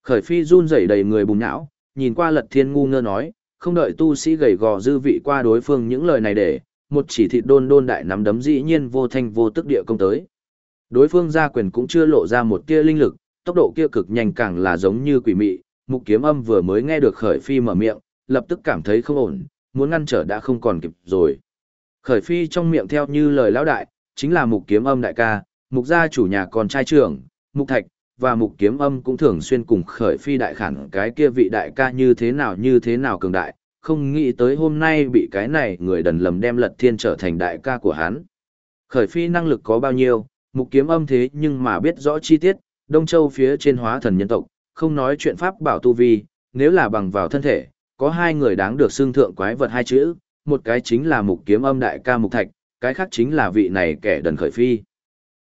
Khởi phi run rẩy đầy người bùng não, nhìn qua lật thiên ngu ngơ nói, không đợi tu sĩ gầy gò dư vị qua đối phương những lời này để, một chỉ thịt đôn đôn đại nắm đấm dĩ nhiên vô thanh vô tức địa công tới. Đối phương gia quyền cũng chưa lộ ra một tia linh lực, tốc độ kia cực nhanh càng là giống như quỷ mị, mục kiếm âm vừa mới nghe được khởi phi mở miệng, lập tức cảm thấy không ổn, muốn ngăn trở đã không còn kịp rồi. Khởi phi trong miệng theo như lời lão đại, chính là mục kiếm âm đại ca, mục gia chủ nhà con trai trưởng, mục thạch, và mục kiếm âm cũng thường xuyên cùng khởi phi đại khẳng cái kia vị đại ca như thế nào như thế nào cường đại, không nghĩ tới hôm nay bị cái này người đần lầm đem lật thiên trở thành đại ca của hắn. Khởi phi năng lực có bao nhiêu, mục kiếm âm thế nhưng mà biết rõ chi tiết, Đông Châu phía trên hóa thần nhân tộc, không nói chuyện pháp bảo tu vi, nếu là bằng vào thân thể, có hai người đáng được xưng thượng quái vật hai chữ, một cái chính là mục kiếm âm đại ca mục thạch, cái khác chính là vị này kẻ đần khởi phi.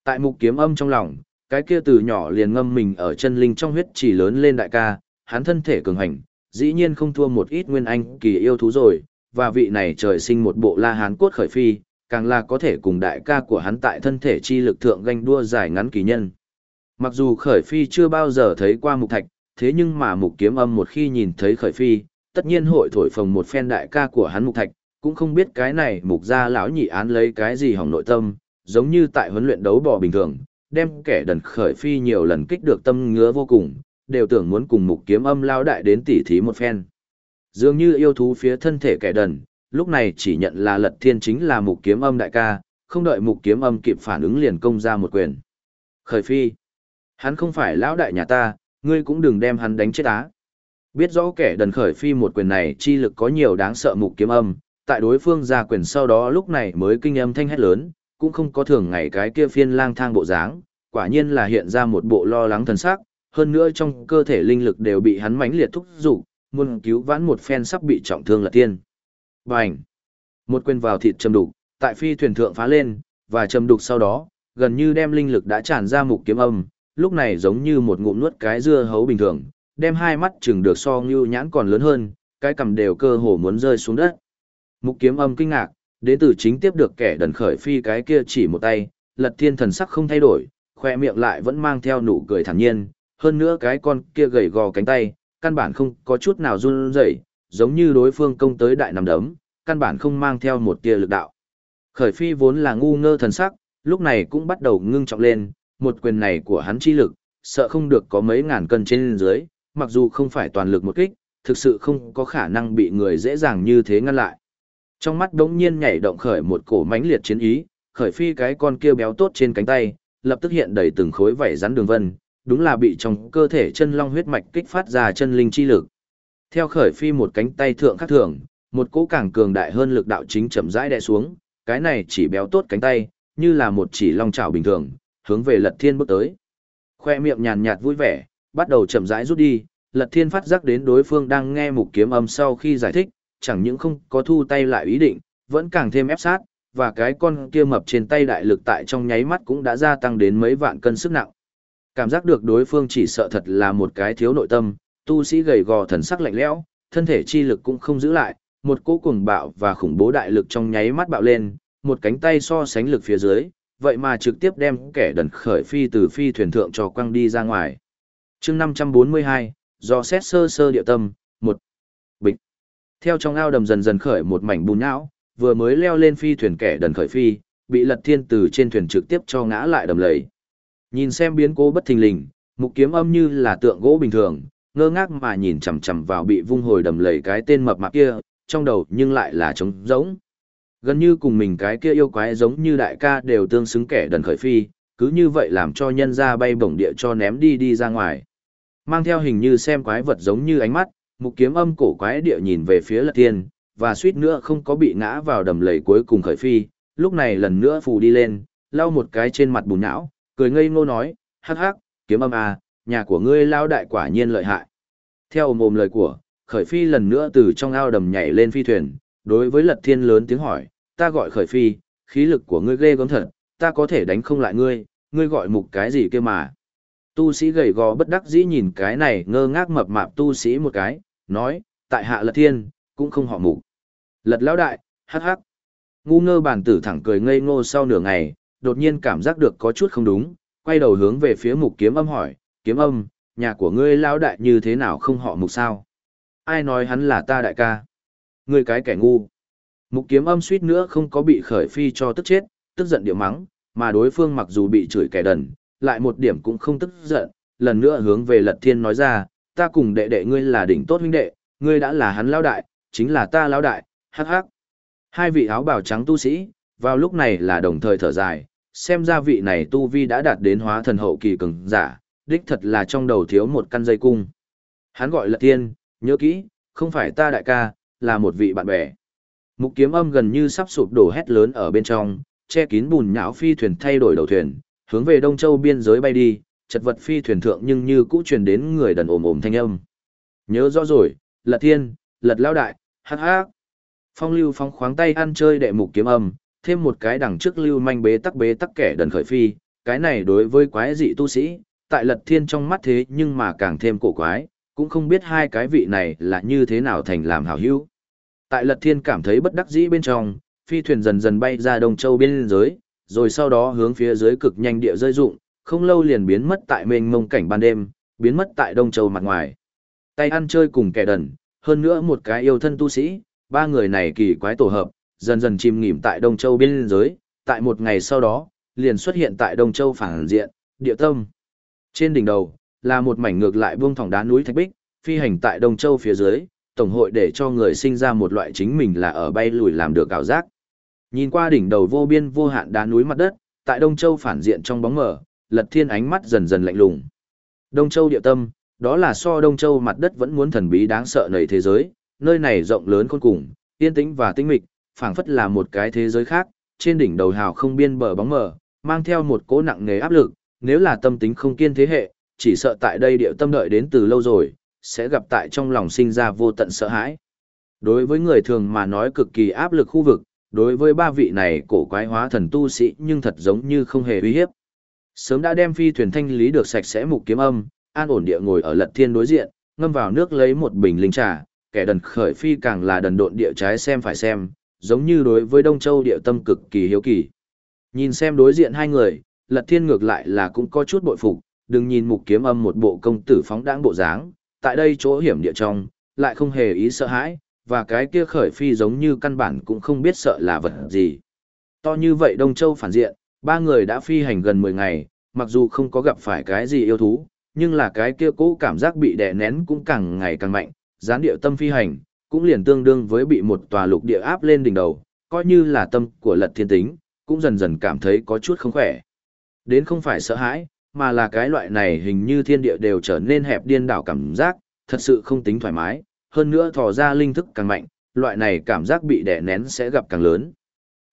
Tại mục kiếm âm trong lòng, cái kia từ nhỏ liền ngâm mình ở chân linh trong huyết chỉ lớn lên đại ca, hắn thân thể cường hành, dĩ nhiên không thua một ít nguyên anh kỳ yêu thú rồi, và vị này trời sinh một bộ la hán cốt khởi phi, càng là có thể cùng đại ca của hắn tại thân thể chi lực thượng ganh đua giải ngắn kỳ nhân. Mặc dù khởi phi chưa bao giờ thấy qua mục thạch, thế nhưng mà mục kiếm âm một khi nhìn thấy khởi phi, tất nhiên hội thổi phồng một phen đại ca của hắn mục thạch, cũng không biết cái này mục gia lão nhị án lấy cái gì hỏng nội tâm, giống như tại huấn luyện đấu bò bình thường, đem kẻ đần khởi phi nhiều lần kích được tâm ngứa vô cùng, đều tưởng muốn cùng mục kiếm âm lao đại đến tỉ thí một phen. Dường như yêu thú phía thân thể kẻ đần, lúc này chỉ nhận là lật thiên chính là mục kiếm âm đại ca, không đợi mục kiếm âm kịp phản ứng liền công ra một quyền. Khởi phi, hắn không phải lão đại nhà ta, ngươi cũng đừng đem hắn đánh chết á. Biết rõ kẻ đần khởi phi một quyền này chi lực có nhiều đáng sợ mục kiếm âm, tại đối phương ra quyền sau đó lúc này mới kinh âm thanh hét lớn, cũng không có thường ngày cái kia phiên lang thang bộ dáng, quả nhiên là hiện ra một bộ lo lắng thần sắc, hơn nữa trong cơ thể linh lực đều bị hắn mãnh liệt thúc giục, muốn cứu vãn một phen sắp bị trọng thương là tiên. Bành! Một quyền vào thịt châm đục, tại phi thuyền thượng phá lên, và châm đục sau đó, gần như đem linh lực đã tràn ra mục kiếm âm, lúc này giống như một ngụm nuốt cái dưa hấu bình thường, đem hai mắt chừng được so ngưu nhãn còn lớn hơn, cái cầm đều cơ hồ muốn rơi xuống đất. Mục kiếm âm kinh ngạc, đến từ chính tiếp được kẻ đần khởi phi cái kia chỉ một tay, lật thiên thần sắc không thay đổi, khoe miệng lại vẫn mang theo nụ cười thản nhiên, hơn nữa cái con kia gầy gò cánh tay, căn bản không có chút nào run rẩy, giống như đối phương công tới đại nằm đấm, căn bản không mang theo một tia lực đạo. Khởi phi vốn là ngu ngơ thần sắc, lúc này cũng bắt đầu ngưng trọng lên, một quyền này của hắn chi lực, sợ không được có mấy ngàn cân trên dưới, mặc dù không phải toàn lực một kích, thực sự không có khả năng bị người dễ dàng như thế ngăn lại. Trong mắt đống nhiên nhảy động khởi một cổ mãnh liệt chiến ý, khởi phi cái con kia béo tốt trên cánh tay, lập tức hiện đầy từng khối vảy rắn đường vân, đúng là bị trong cơ thể chân long huyết mạch kích phát ra chân linh chi lực. Theo khởi phi một cánh tay thượng khắc thường, một cỗ càng cường đại hơn lực đạo chính chậm rãi đè xuống, cái này chỉ béo tốt cánh tay, như là một chỉ long chảo bình thường, hướng về Lật Thiên bước tới. Khoe miệng nhàn nhạt vui vẻ, bắt đầu chậm rãi rút đi, Lật Thiên phát giác đến đối phương đang nghe mục kiếm âm sau khi giải thích, chẳng những không có thu tay lại ý định, vẫn càng thêm ép sát, và cái con kia mập trên tay đại lực tại trong nháy mắt cũng đã gia tăng đến mấy vạn cân sức nặng. Cảm giác được đối phương chỉ sợ thật là một cái thiếu nội tâm, tu sĩ gầy gò thần sắc lạnh lẽo, thân thể chi lực cũng không giữ lại, một cỗ cuồng bạo và khủng bố đại lực trong nháy mắt bạo lên, một cánh tay so sánh lực phía dưới, vậy mà trực tiếp đem kẻ đần khởi phi từ phi thuyền thượng cho quăng đi ra ngoài chương 542, do xét sơ sơ địa tâm, một bịch. Theo trong ao đầm dần dần khởi một mảnh bùn não vừa mới leo lên phi thuyền kẻ đần khởi phi, bị lật thiên từ trên thuyền trực tiếp cho ngã lại đầm lầy. Nhìn xem biến cố bất thình lình, mục kiếm âm như là tượng gỗ bình thường, ngơ ngác mà nhìn chằm chằm vào bị vung hồi đầm lầy cái tên mập mạp kia, trong đầu nhưng lại là trống rỗng. Gần như cùng mình cái kia yêu quái giống như đại ca đều tương xứng kẻ đần khởi phi, cứ như vậy làm cho nhân ra bay bổng địa cho ném đi đi ra ngoài. Mang theo hình như xem quái vật giống như ánh mắt, mục kiếm âm cổ quái địa nhìn về phía lật tiên, và suýt nữa không có bị ngã vào đầm lầy cuối cùng khởi phi, lúc này lần nữa phù đi lên, lau một cái trên mặt bùn não, cười ngây ngô nói, hắc hắc, kiếm âm à, nhà của ngươi lao đại quả nhiên lợi hại. Theo mồm lời của, khởi phi lần nữa từ trong ao đầm nhảy lên phi thuyền, đối với lật thiên lớn tiếng hỏi, ta gọi khởi phi, khí lực của ngươi ghê gớm thật, ta có thể đánh không lại ngươi, ngươi gọi mục cái gì kia mà. Tu sĩ gầy gò bất đắc dĩ nhìn cái này ngơ ngác mập mạp tu sĩ một cái, nói, tại hạ lật thiên, cũng không họ mục. Lật lão đại, hắc hắc. Ngu ngơ bản tử thẳng cười ngây ngô sau nửa ngày, đột nhiên cảm giác được có chút không đúng, quay đầu hướng về phía mục kiếm âm hỏi, kiếm âm, nhà của ngươi lão đại như thế nào không họ mục sao? Ai nói hắn là ta đại ca? Ngươi cái kẻ ngu. Mục kiếm âm suýt nữa không có bị khởi phi cho tức chết, tức giận điệu mắng, mà đối phương mặc dù bị chửi kẻ đần, lại một điểm cũng không tức giận, lần nữa hướng về lật thiên nói ra, ta cùng đệ đệ ngươi là đỉnh tốt huynh đệ, ngươi đã là hắn lão đại, chính là ta lão đại, hắc hắc. Hai vị áo bào trắng tu sĩ, vào lúc này là đồng thời thở dài, xem ra vị này tu vi đã đạt đến hóa thần hậu kỳ cường giả, đích thật là trong đầu thiếu một căn dây cung. Hắn gọi là tiên, nhớ kỹ, không phải ta đại ca, là một vị bạn bè. Mục kiếm âm gần như sắp sụp đổ hét lớn ở bên trong, che kín bùn nhão phi thuyền thay đổi đầu thuyền, hướng về Đông Châu biên giới bay đi, chật vật phi thuyền thượng nhưng như cũ truyền đến người đàn ồm ồm thanh âm. Nhớ rõ rồi, lật thiên, lật lao đại, hát hát. Phong lưu phong khoáng tay ăn chơi đệ mục kiếm âm, thêm một cái đằng trước lưu manh bế tắc bế tắc kẻ đần khởi phi, cái này đối với quái dị tu sĩ, tại lật thiên trong mắt thế nhưng mà càng thêm cổ quái, cũng không biết hai cái vị này là như thế nào thành làm hảo hữu. Tại lật thiên cảm thấy bất đắc dĩ bên trong, phi thuyền dần dần bay ra Đông Châu biên giới, rồi sau đó hướng phía dưới cực nhanh địa rơi dụng, không lâu liền biến mất tại mênh mông cảnh ban đêm, biến mất tại Đông Châu mặt ngoài. Tay ăn chơi cùng kẻ đần, hơn nữa một cái yêu thân tu sĩ, ba người này kỳ quái tổ hợp, dần dần chìm nghỉm tại Đông Châu biên giới, tại một ngày sau đó, liền xuất hiện tại Đông Châu phản diện, địa tâm. Trên đỉnh đầu, là một mảnh ngược lại buông thỏng đá núi thạch bích, phi hành tại Đông Châu phía dưới, tổng hội để cho người sinh ra một loại chính mình là ở bay lùi làm được ảo giác. Nhìn qua đỉnh đầu vô biên vô hạn đá núi mặt đất, tại Đông Châu phản diện trong bóng mờ, Lật Thiên ánh mắt dần dần lạnh lùng. Đông Châu địa tâm, đó là so Đông Châu mặt đất vẫn muốn thần bí đáng sợ nầy thế giới, nơi này rộng lớn khôn cùng, yên tĩnh và tĩnh mịch, phảng phất là một cái thế giới khác, trên đỉnh đầu hào không biên bờ bóng mờ, mang theo một cỗ nặng nề áp lực, nếu là tâm tính không kiên thế hệ, chỉ sợ tại đây địa tâm đợi đến từ lâu rồi, sẽ gặp tại trong lòng sinh ra vô tận sợ hãi. Đối với người thường mà nói cực kỳ áp lực khu vực, đối với ba vị này cổ quái hóa thần tu sĩ nhưng thật giống như không hề uy hiếp. Sớm đã đem phi thuyền thanh lý được sạch sẽ mục kiếm âm, an ổn địa ngồi ở lật thiên đối diện, ngâm vào nước lấy một bình linh trà, kẻ đần khởi phi càng là đần độn địa trái xem phải xem, giống như đối với Đông Châu địa tâm cực kỳ hiếu kỳ. Nhìn xem đối diện hai người, lật thiên ngược lại là cũng có chút bội phục, đừng nhìn mục kiếm âm một bộ công tử phóng đãng bộ dáng, tại đây chỗ hiểm địa trong, lại không hề ý sợ hãi, và cái kia khởi phi giống như căn bản cũng không biết sợ là vật gì. To như vậy Đông Châu phản diện, ba người đã phi hành gần 10 ngày, mặc dù không có gặp phải cái gì yêu thú, nhưng là cái kia cũ cảm giác bị đè nén cũng càng ngày càng mạnh, gián điệu tâm phi hành, cũng liền tương đương với bị một tòa lục địa áp lên đỉnh đầu, coi như là tâm của lật thiên tính, cũng dần dần cảm thấy có chút không khỏe. Đến không phải sợ hãi, mà là cái loại này hình như thiên địa đều trở nên hẹp điên đảo cảm giác, thật sự không tính thoải mái, hơn nữa thò ra linh thức càng mạnh, loại này cảm giác bị đè nén sẽ gặp càng lớn.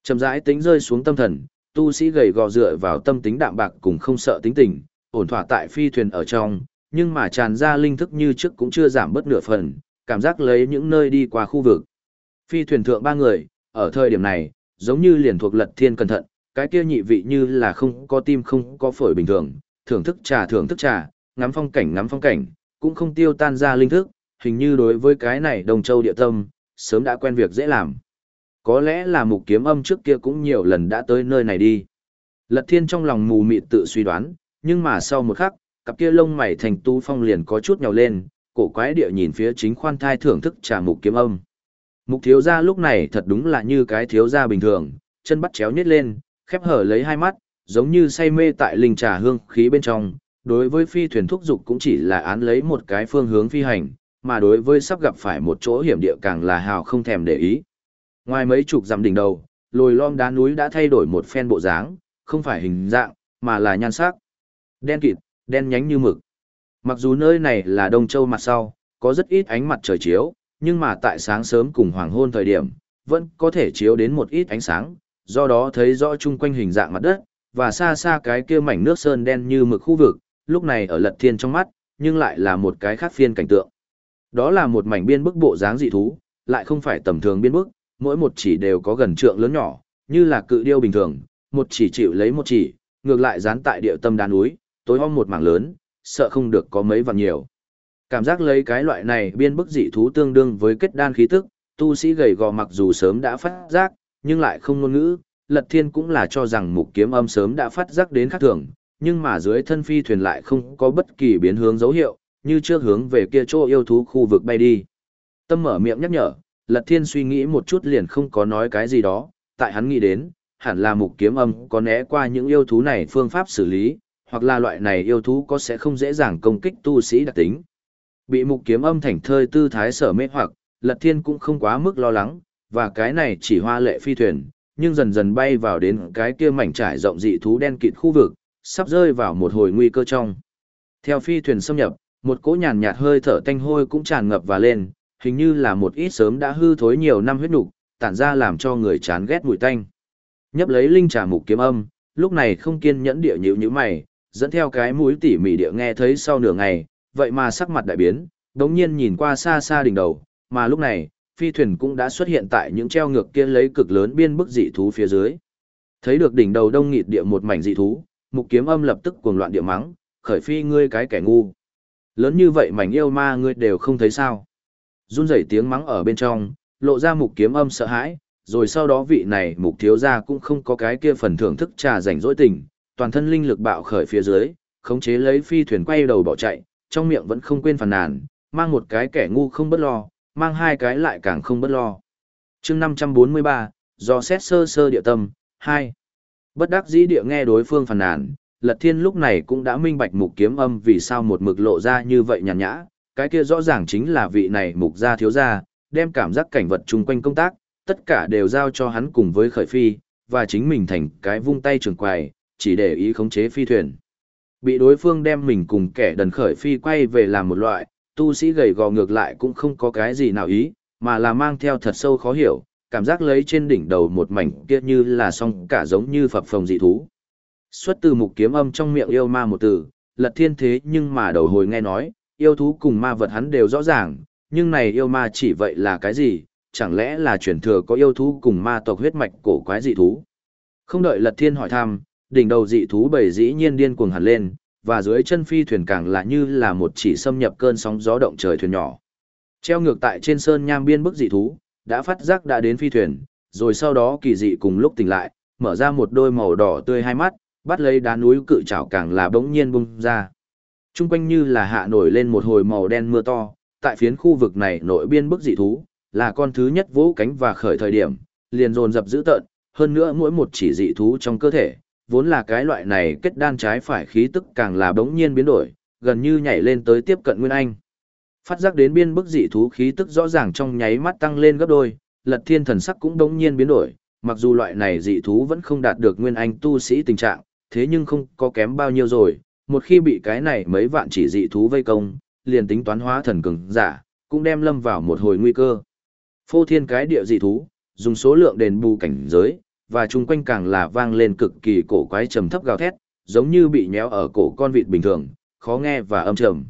Chậm rãi tính rơi xuống tâm thần, tu sĩ gầy gò dựa vào tâm tính đạm bạc cùng không sợ tính tình, ổn thỏa tại phi thuyền ở trong, nhưng mà tràn ra linh thức như trước cũng chưa giảm bớt nửa phần, cảm giác lấy những nơi đi qua khu vực. Phi thuyền thượng ba người, ở thời điểm này, giống như liền thuộc lật thiên cẩn thận, cái kia nhị vị như là không có tim không có phổi bình thường, thưởng thức trà thưởng thức trà, ngắm phong cảnh ngắm phong cảnh, cũng không tiêu tan ra linh thức, hình như đối với cái này đồng châu địa tâm, sớm đã quen việc dễ làm. Có lẽ là mục kiếm âm trước kia cũng nhiều lần đã tới nơi này đi. Lật thiên trong lòng mù mịt tự suy đoán, nhưng mà sau một khắc, cặp kia lông mày thành tu phong liền có chút nhào lên, cổ quái địa nhìn phía chính khoan thai thưởng thức trà mục kiếm âm. Mục thiếu gia lúc này thật đúng là như cái thiếu gia bình thường, chân bắt chéo nhét lên, khép hở lấy hai mắt, giống như say mê tại linh trà hương khí bên trong. Đối với phi thuyền thúc dục cũng chỉ là án lấy một cái phương hướng phi hành, mà đối với sắp gặp phải một chỗ hiểm địa càng là hào không thèm để ý. Ngoài mấy chục dặm đỉnh đầu, lồi lom đá núi đã thay đổi một phen bộ dáng, không phải hình dạng, mà là nhan sắc. Đen kịt, đen nhánh như mực. Mặc dù nơi này là Đông Châu mặt sau, có rất ít ánh mặt trời chiếu, nhưng mà tại sáng sớm cùng hoàng hôn thời điểm, vẫn có thể chiếu đến một ít ánh sáng, do đó thấy rõ chung quanh hình dạng mặt đất, và xa xa cái kia mảnh nước sơn đen như mực khu vực, lúc này ở lật thiên trong mắt, nhưng lại là một cái khác phiên cảnh tượng. Đó là một mảnh biên bức bộ dáng dị thú, lại không phải tầm thường biên bức, mỗi một chỉ đều có gần trượng lớn nhỏ, như là cự điêu bình thường, một chỉ chịu lấy một chỉ, ngược lại dán tại địa tâm đá núi, tối om một mảng lớn, sợ không được có mấy vạn nhiều. Cảm giác lấy cái loại này biên bức dị thú tương đương với kết đan khí tức, tu sĩ gầy gò mặc dù sớm đã phát giác, nhưng lại không ngôn ngữ, Lật Thiên cũng là cho rằng mục kiếm âm sớm đã phát giác đến khác thường, nhưng mà dưới thân phi thuyền lại không có bất kỳ biến hướng dấu hiệu, như trước hướng về kia chỗ yêu thú khu vực bay đi. Tâm mở miệng nhắc nhở, Lật Thiên suy nghĩ một chút liền không có nói cái gì đó, tại hắn nghĩ đến, hẳn là mục kiếm âm có né qua những yêu thú này phương pháp xử lý, hoặc là loại này yêu thú có sẽ không dễ dàng công kích tu sĩ đặc tính. Bị mục kiếm âm thành thơi tư thái sở mê hoặc, Lật Thiên cũng không quá mức lo lắng, và cái này chỉ hoa lệ phi thuyền, nhưng dần dần bay vào đến cái kia mảnh trải rộng dị thú đen kịt khu vực, sắp rơi vào một hồi nguy cơ trong. Theo phi thuyền xâm nhập, một cỗ nhàn nhạt hơi thở tanh hôi cũng tràn ngập và lên, hình như là một ít sớm đã hư thối nhiều năm huyết nục, tản ra làm cho người chán ghét mùi tanh. Nhấp lấy linh trà mục kiếm âm, lúc này không kiên nhẫn địa nhíu nhíu mày, dẫn theo cái mũi tỉ mỉ địa nghe thấy sau nửa ngày, vậy mà sắc mặt đại biến, đống nhiên nhìn qua xa xa đỉnh đầu, mà lúc này, phi thuyền cũng đã xuất hiện tại những treo ngược kia lấy cực lớn biên bức dị thú phía dưới. Thấy được đỉnh đầu đông nghịt địa một mảnh dị thú, mục kiếm âm lập tức cuồng loạn địa mắng, khởi phi ngươi cái kẻ ngu. Lớn như vậy mảnh yêu ma ngươi đều không thấy sao. Run rẩy tiếng mắng ở bên trong, lộ ra mục kiếm âm sợ hãi, rồi sau đó vị này mục thiếu gia cũng không có cái kia phần thưởng thức trà rảnh rỗi tình, toàn thân linh lực bạo khởi phía dưới, khống chế lấy phi thuyền quay đầu bỏ chạy, trong miệng vẫn không quên phàn nàn, mang một cái kẻ ngu không bất lo, mang hai cái lại càng không bất lo. chương 543, do xét sơ sơ địa tâm, 2. Bất đắc dĩ địa nghe đối phương phàn nàn, Lật Thiên lúc này cũng đã minh bạch mục kiếm âm vì sao một mực lộ ra như vậy nhàn nhã, cái kia rõ ràng chính là vị này mục gia thiếu gia, đem cảm giác cảnh vật chung quanh công tác, tất cả đều giao cho hắn cùng với khởi phi, và chính mình thành cái vung tay trường quài, chỉ để ý khống chế phi thuyền. Bị đối phương đem mình cùng kẻ đần khởi phi quay về làm một loại, tu sĩ gầy gò ngược lại cũng không có cái gì nào ý, mà là mang theo thật sâu khó hiểu, cảm giác lấy trên đỉnh đầu một mảnh kia như là song cả giống như phập phồng dị thú. Xuất từ mục kiếm âm trong miệng yêu ma một từ, lật thiên thế nhưng mà đầu hồi nghe nói, yêu thú cùng ma vật hắn đều rõ ràng, nhưng này yêu ma chỉ vậy là cái gì, chẳng lẽ là chuyển thừa có yêu thú cùng ma tộc huyết mạch cổ quái dị thú. Không đợi lật thiên hỏi thăm, đỉnh đầu dị thú bầy dĩ nhiên điên cuồng hẳn lên, và dưới chân phi thuyền càng là như là một chỉ xâm nhập cơn sóng gió động trời thuyền nhỏ. Treo ngược tại trên sơn nham biên bức dị thú, đã phát giác đã đến phi thuyền, rồi sau đó kỳ dị cùng lúc tỉnh lại, mở ra một đôi màu đỏ tươi hai mắt, bắt lấy đá núi cự trảo càng là bỗng nhiên bung ra. Trung quanh như là hạ nổi lên một hồi màu đen mưa to, tại phiến khu vực này nội biên bức dị thú, là con thứ nhất vỗ cánh và khởi thời điểm, liền dồn dập dữ tợn, hơn nữa mỗi một chỉ dị thú trong cơ thể, vốn là cái loại này kết đan trái phải khí tức càng là bỗng nhiên biến đổi, gần như nhảy lên tới tiếp cận Nguyên Anh. Phát giác đến biên bức dị thú khí tức rõ ràng trong nháy mắt tăng lên gấp đôi, Lật Thiên thần sắc cũng bỗng nhiên biến đổi, mặc dù loại này dị thú vẫn không đạt được Nguyên Anh tu sĩ tình trạng, thế nhưng không có kém bao nhiêu rồi, một khi bị cái này mấy vạn chỉ dị thú vây công, liền tính toán hóa thần cường giả, cũng đem lâm vào một hồi nguy cơ. Phô thiên cái địa dị thú, dùng số lượng đền bù cảnh giới, và chung quanh càng là vang lên cực kỳ cổ quái trầm thấp gào thét, giống như bị nhéo ở cổ con vịt bình thường, khó nghe và âm trầm.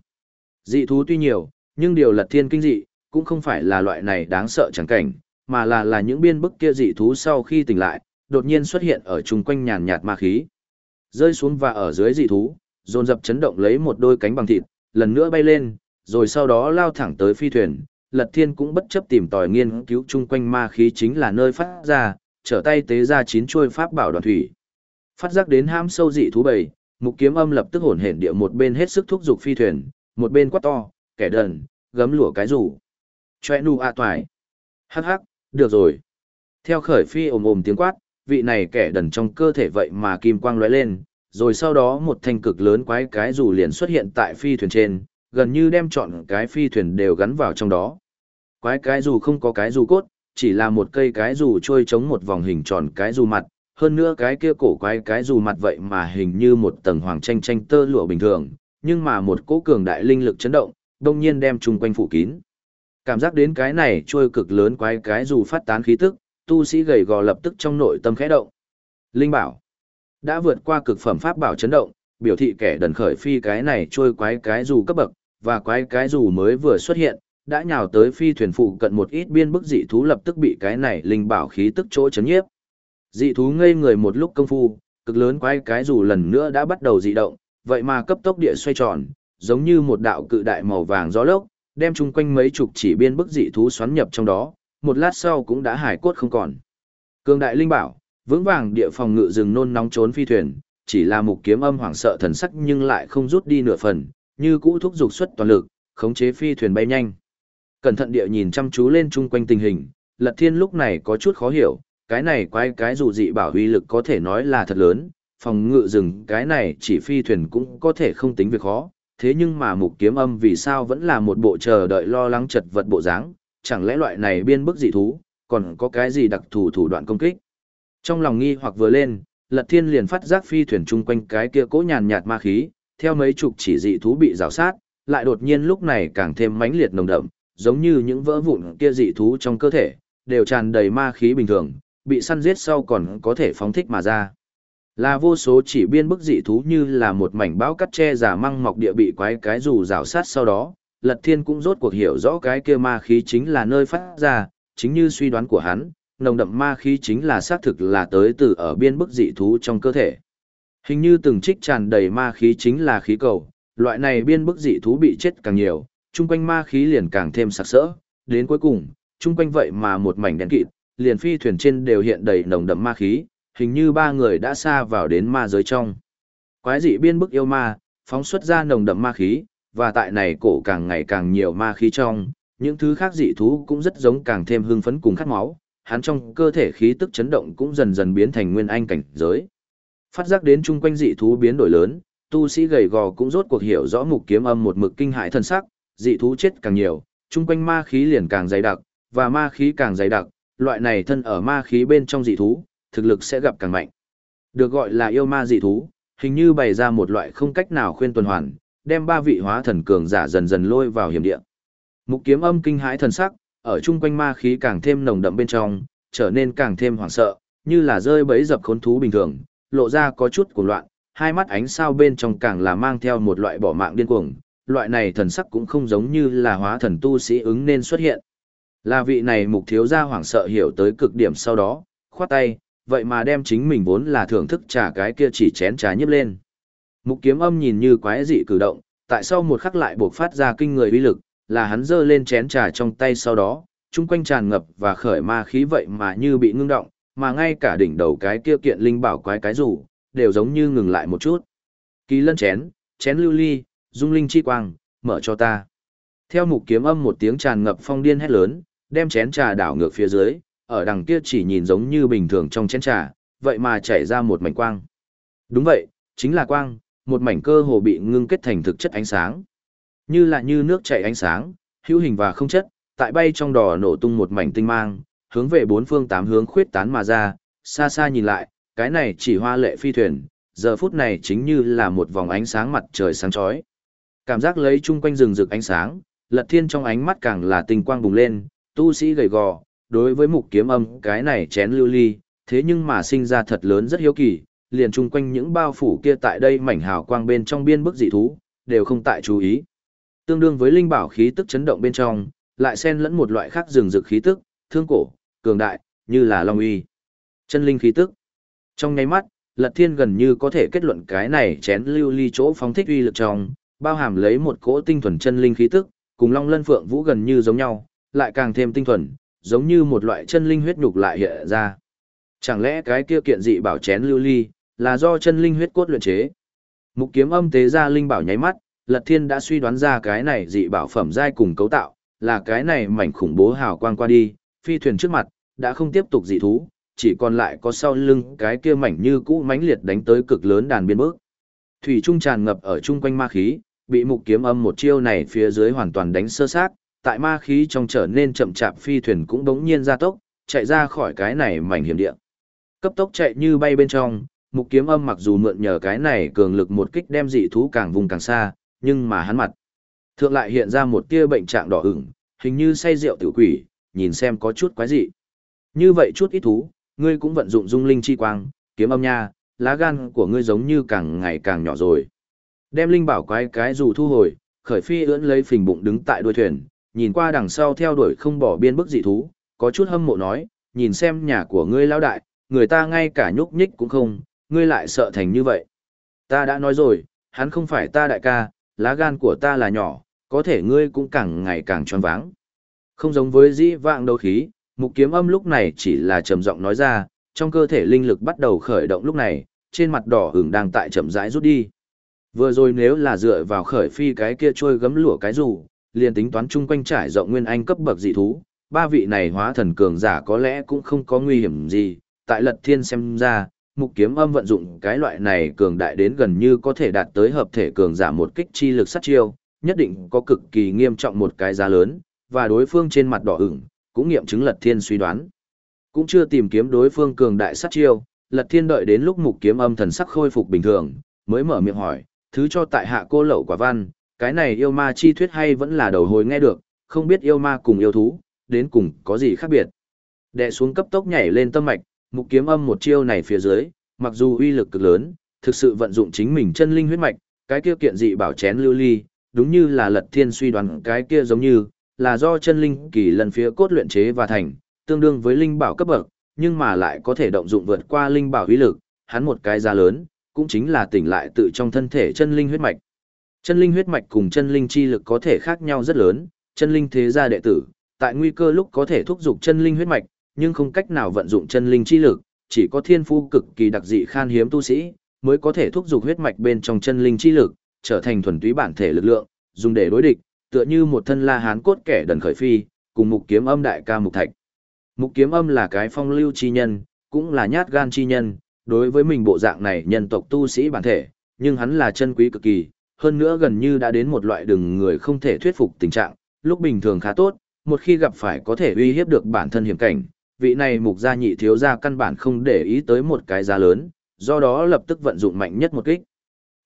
Dị thú tuy nhiều, nhưng điều lật thiên kinh dị, cũng không phải là loại này đáng sợ chẳng cảnh, mà là là những biên bức kia dị thú sau khi tỉnh lại, đột nhiên xuất hiện ở chung quanh nhàn nhạt ma khí. Rơi xuống và ở dưới dị thú, dồn dập chấn động lấy một đôi cánh bằng thịt, lần nữa bay lên, rồi sau đó lao thẳng tới phi thuyền. Lật Thiên cũng bất chấp tìm tòi nghiên cứu chung quanh ma khí chính là nơi phát ra, trở tay tế ra chín chuôi pháp bảo đoàn thủy. Phát giác đến ham sâu dị thú bầy, mục kiếm âm lập tức hồn hển địa một bên hết sức thúc giục phi thuyền, một bên quát to, kẻ đần, gấm lụa cái rủ. Choe nu a à toài. Hắc hắc, được rồi. Theo khởi phi ồm ồm tiếng quát, vị này kẻ đần trong cơ thể vậy mà kim quang lóe lên, rồi sau đó một thanh cực lớn quái cái dù liền xuất hiện tại phi thuyền trên, gần như đem chọn cái phi thuyền đều gắn vào trong đó. Quái cái dù không có cái dù cốt, chỉ là một cây cái dù trôi chống một vòng hình tròn cái dù mặt, hơn nữa cái kia cổ quái cái dù mặt vậy mà hình như một tầng hoàng tranh tranh tơ lụa bình thường, nhưng mà một cỗ cường đại linh lực chấn động, đông nhiên đem chung quanh phủ kín. Cảm giác đến cái này trôi cực lớn quái cái dù phát tán khí tức, tu sĩ gầy gò lập tức trong nội tâm khẽ động. Linh bảo đã vượt qua cực phẩm pháp bảo chấn động, biểu thị kẻ đần khởi phi cái này trôi quái cái dù cấp bậc, và quái cái dù mới vừa xuất hiện, đã nhào tới phi thuyền phụ cận một ít biên bức dị thú lập tức bị cái này linh bảo khí tức chỗ chấn nhiếp. Dị thú ngây người một lúc công phu, cực lớn quái cái dù lần nữa đã bắt đầu dị động, vậy mà cấp tốc địa xoay tròn, giống như một đạo cự đại màu vàng gió lốc, đem chung quanh mấy chục chỉ biên bức dị thú xoắn nhập trong đó, một lát sau cũng đã hải cốt không còn. Cường đại linh bảo, vững vàng địa phòng ngự rừng nôn nóng trốn phi thuyền, chỉ là mục kiếm âm hoảng sợ thần sắc nhưng lại không rút đi nửa phần, như cũ thúc dục xuất toàn lực, khống chế phi thuyền bay nhanh. Cẩn thận địa nhìn chăm chú lên chung quanh tình hình, Lật Thiên lúc này có chút khó hiểu, cái này quay cái dù dị bảo uy lực có thể nói là thật lớn, phòng ngự rừng cái này chỉ phi thuyền cũng có thể không tính việc khó, thế nhưng mà mục kiếm âm vì sao vẫn là một bộ chờ đợi lo lắng chật vật bộ dáng, chẳng lẽ loại này biên bức dị thú, còn có cái gì đặc thù thủ đoạn công kích. Trong lòng nghi hoặc vừa lên, Lật Thiên liền phát giác phi thuyền chung quanh cái kia cỗ nhàn nhạt ma khí, theo mấy chục chỉ dị thú bị rào sát, lại đột nhiên lúc này càng thêm mãnh liệt nồng đậm, giống như những vỡ vụn kia dị thú trong cơ thể, đều tràn đầy ma khí bình thường, bị săn giết sau còn có thể phóng thích mà ra. Là vô số chỉ biên bức dị thú như là một mảnh bão cắt che giả măng mọc địa bị quái cái dù rào sát sau đó, Lật Thiên cũng rốt cuộc hiểu rõ cái kia ma khí chính là nơi phát ra, chính như suy đoán của hắn, nồng đậm ma khí chính là xác thực là tới từ ở biên bức dị thú trong cơ thể. Hình như từng trích tràn đầy ma khí chính là khí cầu, loại này biên bức dị thú bị chết càng nhiều, chung quanh ma khí liền càng thêm sặc sỡ, đến cuối cùng, chung quanh vậy mà một mảnh đen kịt, liền phi thuyền trên đều hiện đầy nồng đậm ma khí, hình như ba người đã xa vào đến ma giới trong. Quái dị biên bức yêu ma, phóng xuất ra nồng đậm ma khí, và tại này cổ càng ngày càng nhiều ma khí trong, những thứ khác dị thú cũng rất giống càng thêm hưng phấn cùng khát máu, hắn trong cơ thể khí tức chấn động cũng dần dần biến thành nguyên anh cảnh giới. Phát giác đến chung quanh dị thú biến đổi lớn, tu sĩ gầy gò cũng rốt cuộc hiểu rõ mục kiếm âm một mực kinh hại thân sắc, dị thú chết càng nhiều, chung quanh ma khí liền càng dày đặc, và ma khí càng dày đặc, loại này thân ở ma khí bên trong dị thú, thực lực sẽ gặp càng mạnh. Được gọi là yêu ma dị thú, hình như bày ra một loại không cách nào khuyên tuần hoàn, đem ba vị hóa thần cường giả dần dần lôi vào hiểm địa. Mục kiếm âm kinh hãi thần sắc, ở chung quanh ma khí càng thêm nồng đậm bên trong, trở nên càng thêm hoảng sợ, như là rơi bẫy dập khốn thú bình thường, lộ ra có chút cuồng loạn, hai mắt ánh sao bên trong càng là mang theo một loại bỏ mạng điên cuồng, loại này thần sắc cũng không giống như là hóa thần tu sĩ ứng nên xuất hiện. Là vị này mục thiếu gia hoảng sợ hiểu tới cực điểm sau đó, khoát tay, vậy mà đem chính mình vốn là thưởng thức trà cái kia chỉ chén trà nhấp lên. Mục kiếm âm nhìn như quái dị cử động, tại sau một khắc lại buộc phát ra kinh người uy lực, là hắn giơ lên chén trà trong tay sau đó, chung quanh tràn ngập và khởi ma khí vậy mà như bị ngưng động, mà ngay cả đỉnh đầu cái kia kiện linh bảo quái cái rủ, đều giống như ngừng lại một chút. Kỳ lân chén, chén lưu ly, dung linh chi quang, mở cho ta. Theo mục kiếm âm một tiếng tràn ngập phong điên hét lớn, đem chén trà đảo ngược phía dưới, ở đằng kia chỉ nhìn giống như bình thường trong chén trà, vậy mà chảy ra một mảnh quang. Đúng vậy, chính là quang, một mảnh cơ hồ bị ngưng kết thành thực chất ánh sáng. Như là như nước chảy ánh sáng, hữu hình và không chất, tại bay trong đỏ nổ tung một mảnh tinh mang, hướng về bốn phương tám hướng khuyết tán mà ra, xa xa nhìn lại, cái này chỉ hoa lệ phi thuyền, giờ phút này chính như là một vòng ánh sáng mặt trời sáng chói. Cảm giác lấy chung quanh rừng rực ánh sáng, lật thiên trong ánh mắt càng là tình quang bùng lên, tu sĩ gầy gò, đối với mục kiếm âm cái này chén lưu ly, thế nhưng mà sinh ra thật lớn rất hiếu kỳ, liền chung quanh những bao phủ kia tại đây mảnh hào quang bên trong biên bức dị thú, đều không tại chú ý. Tương đương với linh bảo khí tức chấn động bên trong, lại xen lẫn một loại khác rừng rực khí tức, thương cổ, cường đại, như là long uy. Chân linh khí tức. Trong nháy mắt, Lật Thiên gần như có thể kết luận cái này chén lưu ly chỗ phóng thích uy lực trong, bao hàm lấy một cỗ tinh thuần chân linh khí tức, cùng Long Lân Phượng Vũ gần như giống nhau, lại càng thêm tinh thuần, giống như một loại chân linh huyết nhục lại hiện ra. Chẳng lẽ cái kia kiện dị bảo chén lưu ly, là do chân linh huyết cốt luyện chế? Mục kiếm âm tế ra linh bảo nháy mắt, Lật Thiên đã suy đoán ra cái này dị bảo phẩm giai cùng cấu tạo, là cái này mảnh khủng bố hào quang qua đi, phi thuyền trước mặt, đã không tiếp tục dị thú, chỉ còn lại có sau lưng cái kia mảnh như cũ mãnh liệt đánh tới cực lớn đàn biên bước. Thủy trung tràn ngập ở chung quanh ma khí, bị mục kiếm âm một chiêu này phía dưới hoàn toàn đánh sơ sát, tại ma khí trong trở nên chậm chạp phi thuyền cũng đống nhiên ra tốc, chạy ra khỏi cái này mảnh hiểm địa. Cấp tốc chạy như bay bên trong, mục kiếm âm mặc dù mượn nhờ cái này cường lực một kích đem dị thú càng vùng càng xa, nhưng mà hắn mặt. Thượng lại hiện ra một tia bệnh trạng đỏ ửng, hình như say rượu tử quỷ, nhìn xem có chút quái dị. Như vậy chút ít thú, ngươi cũng vận dụng dung linh chi quang, kiếm âm nha, lá gan của ngươi giống như càng ngày càng nhỏ rồi. Đem linh bảo quái cái dù thu hồi, khởi phi ưỡn lấy phình bụng đứng tại đuôi thuyền, nhìn qua đằng sau theo đuổi không bỏ biên bức dị thú, có chút hâm mộ nói, nhìn xem nhà của ngươi lão đại, người ta ngay cả nhúc nhích cũng không, ngươi lại sợ thành như vậy. Ta đã nói rồi, hắn không phải ta đại ca, lá gan của ta là nhỏ, có thể ngươi cũng càng ngày càng tròn váng. Không giống với dĩ vạng đấu khí, mục kiếm âm lúc này chỉ là trầm giọng nói ra, trong cơ thể linh lực bắt đầu khởi động lúc này, trên mặt đỏ hửng đang tại chậm rãi rút đi. Vừa rồi nếu là dựa vào khởi phi cái kia trôi gấm lụa cái rủ, liền tính toán chung quanh trải rộng nguyên anh cấp bậc dị thú, ba vị này hóa thần cường giả có lẽ cũng không có nguy hiểm gì, tại lật thiên xem ra, mục kiếm âm vận dụng cái loại này cường đại đến gần như có thể đạt tới hợp thể cường giả một kích chi lực sát chiêu, nhất định có cực kỳ nghiêm trọng một cái giá lớn, và đối phương trên mặt đỏ ửng, cũng nghiệm chứng lật thiên suy đoán. Cũng chưa tìm kiếm đối phương cường đại sát chiêu, lật thiên đợi đến lúc mục kiếm âm thần sắc khôi phục bình thường, mới mở miệng hỏi, thứ cho tại hạ cô lậu quả văn, cái này yêu ma chi thuyết hay vẫn là đầu hồi nghe được, không biết yêu ma cùng yêu thú, đến cùng có gì khác biệt. Đệ xuống cấp tốc nhảy lên tâm mạch, mục kiếm âm một chiêu này phía dưới, mặc dù uy lực cực lớn, thực sự vận dụng chính mình chân linh huyết mạch, cái kia kiện dị bảo chén lưu ly, đúng như là lật thiên suy đoán cái kia giống như, là do chân linh kỳ lần phía cốt luyện chế và thành, tương đương với linh bảo cấp bậc, nhưng mà lại có thể động dụng vượt qua linh bảo uy lực, hắn một cái giá lớn, cũng chính là tỉnh lại tự trong thân thể chân linh huyết mạch. Chân linh huyết mạch cùng chân linh chi lực có thể khác nhau rất lớn, chân linh thế gia đệ tử, tại nguy cơ lúc có thể thúc dục chân linh huyết mạch, nhưng không cách nào vận dụng chân linh chi lực, chỉ có thiên phu cực kỳ đặc dị khan hiếm tu sĩ, mới có thể thúc dục huyết mạch bên trong chân linh chi lực, trở thành thuần túy bản thể lực lượng, dùng để đối địch, tựa như một thân la hán cốt kẻ đần khởi phi, cùng mục kiếm âm đại ca mục thạch. Mục kiếm âm là cái phong lưu chi nhân, cũng là nhát gan chi nhân, đối với mình bộ dạng này nhân tộc tu sĩ bản thể, nhưng hắn là chân quý cực kỳ, hơn nữa gần như đã đến một loại đường người không thể thuyết phục tình trạng, lúc bình thường khá tốt, một khi gặp phải có thể uy hiếp được bản thân hiểm cảnh, vị này mục gia nhị thiếu gia căn bản không để ý tới một cái giá lớn, do đó lập tức vận dụng mạnh nhất một kích.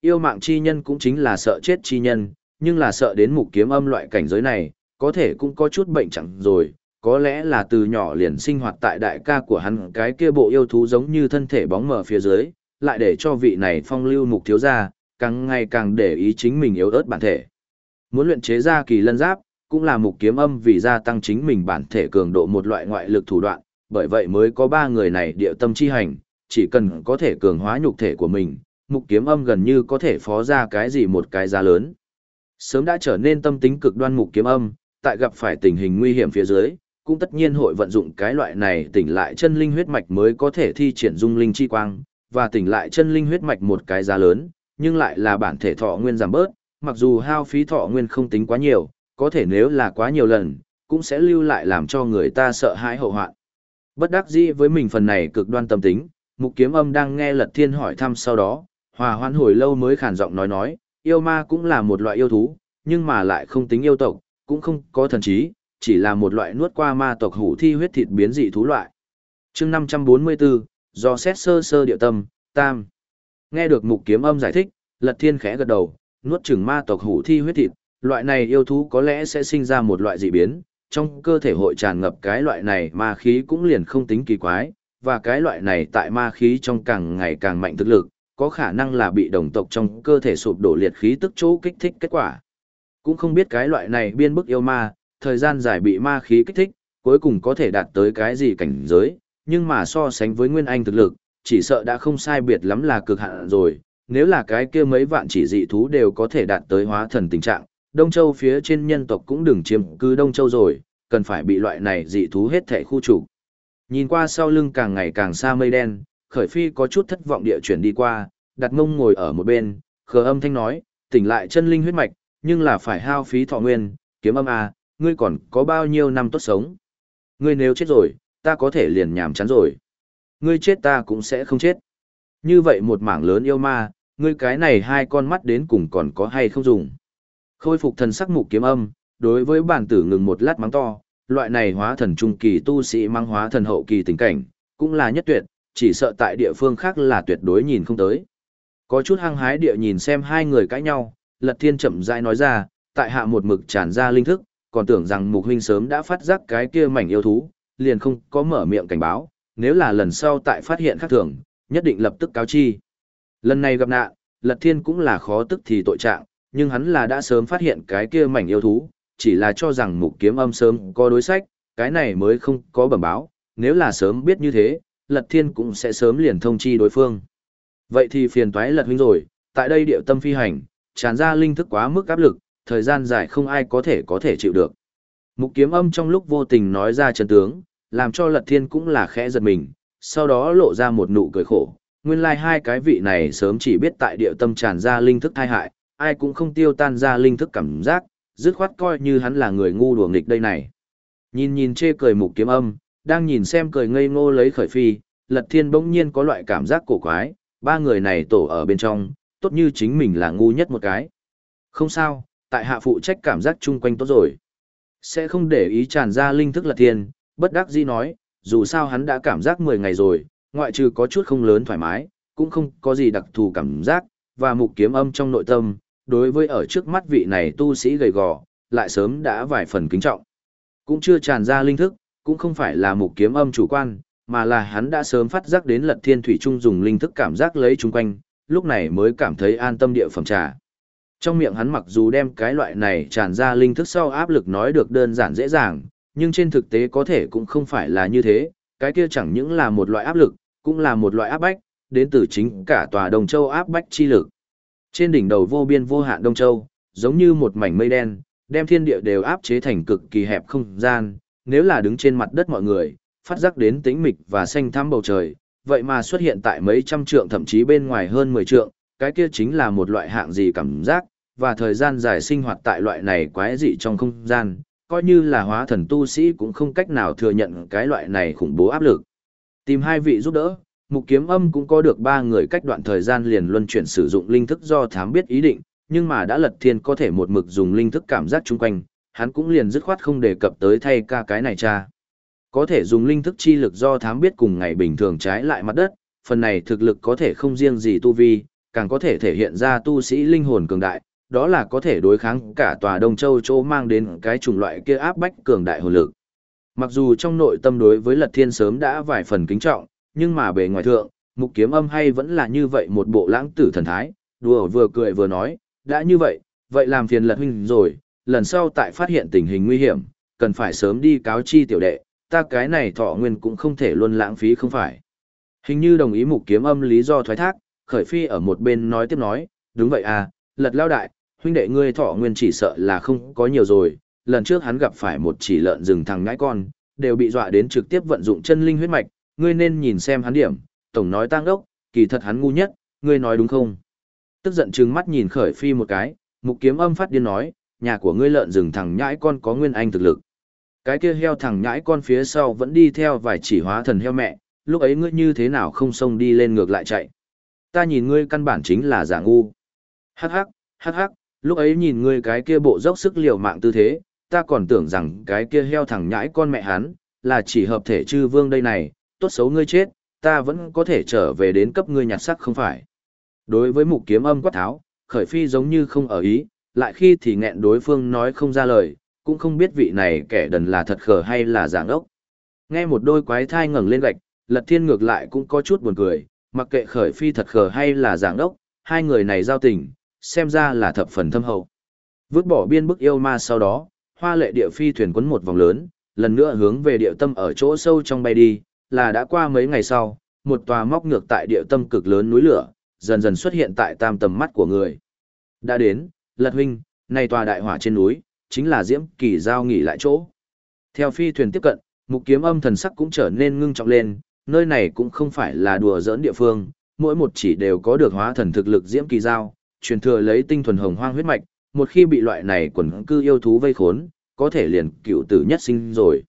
Yêu mạng chi nhân cũng chính là sợ chết chi nhân, nhưng là sợ đến mục kiếm âm loại cảnh giới này, có thể cũng có chút bệnh chẳng rồi, có lẽ là từ nhỏ liền sinh hoạt tại đại ca của hắn cái kia bộ yêu thú giống như thân thể bóng mờ phía dưới, lại để cho vị này phong lưu mục thiếu gia, càng ngày càng để ý chính mình yếu ớt bản thể. Muốn luyện chế ra kỳ lân giáp, cũng là mục kiếm âm vì gia tăng chính mình bản thể cường độ một loại ngoại lực thủ đoạn, bởi vậy mới có ba người này địa tâm chi hành, chỉ cần có thể cường hóa nhục thể của mình, mục kiếm âm gần như có thể phó ra cái gì một cái giá lớn. Sớm đã trở nên tâm tính cực đoan mục kiếm âm, tại gặp phải tình hình nguy hiểm phía dưới, cũng tất nhiên hội vận dụng cái loại này tỉnh lại chân linh huyết mạch mới có thể thi triển dung linh chi quang, và tỉnh lại chân linh huyết mạch một cái giá lớn, nhưng lại là bản thể thọ nguyên giảm bớt, mặc dù hao phí thọ nguyên không tính quá nhiều, có thể nếu là quá nhiều lần, cũng sẽ lưu lại làm cho người ta sợ hãi hậu hoạn. Bất đắc dĩ với mình phần này cực đoan tâm tính, mục kiếm âm đang nghe lật thiên hỏi thăm sau đó, hòa hoan hồi lâu mới khản giọng nói nói, yêu ma cũng là một loại yêu thú, nhưng mà lại không tính yêu tộc, cũng không có thần trí, chỉ là một loại nuốt qua ma tộc hủ thi huyết thịt biến dị thú loại. chương 544, do xét sơ sơ địa tâm, tam. Nghe được mục kiếm âm giải thích, lật thiên khẽ gật đầu, nuốt chừng ma tộc hủ thi huyết thịt, loại này yêu thú có lẽ sẽ sinh ra một loại dị biến, trong cơ thể hội tràn ngập cái loại này ma khí cũng liền không tính kỳ quái, và cái loại này tại ma khí trong càng ngày càng mạnh thực lực, có khả năng là bị đồng tộc trong cơ thể sụp đổ liệt khí tức chỗ kích thích kết quả. Cũng không biết cái loại này biên bức yêu ma, thời gian dài bị ma khí kích thích, cuối cùng có thể đạt tới cái gì cảnh giới, nhưng mà so sánh với Nguyên Anh thực lực, chỉ sợ đã không sai biệt lắm là cực hạn rồi, nếu là cái kia mấy vạn chỉ dị thú đều có thể đạt tới hóa thần tình trạng, Đông Châu phía trên nhân tộc cũng đừng chiếm cứ Đông Châu rồi, cần phải bị loại này dị thú hết thể khu chủ. Nhìn qua sau lưng càng ngày càng xa mây đen, khởi phi có chút thất vọng địa chuyển đi qua, đặt mông ngồi ở một bên, khờ âm thanh nói, tỉnh lại chân linh huyết mạch, nhưng là phải hao phí thọ nguyên, kiếm âm à, ngươi còn có bao nhiêu năm tốt sống. Ngươi nếu chết rồi, ta có thể liền nhảm chán rồi. Ngươi chết ta cũng sẽ không chết. Như vậy một mảng lớn yêu ma, ngươi cái này hai con mắt đến cùng còn có hay không dùng. Khôi phục thần sắc mục kiếm âm, đối với bản tử ngừng một lát mắng to, loại này hóa thần trung kỳ tu sĩ mang hóa thần hậu kỳ tình cảnh, cũng là nhất tuyệt, chỉ sợ tại địa phương khác là tuyệt đối nhìn không tới. Có chút hăng hái địa nhìn xem hai người cãi nhau, Lật Thiên chậm rãi nói ra, tại hạ một mực tràn ra linh thức, còn tưởng rằng mục huynh sớm đã phát giác cái kia mảnh yêu thú, liền không có mở miệng cảnh báo, nếu là lần sau tại phát hiện khác thường, nhất định lập tức cáo chi. Lần này gặp nạn, Lật Thiên cũng là khó tức thì tội trạng, nhưng hắn là đã sớm phát hiện cái kia mảnh yêu thú, chỉ là cho rằng mục kiếm âm sớm có đối sách, cái này mới không có bẩm báo, nếu là sớm biết như thế, Lật Thiên cũng sẽ sớm liền thông chi đối phương. Vậy thì phiền toái Lật huynh rồi, tại đây điệu tâm phi hành, tràn ra linh thức quá mức áp lực, thời gian dài không ai có thể có thể chịu được. Mục kiếm âm trong lúc vô tình nói ra chân tướng, làm cho Lật Thiên cũng là khẽ giật mình, sau đó lộ ra một nụ cười khổ. Nguyên lai like hai cái vị này sớm chỉ biết tại địa tâm tràn ra linh thức thai hại, ai cũng không tiêu tan ra linh thức cảm giác, dứt khoát coi như hắn là người ngu đùa nghịch đây này. Nhìn nhìn chê cười mục kiếm âm, đang nhìn xem cười ngây ngô lấy khởi phi, Lật Thiên bỗng nhiên có loại cảm giác cổ quái, ba người này tổ ở bên trong, tốt như chính mình là ngu nhất một cái. Không sao, tại hạ phụ trách cảm giác chung quanh tốt rồi. Sẽ không để ý tràn ra linh thức Lật Thiên, bất đắc dĩ nói, dù sao hắn đã cảm giác 10 ngày rồi, ngoại trừ có chút không lớn thoải mái, cũng không có gì đặc thù cảm giác, và mục kiếm âm trong nội tâm, đối với ở trước mắt vị này tu sĩ gầy gò, lại sớm đã vài phần kính trọng. Cũng chưa tràn ra linh thức, cũng không phải là mục kiếm âm chủ quan, mà là hắn đã sớm phát giác đến lật thiên thủy trung dùng linh thức cảm giác lấy chung quanh, lúc này mới cảm thấy an tâm địa phẩm trà. Trong miệng hắn mặc dù đem cái loại này tràn ra linh thức sau áp lực nói được đơn giản dễ dàng, nhưng trên thực tế có thể cũng không phải là như thế, cái kia chẳng những là một loại áp lực, cũng là một loại áp bách, đến từ chính cả tòa đồng châu áp bách chi lực. Trên đỉnh đầu vô biên vô hạn Đông Châu, giống như một mảnh mây đen, đem thiên địa đều áp chế thành cực kỳ hẹp không gian, nếu là đứng trên mặt đất mọi người, phát giác đến tĩnh mịch và xanh thắm bầu trời, vậy mà xuất hiện tại mấy trăm trượng thậm chí bên ngoài hơn 10 trượng, cái kia chính là một loại hạng gì cảm giác, và thời gian dài sinh hoạt tại loại này quái dị trong không gian, coi như là hóa thần tu sĩ cũng không cách nào thừa nhận cái loại này khủng bố áp lực. Tìm hai vị giúp đỡ, mục kiếm âm cũng có được ba người cách đoạn thời gian liền luân chuyển sử dụng linh thức do thám biết ý định, nhưng mà đã lật thiên có thể một mực dùng linh thức cảm giác chung quanh, hắn cũng liền dứt khoát không đề cập tới thay ca cái này cha. Có thể dùng linh thức chi lực do thám biết cùng ngày bình thường trái lại mặt đất, phần này thực lực có thể không riêng gì tu vi, càng có thể thể hiện ra tu sĩ linh hồn cường đại, đó là có thể đối kháng cả tòa Đông Châu chỗ mang đến cái chủng loại kia áp bách cường đại hồn lực. Mặc dù trong nội tâm đối với Lật Thiên sớm đã vài phần kính trọng, nhưng mà bề ngoài thượng, mục kiếm âm hay vẫn là như vậy một bộ lãng tử thần thái, đùa vừa cười vừa nói, đã như vậy, vậy làm phiền Lật huynh rồi, lần sau tại phát hiện tình hình nguy hiểm, cần phải sớm đi cáo chi tiểu đệ, ta cái này thọ nguyên cũng không thể luôn lãng phí không phải. Hình như đồng ý mục kiếm âm lý do thoái thác, khởi phi ở một bên nói tiếp nói, đúng vậy à, lật lao đại, huynh đệ ngươi thọ nguyên chỉ sợ là không có nhiều rồi, lần trước hắn gặp phải một chỉ lợn rừng thằng ngãi con, đều bị dọa đến trực tiếp vận dụng chân linh huyết mạch, ngươi nên nhìn xem hắn điểm, tổng nói tăng đốc, kỳ thật hắn ngu nhất, ngươi nói đúng không? Tức giận trừng mắt nhìn khởi phi một cái, mục kiếm âm phát điên nói, nhà của ngươi lợn rừng thằng nhãi con có nguyên anh thực lực. Cái kia heo thằng nhãi con phía sau vẫn đi theo vài chỉ hóa thần heo mẹ, lúc ấy ngươi như thế nào không xông đi lên ngược lại chạy. Ta nhìn ngươi căn bản chính là giả ngu. Hắc hắc, hắc hắc, lúc ấy nhìn ngươi cái kia bộ dốc sức liều mạng tư thế, ta còn tưởng rằng cái kia heo thằng nhãi con mẹ hắn, là chỉ hợp thể chư vương đây này, tốt xấu ngươi chết, ta vẫn có thể trở về đến cấp ngươi nhặt sắc không phải. Đối với mục kiếm âm quát tháo, khởi phi giống như không ở ý, lại khi thì nghẹn đối phương nói không ra lời, cũng không biết vị này kẻ đần là thật khờ hay là giảng ốc. Nghe một đôi quái thai ngẩng lên gạch, lật thiên ngược lại cũng có chút buồn cười, mặc kệ khởi phi thật khờ hay là giảng ốc, hai người này giao tình, xem ra là thập phần thâm hậu. Vứt bỏ biên bức yêu ma sau đó, hoa lệ địa phi thuyền quấn một vòng lớn, lần nữa hướng về địa tâm ở chỗ sâu trong bay đi, là đã qua mấy ngày sau, một tòa móc ngược tại địa tâm cực lớn núi lửa, dần dần xuất hiện tại tam tầm mắt của người. Đã đến, lật huynh, này tòa đại hỏa trên núi, chính là diễm kỳ giao nghỉ lại chỗ. Theo phi thuyền tiếp cận, mục kiếm âm thần sắc cũng trở nên ngưng trọng lên, nơi này cũng không phải là đùa giỡn địa phương, mỗi một chỉ đều có được hóa thần thực lực diễm kỳ giao, truyền thừa lấy tinh thuần hồng hoang huyết mạch, một khi bị loại này quần cư yêu thú vây khốn, có thể liền cựu tử nhất sinh rồi.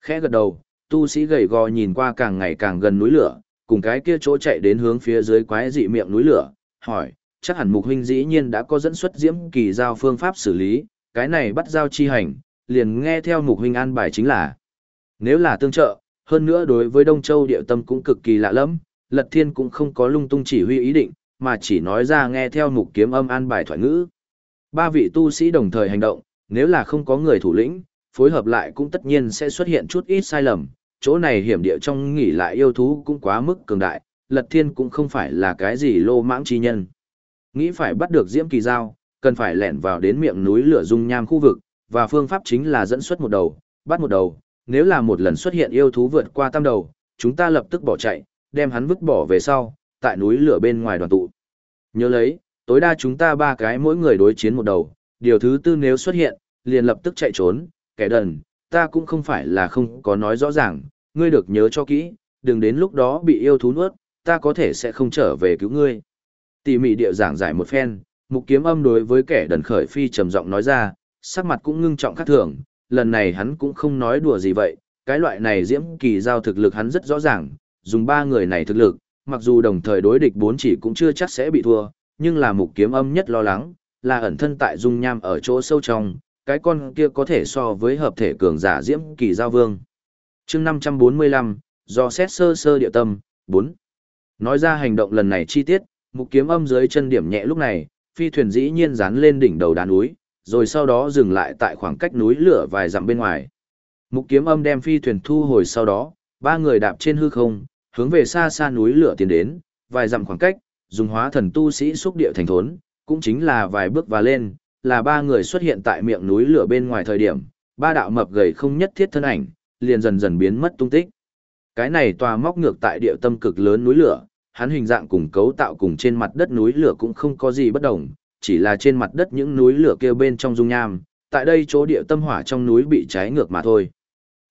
Khẽ gật đầu, tu sĩ gầy gò nhìn qua càng ngày càng gần núi lửa, cùng cái kia chỗ chạy đến hướng phía dưới quái dị miệng núi lửa, hỏi, chắc hẳn mục huynh dĩ nhiên đã có dẫn xuất diễm kỳ giao phương pháp xử lý, cái này bắt giao chi hành, liền nghe theo mục huynh an bài chính là. Nếu là tương trợ, hơn nữa đối với Đông Châu địa tâm cũng cực kỳ lạ lẫm, Lật Thiên cũng không có lung tung chỉ huy ý định, mà chỉ nói ra nghe theo mục kiếm âm an bài thoại ngữ. Ba vị tu sĩ đồng thời hành động, nếu là không có người thủ lĩnh, phối hợp lại cũng tất nhiên sẽ xuất hiện chút ít sai lầm, chỗ này hiểm địa trong nghỉ lại yêu thú cũng quá mức cường đại, Lật Thiên cũng không phải là cái gì lô mãng chi nhân. Nghĩ phải bắt được Diễm Kỳ Giao, cần phải lẻn vào đến miệng núi lửa dung nham khu vực, và phương pháp chính là dẫn xuất một đầu, bắt một đầu, nếu là một lần xuất hiện yêu thú vượt qua tam đầu, chúng ta lập tức bỏ chạy, đem hắn vứt bỏ về sau, tại núi lửa bên ngoài đoàn tụ. Nhớ lấy, tối đa chúng ta ba cái mỗi người đối chiến một đầu, điều thứ tư nếu xuất hiện, liền lập tức chạy trốn, kẻ đần, ta cũng không phải là không có nói rõ ràng, ngươi được nhớ cho kỹ, đừng đến lúc đó bị yêu thú nuốt, ta có thể sẽ không trở về cứu ngươi. Tỉ mỉ địa giảng giải một phen, mục kiếm âm đối với kẻ đần khởi phi trầm giọng nói ra, sắc mặt cũng ngưng trọng khác thường, lần này hắn cũng không nói đùa gì vậy, cái loại này diễm kỳ giao thực lực hắn rất rõ ràng, dùng ba người này thực lực, mặc dù đồng thời đối địch bốn chỉ cũng chưa chắc sẽ bị thua, nhưng là mục kiếm âm nhất lo lắng, là ẩn thân tại dung nham ở chỗ sâu trong, cái con kia có thể so với hợp thể cường giả diễm kỳ giao vương. chương 545, do xét sơ sơ địa tâm, 4. Nói ra hành động lần này chi tiết, mục kiếm âm dưới chân điểm nhẹ lúc này, phi thuyền dĩ nhiên dán lên đỉnh đầu đá núi, rồi sau đó dừng lại tại khoảng cách núi lửa vài dặm bên ngoài. Mục kiếm âm đem phi thuyền thu hồi sau đó, ba người đạp trên hư không, hướng về xa xa núi lửa tiến đến, vài dặm khoảng cách, dùng hóa thần tu sĩ xúc địa thành thốn, cũng chính là vài bước và lên, là ba người xuất hiện tại miệng núi lửa bên ngoài thời điểm, ba đạo mập gầy không nhất thiết thân ảnh, liền dần dần biến mất tung tích. Cái này tòa móc ngược tại địa tâm cực lớn núi lửa, hắn hình dạng cùng cấu tạo cùng trên mặt đất núi lửa cũng không có gì bất đồng, chỉ là trên mặt đất những núi lửa kia bên trong dung nham, tại đây chỗ địa tâm hỏa trong núi bị cháy ngược mà thôi.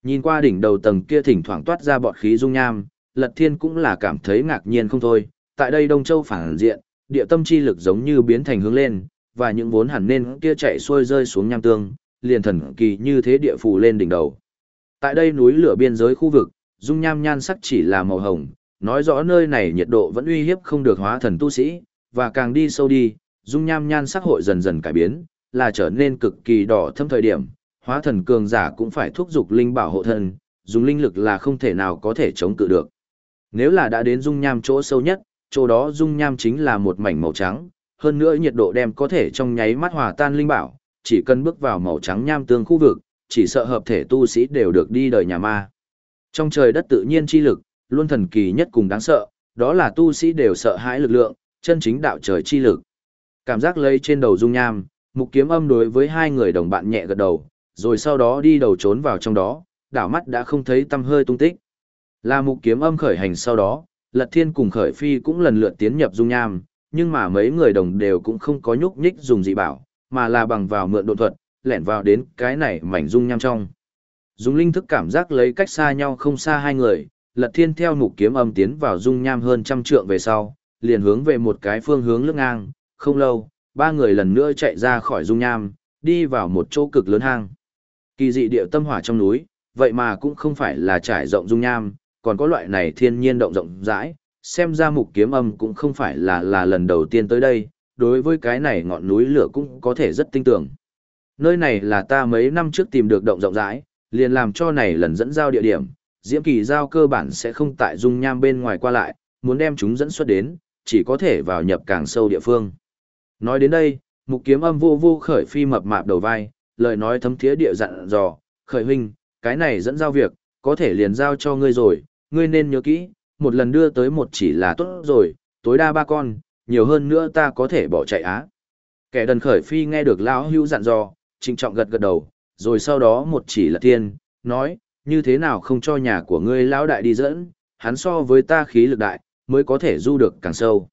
Nhìn qua đỉnh đầu tầng kia thỉnh thoảng toát ra bọt khí dung nham, Lật Thiên cũng là cảm thấy ngạc nhiên không thôi, tại đây Đông Châu phản diện, địa tâm chi lực giống như biến thành hướng lên, và những vốn hẳn nên kia chạy xuôi rơi xuống nham tương, liền thần kỳ như thế địa phù lên đỉnh đầu. Tại đây núi lửa biên giới khu vực, dung nham nhan sắc chỉ là màu hồng, nói rõ nơi này nhiệt độ vẫn uy hiếp không được hóa thần tu sĩ, và càng đi sâu đi, dung nham nhan sắc hội dần dần cải biến, là trở nên cực kỳ đỏ thâm thời điểm, hóa thần cường giả cũng phải thúc giục linh bảo hộ thân, dùng linh lực là không thể nào có thể chống cự được. Nếu là đã đến dung nham chỗ sâu nhất, chỗ đó dung nham chính là một mảnh màu trắng, hơn nữa nhiệt độ đem có thể trong nháy mắt hòa tan linh bảo, chỉ cần bước vào màu trắng nham tương khu vực, chỉ sợ hợp thể tu sĩ đều được đi đời nhà ma. Trong trời đất tự nhiên chi lực, luôn thần kỳ nhất cùng đáng sợ, đó là tu sĩ đều sợ hãi lực lượng, chân chính đạo trời chi lực. Cảm giác lấy trên đầu dung nham, mục kiếm âm đối với hai người đồng bạn nhẹ gật đầu, rồi sau đó đi đầu trốn vào trong đó, đảo mắt đã không thấy tâm hơi tung tích. Là mục kiếm âm khởi hành sau đó, Lật Thiên cùng khởi phi cũng lần lượt tiến nhập dung nham, nhưng mà mấy người đồng đều cũng không có nhúc nhích dùng dị bảo, mà là bằng vào mượn độ thuật, lẻn vào đến cái này mảnh dung nham trong. Dùng linh thức cảm giác lấy cách xa nhau không xa hai người, Lật Thiên theo mục kiếm âm tiến vào dung nham hơn trăm trượng về sau, liền hướng về một cái phương hướng lướt ngang, không lâu, ba người lần nữa chạy ra khỏi dung nham, đi vào một chỗ cực lớn hang. Kỳ dị địa tâm hỏa trong núi, vậy mà cũng không phải là trải rộng dung nham, còn có loại này thiên nhiên động rộng rãi, xem ra mục kiếm âm cũng không phải là là lần đầu tiên tới đây, đối với cái này ngọn núi lửa cũng có thể rất tinh tưởng. Nơi này là ta mấy năm trước tìm được động rộng rãi, liền làm cho này lần dẫn giao địa điểm, diễm kỳ giao cơ bản sẽ không tại dung nham bên ngoài qua lại, muốn đem chúng dẫn xuất đến, chỉ có thể vào nhập càng sâu địa phương. Nói đến đây, mục kiếm âm vô vô khởi phi mập mạp đầu vai, lời nói thấm thiế địa dặn dò, khởi huynh, cái này dẫn giao việc, có thể liền giao cho ngươi rồi, ngươi nên nhớ kỹ, một lần đưa tới một chỉ là tốt rồi, tối đa ba con, nhiều hơn nữa ta có thể bỏ chạy á. Kẻ đần khởi phi nghe được lão hưu dặn dò, trịnh trọng gật gật đầu, rồi sau đó một chỉ là tiên, nói, như thế nào không cho nhà của ngươi lão đại đi dẫn, hắn so với ta khí lực đại, mới có thể du được càng sâu.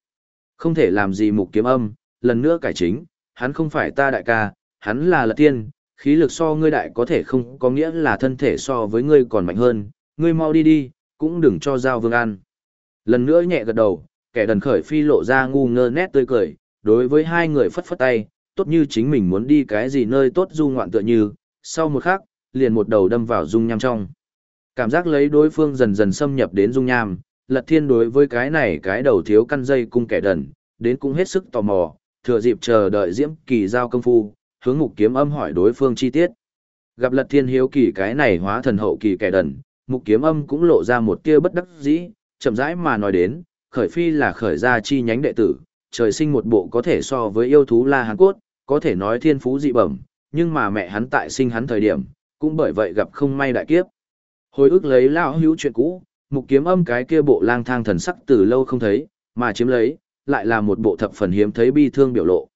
Không thể làm gì mục kiếm âm, lần nữa cải chính, hắn không phải ta đại ca, hắn là lật tiên, khí lực so ngươi đại có thể không có nghĩa là thân thể so với ngươi còn mạnh hơn, ngươi mau đi đi, cũng đừng cho giao vương ăn. Lần nữa nhẹ gật đầu, kẻ đần khởi phi lộ ra ngu ngơ nét tươi cười, đối với hai người phất phất tay, tốt như chính mình muốn đi cái gì nơi tốt du ngoạn tựa như, sau một khắc, liền một đầu đâm vào dung nham trong. Cảm giác lấy đối phương dần dần xâm nhập đến dung nham, lật thiên đối với cái này cái đầu thiếu căn dây cung kẻ đần, đến cũng hết sức tò mò, thừa dịp chờ đợi diễm kỳ giao công phu, hướng mục kiếm âm hỏi đối phương chi tiết. Gặp lật thiên hiếu kỳ cái này hóa thần hậu kỳ kẻ đần, mục kiếm âm cũng lộ ra một tia bất đắc dĩ, chậm rãi mà nói đến, khởi phi là khởi gia chi nhánh đệ tử, trời sinh một bộ có thể so với yêu thú la hán cốt, có thể nói thiên phú dị bẩm, nhưng mà mẹ hắn tại sinh hắn thời điểm, cũng bởi vậy gặp không may đại kiếp. Hồi ức lấy lão hữu chuyện cũ, mục kiếm âm cái kia bộ lang thang thần sắc từ lâu không thấy, mà chiếm lấy, lại là một bộ thập phần hiếm thấy bi thương biểu lộ.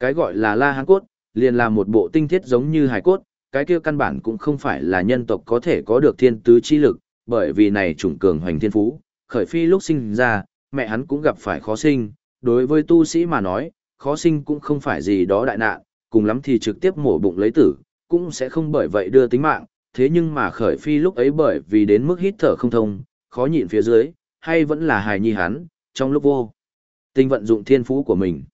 Cái gọi là la hán cốt, liền là một bộ tinh thiết giống như hải cốt, cái kia căn bản cũng không phải là nhân tộc có thể có được thiên tứ chi lực, bởi vì này chủng cường hoành thiên phú, khởi phi lúc sinh ra, mẹ hắn cũng gặp phải khó sinh, đối với tu sĩ mà nói, khó sinh cũng không phải gì đó đại nạn, cùng lắm thì trực tiếp mổ bụng lấy tử, cũng sẽ không bởi vậy đưa tính mạng, thế nhưng mà khởi phi lúc ấy bởi vì đến mức hít thở không thông, khó nhịn phía dưới, hay vẫn là hài nhi hắn, trong lúc vô. Tinh vận dụng thiên phú của mình.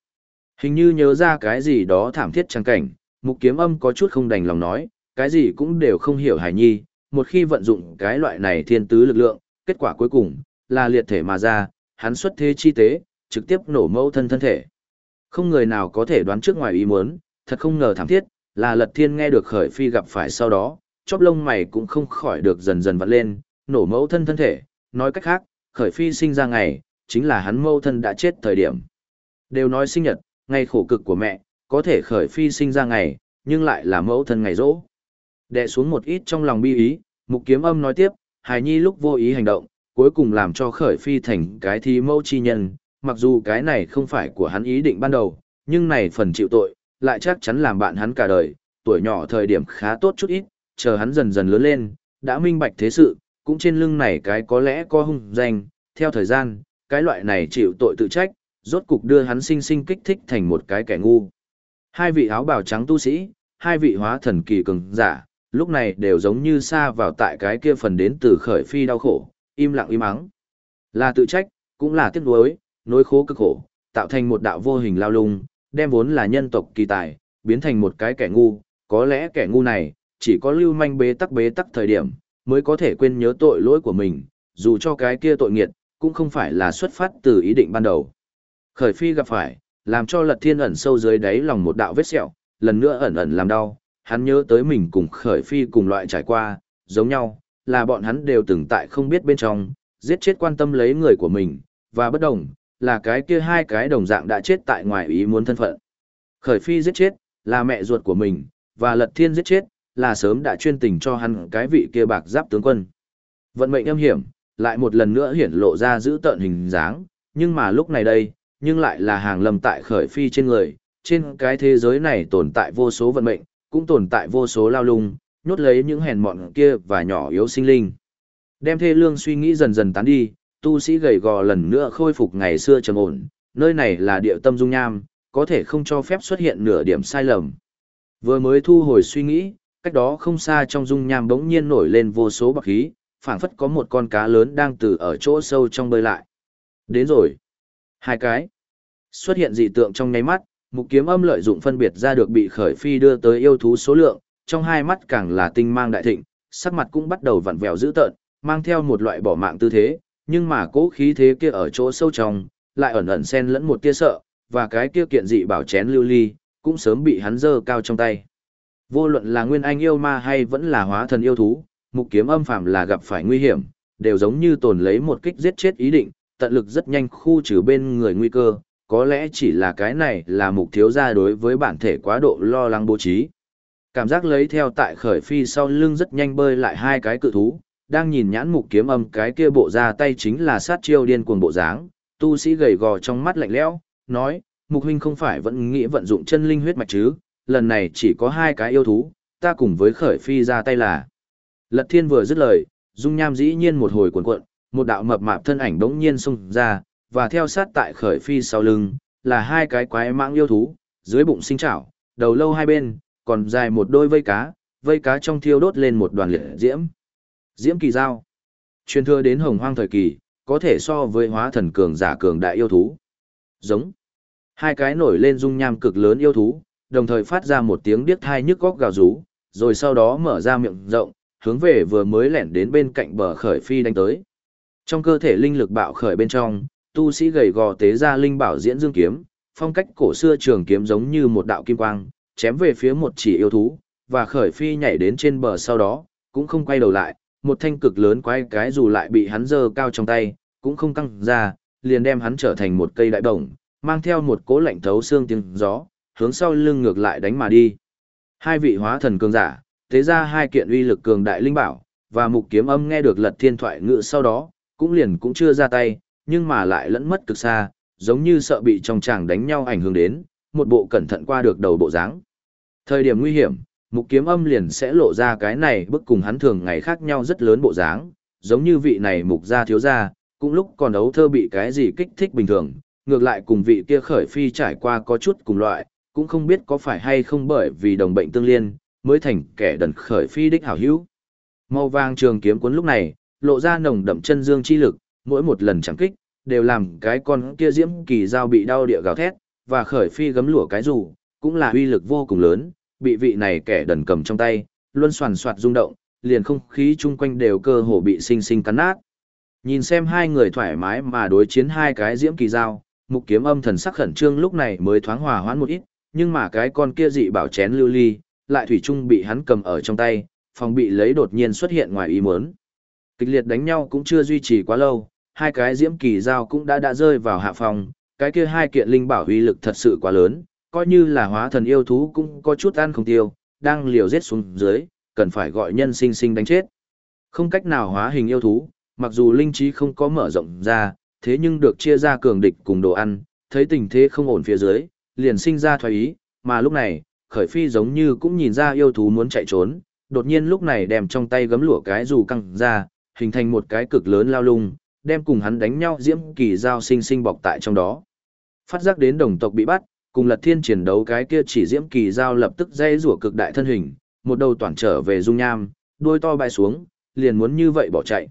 Hình như nhớ ra cái gì đó thảm thiết trang cảnh, mục kiếm âm có chút không đành lòng nói, cái gì cũng đều không hiểu Hải nhi, một khi vận dụng cái loại này thiên tứ lực lượng, kết quả cuối cùng, là liệt thể mà ra, hắn xuất thế chi tế, trực tiếp nổ mẫu thân thân thể. Không người nào có thể đoán trước ngoài ý muốn, thật không ngờ thảm thiết, là lật thiên nghe được khởi phi gặp phải sau đó, chóp lông mày cũng không khỏi được dần dần vặn lên, nổ mẫu thân thân thể, nói cách khác, khởi phi sinh ra ngày, chính là hắn mẫu thân đã chết thời điểm. Đều nói sinh nhật, ngày khổ cực của mẹ, có thể khởi phi sinh ra ngày, nhưng lại là mẫu thân ngày rỗ. Đệ xuống một ít trong lòng bi ý, mục kiếm âm nói tiếp, hài nhi lúc vô ý hành động, cuối cùng làm cho khởi phi thành cái thi mẫu chi nhân, mặc dù cái này không phải của hắn ý định ban đầu, nhưng này phần chịu tội, lại chắc chắn làm bạn hắn cả đời, tuổi nhỏ thời điểm khá tốt chút ít, chờ hắn dần dần lớn lên, đã minh bạch thế sự, cũng trên lưng này cái có lẽ có hung danh, theo thời gian, cái loại này chịu tội tự trách, rốt cục đưa hắn sinh sinh kích thích thành một cái kẻ ngu. Hai vị áo bào trắng tu sĩ, hai vị hóa thần kỳ cường giả, lúc này đều giống như xa vào tại cái kia phần đến từ khởi phi đau khổ, im lặng im ắng. Là tự trách, cũng là tiếc nuối, nỗi khổ cực khổ, tạo thành một đạo vô hình lao lung, đem vốn là nhân tộc kỳ tài, biến thành một cái kẻ ngu, có lẽ kẻ ngu này, chỉ có lưu manh bế tắc bế tắc thời điểm, mới có thể quên nhớ tội lỗi của mình, dù cho cái kia tội nghiệt, cũng không phải là xuất phát từ ý định ban đầu. Khởi phi gặp phải, làm cho lật thiên ẩn sâu dưới đáy lòng một đạo vết sẹo, lần nữa ẩn ẩn làm đau, hắn nhớ tới mình cùng khởi phi cùng loại trải qua, giống nhau, là bọn hắn đều từng tại không biết bên trong, giết chết quan tâm lấy người của mình, và bất đồng, là cái kia hai cái đồng dạng đã chết tại ngoài ý muốn thân phận. Khởi phi giết chết, là mẹ ruột của mình, và lật thiên giết chết, là sớm đã chuyên tình cho hắn cái vị kia bạc giáp tướng quân. Vận mệnh âm hiểm, lại một lần nữa hiển lộ ra giữ tợn hình dáng, nhưng mà lúc này đây, nhưng lại là hàng lầm tại khởi phi trên người, trên cái thế giới này tồn tại vô số vận mệnh, cũng tồn tại vô số lao lung, nhốt lấy những hèn mọn kia và nhỏ yếu sinh linh. Đem thê lương suy nghĩ dần dần tán đi, tu sĩ gầy gò lần nữa khôi phục ngày xưa trầm ổn, nơi này là địa tâm dung nham, có thể không cho phép xuất hiện nửa điểm sai lầm. Vừa mới thu hồi suy nghĩ, cách đó không xa trong dung nham bỗng nhiên nổi lên vô số bạc khí, phảng phất có một con cá lớn đang từ ở chỗ sâu trong bơi lại. Đến rồi. Hai cái. Xuất hiện dị tượng trong nháy mắt, mục kiếm âm lợi dụng phân biệt ra được bị khởi phi đưa tới yêu thú số lượng, trong hai mắt càng là tinh mang đại thịnh, sắc mặt cũng bắt đầu vặn vẹo dữ tợn, mang theo một loại bỏ mạng tư thế, nhưng mà cố khí thế kia ở chỗ sâu trong, lại ẩn ẩn xen lẫn một tia sợ, và cái kia kiện dị bảo chén lưu ly, cũng sớm bị hắn giơ cao trong tay. Vô luận là nguyên anh yêu ma hay vẫn là hóa thần yêu thú, mục kiếm âm phàm là gặp phải nguy hiểm, đều giống như tồn lấy một kích giết chết ý định, tận lực rất nhanh khu trừ bên người nguy cơ, có lẽ chỉ là cái này là mục thiếu gia đối với bản thể quá độ lo lắng bố trí. Cảm giác lấy theo tại khởi phi sau lưng rất nhanh bơi lại hai cái cự thú, đang nhìn nhãn mục kiếm âm cái kia bộ ra tay chính là sát chiêu điên cuồng bộ dáng, tu sĩ gầy gò trong mắt lạnh lẽo, nói, mục huynh không phải vẫn nghĩ vận dụng chân linh huyết mạch chứ, lần này chỉ có hai cái yêu thú, ta cùng với khởi phi ra tay là. Lật thiên vừa dứt lời, dung nham dĩ nhiên một hồi cuộn cuộn, một đạo mập mạp thân ảnh đống nhiên xông ra, và theo sát tại khởi phi sau lưng, là hai cái quái mãng yêu thú, dưới bụng sinh chảo, đầu lâu hai bên, còn dài một đôi vây cá, vây cá trong thiêu đốt lên một đoàn liệt diễm. Diễm kỳ giao. Truyền thừa đến hồng hoang thời kỳ, có thể so với hóa thần cường giả cường đại yêu thú. Giống. Hai cái nổi lên dung nham cực lớn yêu thú, đồng thời phát ra một tiếng điếc thai nhức góc gào rú, rồi sau đó mở ra miệng rộng, hướng về vừa mới lẻn đến bên cạnh bờ khởi phi đánh tới. Trong cơ thể linh lực bạo khởi bên trong, tu sĩ gầy gò tế ra linh bảo diễn dương kiếm, phong cách cổ xưa trường kiếm giống như một đạo kim quang, chém về phía một chỉ yêu thú, và khởi phi nhảy đến trên bờ sau đó, cũng không quay đầu lại, một thanh cực lớn quay cái dù lại bị hắn giơ cao trong tay, cũng không căng ra, liền đem hắn trở thành một cây đại đồng, mang theo một cố lạnh thấu xương tiếng gió, hướng sau lưng ngược lại đánh mà đi. Hai vị hóa thần cường giả, thế ra hai kiện uy lực cường đại linh bảo, và mục kiếm âm nghe được lật thiên thoại ngự sau đó, cũng liền cũng chưa ra tay, nhưng mà lại lẫn mất cực xa, giống như sợ bị trong chàng đánh nhau ảnh hưởng đến, một bộ cẩn thận qua được đầu bộ dáng. Thời điểm nguy hiểm, mục kiếm âm liền sẽ lộ ra cái này bức cùng hắn thường ngày khác nhau rất lớn bộ dáng, giống như vị này mục gia thiếu gia, cũng lúc còn đấu thơ bị cái gì kích thích bình thường, ngược lại cùng vị kia khởi phi trải qua có chút cùng loại, cũng không biết có phải hay không bởi vì đồng bệnh tương liên, mới thành kẻ đần khởi phi đích hảo hữu. Màu vàng trường kiếm cuốn lúc này, lộ ra nồng đậm chân dương chi lực, mỗi một lần chẳng kích, đều làm cái con kia diễm kỳ dao bị đau địa gào thét, và khởi phi gấm lụa cái dù cũng là uy lực vô cùng lớn, bị vị này kẻ đần cầm trong tay, luôn soàn soạt rung động, liền không khí chung quanh đều cơ hồ bị sinh sinh cắn nát. Nhìn xem hai người thoải mái mà đối chiến hai cái diễm kỳ dao, mục kiếm âm thần sắc khẩn trương lúc này mới thoáng hòa hoãn một ít, nhưng mà cái con kia dị bảo chén lưu ly, lại thủy chung bị hắn cầm ở trong tay, phòng bị lấy đột nhiên xuất hiện ngoài ý muốn. Kịch liệt đánh nhau cũng chưa duy trì quá lâu, hai cái diễm kỳ dao cũng đã đã rơi vào hạ phòng, cái kia hai kiện linh bảo uy lực thật sự quá lớn, coi như là hóa thần yêu thú cũng có chút ăn không tiêu, đang liều giết xuống dưới, cần phải gọi nhân sinh sinh đánh chết. Không cách nào hóa hình yêu thú, mặc dù linh trí không có mở rộng ra, thế nhưng được chia ra cường địch cùng đồ ăn, thấy tình thế không ổn phía dưới, liền sinh ra thoái ý, mà lúc này, khởi phi giống như cũng nhìn ra yêu thú muốn chạy trốn, đột nhiên lúc này đem trong tay gấm lụa cái dù căng ra, hình thành một cái cực lớn lao lung, đem cùng hắn đánh nhau diễm kỳ giao sinh sinh bọc tại trong đó. Phát giác đến đồng tộc bị bắt, cùng lật thiên chiến đấu cái kia chỉ diễm kỳ giao lập tức dây rủa cực đại thân hình, một đầu toàn trở về dung nham, đuôi to bay xuống, liền muốn như vậy bỏ chạy.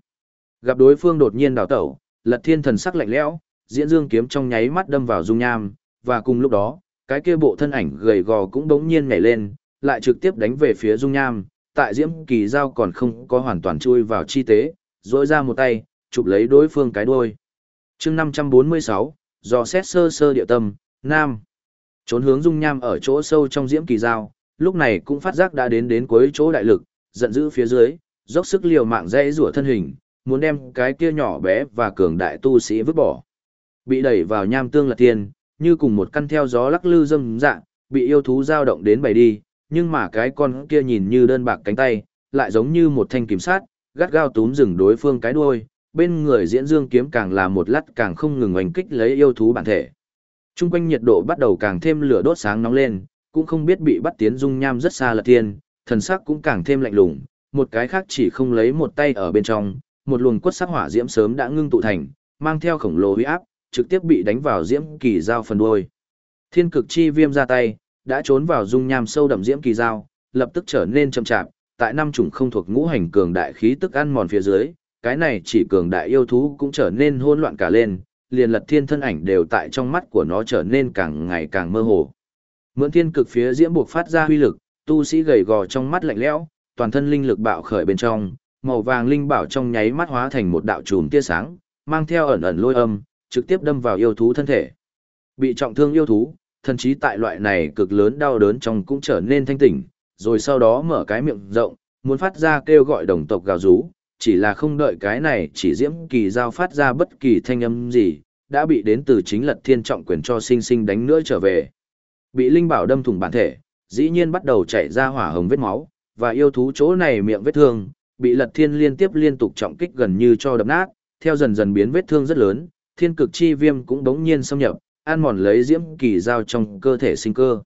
Gặp đối phương đột nhiên đào tẩu, lật thiên thần sắc lạnh lẽo, diễn dương kiếm trong nháy mắt đâm vào dung nham, và cùng lúc đó, cái kia bộ thân ảnh gầy gò cũng bỗng nhiên nhảy lên, lại trực tiếp đánh về phía dung nham, tại diễm kỳ giao còn không có hoàn toàn chui vào chi tế, dỗi ra một tay, chụp lấy đối phương cái đuôi. chương 546, do xét sơ sơ địa tâm, Nam. Trốn hướng dung nham ở chỗ sâu trong diễm kỳ giao, lúc này cũng phát giác đã đến đến cuối chỗ đại lực, giận dữ phía dưới, dốc sức liều mạng dây rủa thân hình, muốn đem cái kia nhỏ bé và cường đại tu sĩ vứt bỏ. Bị đẩy vào nham tương lật tiền, như cùng một căn theo gió lắc lư dâm dạng, bị yêu thú dao động đến bày đi, nhưng mà cái con kia nhìn như đơn bạc cánh tay, lại giống như một thanh kiếm sát, gắt gao túm rừng đối phương cái đuôi, bên người diễn dương kiếm càng là một lát càng không ngừng oanh kích lấy yêu thú bản thể. Trung quanh nhiệt độ bắt đầu càng thêm lửa đốt sáng nóng lên, cũng không biết bị bắt tiến dung nham rất xa là tiên, thần sắc cũng càng thêm lạnh lùng, một cái khác chỉ không lấy một tay ở bên trong, một luồng quất sắc hỏa diễm sớm đã ngưng tụ thành, mang theo khổng lồ uy áp, trực tiếp bị đánh vào diễm kỳ dao phần đuôi. Thiên cực chi viêm ra tay, đã trốn vào dung nham sâu đậm diễm kỳ dao, lập tức trở nên chậm chạp, tại năm chủng không thuộc ngũ hành cường đại khí tức ăn mòn phía dưới, cái này chỉ cường đại yêu thú cũng trở nên hỗn loạn cả lên, liền lật thiên thân ảnh đều tại trong mắt của nó trở nên càng ngày càng mơ hồ. Mượn thiên cực phía diễm buộc phát ra huy lực, tu sĩ gầy gò trong mắt lạnh lẽo, toàn thân linh lực bạo khởi bên trong, màu vàng linh bảo trong nháy mắt hóa thành một đạo chùm tia sáng, mang theo ẩn ẩn lôi âm, trực tiếp đâm vào yêu thú thân thể. Bị trọng thương yêu thú, thần chí tại loại này cực lớn đau đớn trong cũng trở nên thanh tỉnh, rồi sau đó mở cái miệng rộng, muốn phát ra kêu gọi đồng tộc gào rú, chỉ là không đợi cái này chỉ diễm kỳ giao phát ra bất kỳ thanh âm gì, đã bị đến từ chính lật thiên trọng quyền cho sinh sinh đánh nữa trở về. Bị linh bảo đâm thủng bản thể, dĩ nhiên bắt đầu chảy ra hỏa hồng vết máu, và yêu thú chỗ này miệng vết thương, bị lật thiên liên tiếp liên tục trọng kích gần như cho đập nát, theo dần dần biến vết thương rất lớn, thiên cực chi viêm cũng đống nhiên xâm nhập, an mòn lấy diễm kỳ giao trong cơ thể sinh cơ.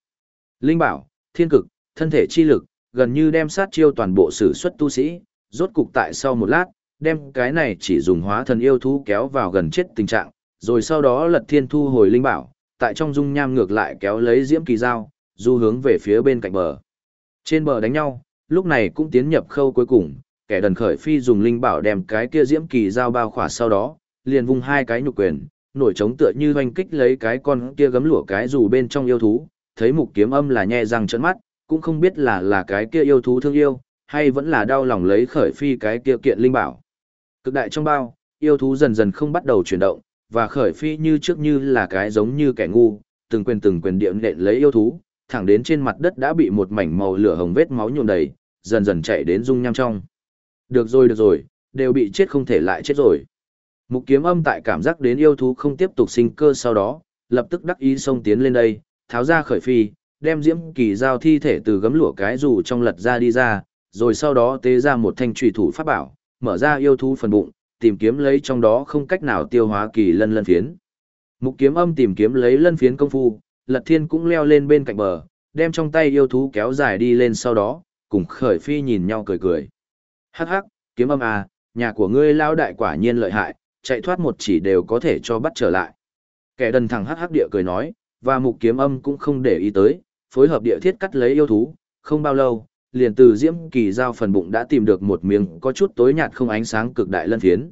Linh bảo, thiên cực, thân thể chi lực, gần như đem sát chiêu toàn bộ sử xuất tu sĩ, rốt cục tại sau một lát, đem cái này chỉ dùng hóa thần yêu thú kéo vào gần chết tình trạng, rồi sau đó lật thiên thu hồi linh bảo, tại trong dung nham ngược lại kéo lấy diễm kỳ dao, du hướng về phía bên cạnh bờ. Trên bờ đánh nhau, lúc này cũng tiến nhập khâu cuối cùng, kẻ đần khởi phi dùng linh bảo đem cái kia diễm kỳ dao bao khỏa sau đó, liền vung hai cái nhục quyền, nổi trống tựa như hoành kích lấy cái con kia gấm lụa cái dù bên trong yêu thú, thấy mục kiếm âm là nhe răng trợn mắt, cũng không biết là là cái kia yêu thú thương yêu, hay vẫn là đau lòng lấy khởi phi cái kia kiện linh bảo. Cực đại trong bao, yêu thú dần dần không bắt đầu chuyển động, và khởi phi như trước như là cái giống như kẻ ngu, từng quyền từng quyền điệm nện lấy yêu thú, thẳng đến trên mặt đất đã bị một mảnh màu lửa hồng vết máu nhuộm đầy, dần dần chạy đến dung nham trong. Được rồi được rồi, đều bị chết không thể lại chết rồi. Mục kiếm âm tại cảm giác đến yêu thú không tiếp tục sinh cơ sau đó, lập tức đắc ý xông tiến lên đây, tháo ra khởi phi, đem diễm kỳ giao thi thể từ gấm lụa cái dù trong lật ra đi ra, rồi sau đó tế ra một thanh trùy thủ pháp bảo, mở ra yêu thú phần bụng, tìm kiếm lấy trong đó không cách nào tiêu hóa kỳ lân lân phiến. Mục kiếm âm tìm kiếm lấy lân phiến công phu, lật thiên cũng leo lên bên cạnh bờ, đem trong tay yêu thú kéo dài đi lên sau đó, cùng khởi phi nhìn nhau cười cười. Hắc hắc, kiếm âm à, nhà của ngươi lao đại quả nhiên lợi hại, chạy thoát một chỉ đều có thể cho bắt trở lại. Kẻ đần thẳng hắc hắc địa cười nói, và mục kiếm âm cũng không để ý tới, phối hợp địa thiết cắt lấy yêu thú, không bao lâu, liền từ diễm kỳ giao phần bụng đã tìm được một miếng có chút tối nhạt không ánh sáng cực đại lân phiến.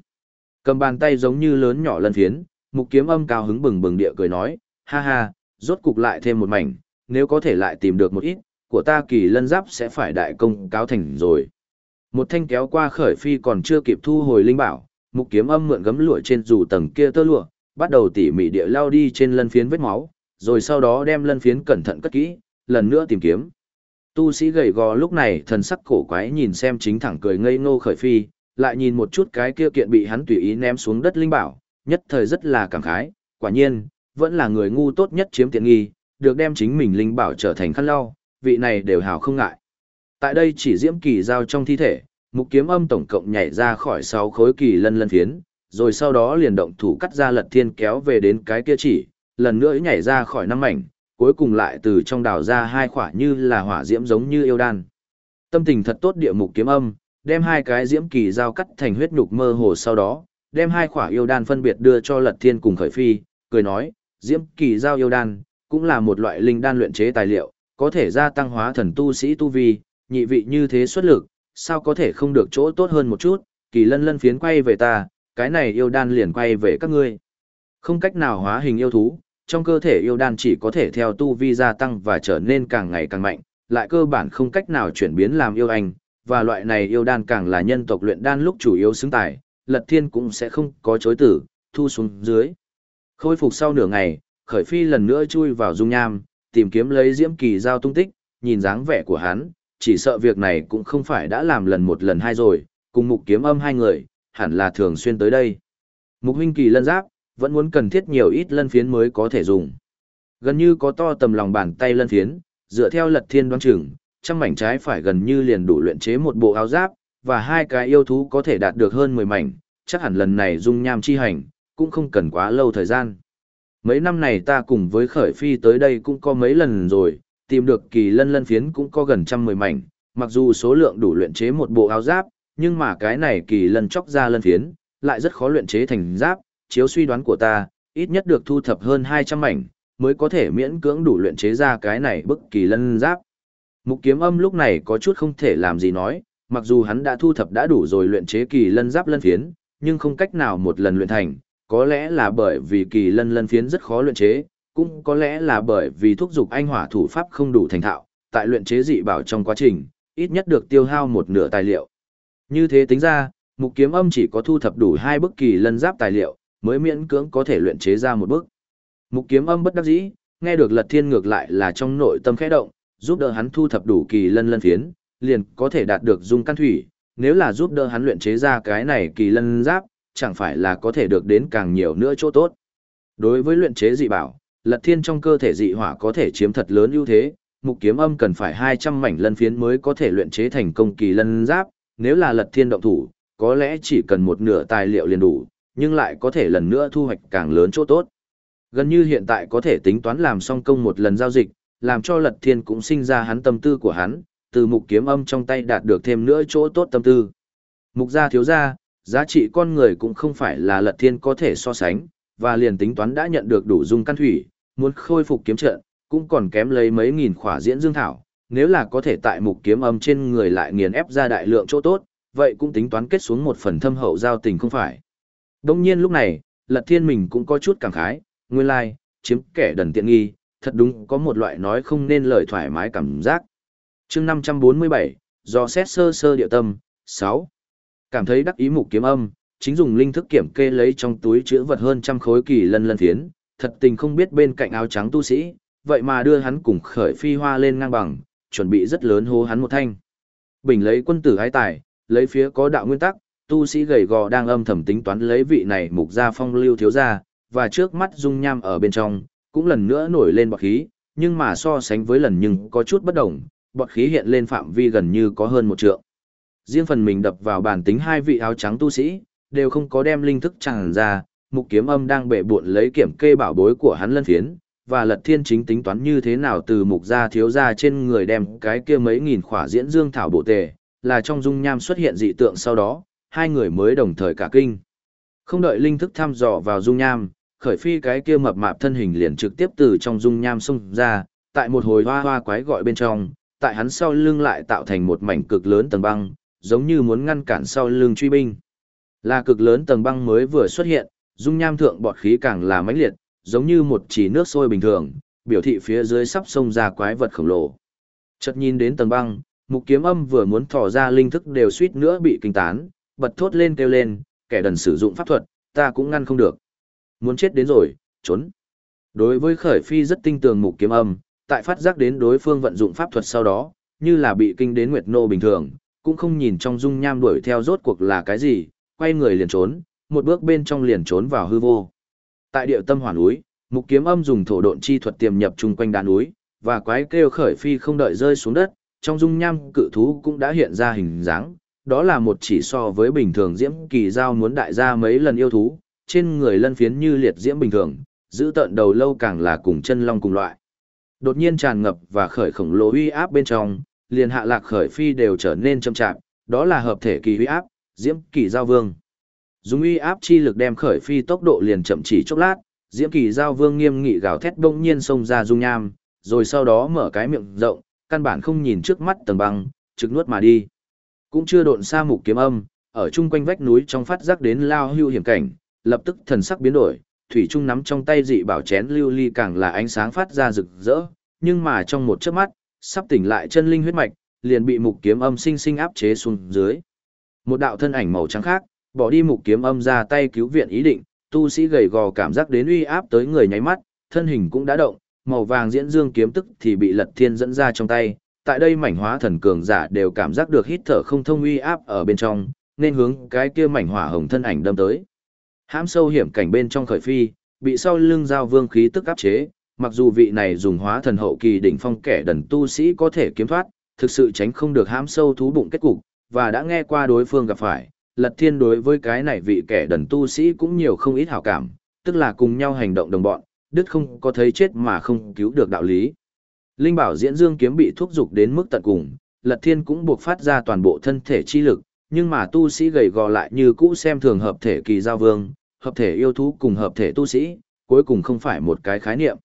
Cầm bàn tay giống như lớn nhỏ lân phiến, mục kiếm âm cao hứng bừng bừng địa cười nói, ha ha, rốt cục lại thêm một mảnh, nếu có thể lại tìm được một ít, của ta kỳ lân giáp sẽ phải đại công cáo thành rồi. Một thanh kéo qua khởi phi còn chưa kịp thu hồi linh bảo, mục kiếm âm mượn gấm lụa trên dù tầng kia tơ lụa, bắt đầu tỉ mỉ địa lao đi trên lân phiến vết máu, rồi sau đó đem lân phiến cẩn thận cất kỹ, lần nữa tìm kiếm. Tu sĩ gầy gò lúc này thần sắc cổ quái nhìn xem chính thẳng cười ngây ngô khởi phi, lại nhìn một chút cái kia kiện bị hắn tùy ý ném xuống đất linh bảo, nhất thời rất là cảm khái, quả nhiên, vẫn là người ngu tốt nhất chiếm tiện nghi, được đem chính mình linh bảo trở thành khăn lau, vị này đều hào không ngại. Tại đây chỉ diễm kỳ giao trong thi thể, mục kiếm âm tổng cộng nhảy ra khỏi 6 khối kỳ lân lân phiến, rồi sau đó liền động thủ cắt ra lật thiên kéo về đến cái kia chỉ, lần nữa nhảy ra khỏi năm mảnh, cuối cùng lại từ trong đào ra hai khỏa như là hỏa diễm giống như yêu đan. Tâm tình thật tốt địa mục kiếm âm, đem hai cái diễm kỳ giao cắt thành huyết nhục mơ hồ sau đó, đem hai khỏa yêu đan phân biệt đưa cho Lật Thiên cùng Khởi Phi, cười nói, diễm kỳ giao yêu đan cũng là một loại linh đan luyện chế tài liệu, có thể gia tăng hóa thần tu sĩ tu vi, nhị vị như thế xuất lực, sao có thể không được chỗ tốt hơn một chút, kỳ lân lân phiến quay về ta, cái này yêu đan liền quay về các ngươi. Không cách nào hóa hình yêu thú, trong cơ thể yêu đan chỉ có thể theo tu vi gia tăng và trở nên càng ngày càng mạnh, lại cơ bản không cách nào chuyển biến làm yêu anh, và loại này yêu đan càng là nhân tộc luyện đan lúc chủ yếu xứng tài, Lật Thiên cũng sẽ không có chối tử, thu xuống dưới. Khôi phục sau nửa ngày, khởi phi lần nữa chui vào dung nham, tìm kiếm lấy diễm kỳ giao tung tích, nhìn dáng vẻ của hắn, chỉ sợ việc này cũng không phải đã làm lần một lần hai rồi, cùng mục kiếm âm hai người, hẳn là thường xuyên tới đây. Mục huynh kỳ lân giáp, vẫn muốn cần thiết nhiều ít lân phiến mới có thể dùng. Gần như có to tầm lòng bàn tay lân phiến, dựa theo lật thiên đoán chừng, trăm mảnh trái phải gần như liền đủ luyện chế một bộ áo giáp, và hai cái yêu thú có thể đạt được hơn 10 mảnh, chắc hẳn lần này dung nham chi hành, cũng không cần quá lâu thời gian. Mấy năm này ta cùng với khởi phi tới đây cũng có mấy lần rồi, tìm được kỳ lân lân phiến cũng có gần trăm mười mảnh, mặc dù số lượng đủ luyện chế một bộ áo giáp, nhưng mà cái này kỳ lân chóc ra lân phiến, lại rất khó luyện chế thành giáp, chiếu suy đoán của ta, ít nhất được thu thập hơn 200 mảnh, mới có thể miễn cưỡng đủ luyện chế ra cái này bất kỳ lân giáp. Mục kiếm âm lúc này có chút không thể làm gì nói, mặc dù hắn đã thu thập đã đủ rồi luyện chế kỳ lân giáp lân phiến, nhưng không cách nào một lần luyện thành, có lẽ là bởi vì kỳ lân lân phiến rất khó luyện chế, cũng có lẽ là bởi vì thuốc dục anh hỏa thủ pháp không đủ thành thạo, tại luyện chế dị bảo trong quá trình, ít nhất được tiêu hao một nửa tài liệu. Như thế tính ra, mục kiếm âm chỉ có thu thập đủ hai bức kỳ lân giáp tài liệu, mới miễn cưỡng có thể luyện chế ra một bức. Mục kiếm âm bất đắc dĩ, nghe được lật thiên ngược lại là trong nội tâm khẽ động, giúp đỡ hắn thu thập đủ kỳ lân lân phiến, liền có thể đạt được dung căn thủy, nếu là giúp đỡ hắn luyện chế ra cái này kỳ lân giáp, chẳng phải là có thể được đến càng nhiều nữa chỗ tốt. Đối với luyện chế dị bảo, Lật Thiên trong cơ thể dị hỏa có thể chiếm thật lớn ưu thế, mục kiếm âm cần phải 200 mảnh lân phiến mới có thể luyện chế thành công kỳ lân giáp, nếu là Lật Thiên động thủ, có lẽ chỉ cần một nửa tài liệu liền đủ, nhưng lại có thể lần nữa thu hoạch càng lớn chỗ tốt. Gần như hiện tại có thể tính toán làm xong công một lần giao dịch, làm cho Lật Thiên cũng sinh ra hắn tâm tư của hắn, từ mục kiếm âm trong tay đạt được thêm nữa chỗ tốt tâm tư. Mục gia thiếu gia, giá trị con người cũng không phải là Lật Thiên có thể so sánh, và liền tính toán đã nhận được đủ dung căn thủy, muốn khôi phục kiếm trận, cũng còn kém lấy mấy nghìn khỏa diễn dương thảo, nếu là có thể tại mục kiếm âm trên người lại nghiền ép ra đại lượng chỗ tốt, vậy cũng tính toán kết xuống một phần thâm hậu giao tình không phải. Đông nhiên lúc này, Lật Thiên mình cũng có chút cảm khái, nguyên lai, like, chiếm kẻ đần tiện nghi, thật đúng có một loại nói không nên lời thoải mái cảm giác. chương 547, do xét sơ sơ địa tâm, 6. Cảm thấy đắc ý mục kiếm âm, chính dùng linh thức kiểm kê lấy trong túi chứa vật hơn trăm khối kỳ lân lân thiến, thật tình không biết bên cạnh áo trắng tu sĩ, vậy mà đưa hắn cùng khởi phi hoa lên ngang bằng, chuẩn bị rất lớn hô hắn một thanh. Bình lấy quân tử ái tài, lấy phía có đạo nguyên tắc, tu sĩ gầy gò đang âm thầm tính toán lấy vị này mục gia phong lưu thiếu gia, và trước mắt dung nham ở bên trong, cũng lần nữa nổi lên bọt khí, nhưng mà so sánh với lần nhưng có chút bất đồng, bọt khí hiện lên phạm vi gần như có hơn một trượng. Riêng phần mình đập vào bản tính hai vị áo trắng tu sĩ, đều không có đem linh thức tràn ra, mục kiếm âm đang bệ buộn lấy kiểm kê bảo bối của hắn lân phiến, và lật thiên chính tính toán như thế nào từ mục gia thiếu gia trên người đem cái kia mấy nghìn khỏa diễn dương thảo bộ tề, là trong dung nham xuất hiện dị tượng sau đó, hai người mới đồng thời cả kinh. Không đợi linh thức thăm dò vào dung nham, khởi phi cái kia mập mạp thân hình liền trực tiếp từ trong dung nham xông ra, tại một hồi hoa hoa quái gọi bên trong, tại hắn sau lưng lại tạo thành một mảnh cực lớn tầng băng, giống như muốn ngăn cản sau lưng truy binh. Là cực lớn tầng băng mới vừa xuất hiện, dung nham thượng bọt khí càng là mãnh liệt, giống như một chỉ nước sôi bình thường, biểu thị phía dưới sắp xông ra quái vật khổng lồ. Chợt nhìn đến tầng băng, mục kiếm âm vừa muốn thò ra linh thức đều suýt nữa bị kinh tán, bật thốt lên kêu lên, kẻ đần sử dụng pháp thuật, ta cũng ngăn không được. Muốn chết đến rồi, trốn. Đối với khởi phi rất tinh tường mục kiếm âm, tại phát giác đến đối phương vận dụng pháp thuật sau đó, như là bị kinh đến nguyệt nô bình thường, cũng không nhìn trong dung nham đuổi theo rốt cuộc là cái gì, quay người liền trốn, một bước bên trong liền trốn vào hư vô. Tại địa tâm hỏa núi, mục kiếm âm dùng thổ độn chi thuật tiềm nhập chung quanh đá núi, và quái kêu khởi phi không đợi rơi xuống đất, trong dung nham cự thú cũng đã hiện ra hình dáng, đó là một chỉ so với bình thường diễm kỳ giao muốn đại gia mấy lần yêu thú, trên người lân phiến như liệt diễm bình thường, giữ tận đầu lâu càng là cùng chân long cùng loại. Đột nhiên tràn ngập và khởi khổng lồ uy áp bên trong, liền hạ lạc khởi phi đều trở nên châm chạm, đó là hợp thể kỳ uy áp, diễm kỳ giao vương. Dùng uy áp chi lực đem khởi phi tốc độ liền chậm chỉ chốc lát, diễm kỳ giao vương nghiêm nghị gào thét đông nhiên xông ra dung nham, rồi sau đó mở cái miệng rộng, căn bản không nhìn trước mắt tầng băng, trực nuốt mà đi. Cũng chưa độn xa mục kiếm âm, ở chung quanh vách núi trong phát giác đến lao hưu hiểm cảnh, lập tức thần sắc biến đổi, thủy trung nắm trong tay dị bảo chén lưu ly càng là ánh sáng phát ra rực rỡ, nhưng mà trong một chớp mắt, sắp tỉnh lại chân linh huyết mạch, liền bị mục kiếm âm sinh sinh áp chế xuống dưới. Một đạo thân ảnh màu trắng khác, bỏ đi mục kiếm âm ra tay cứu viện ý định, tu sĩ gầy gò cảm giác đến uy áp tới người nháy mắt, thân hình cũng đã động, màu vàng diễn dương kiếm tức thì bị Lật Thiên dẫn ra trong tay. Tại đây mảnh hóa thần cường giả đều cảm giác được hít thở không thông uy áp ở bên trong, nên hướng cái kia mảnh hỏa hồng thân ảnh đâm tới. Hãm sâu hiểm cảnh bên trong khởi phi, bị sau lưng giao vương khí tức áp chế, mặc dù vị này dùng hóa thần hậu kỳ đỉnh phong kẻ đần tu sĩ có thể kiếm thoát, thực sự tránh không được hãm sâu thú bụng kết cục, và đã nghe qua đối phương gặp phải, Lật Thiên đối với cái này vị kẻ đần tu sĩ cũng nhiều không ít hảo cảm, tức là cùng nhau hành động đồng bọn, đứt không có thấy chết mà không cứu được đạo lý. Linh bảo diễn dương kiếm bị thúc dục đến mức tận cùng, Lật Thiên cũng buộc phát ra toàn bộ thân thể chi lực, nhưng mà tu sĩ gầy gò lại như cũ xem thường hợp thể kỳ giao vương, hợp thể yêu thú cùng hợp thể tu sĩ, cuối cùng không phải một cái khái niệm.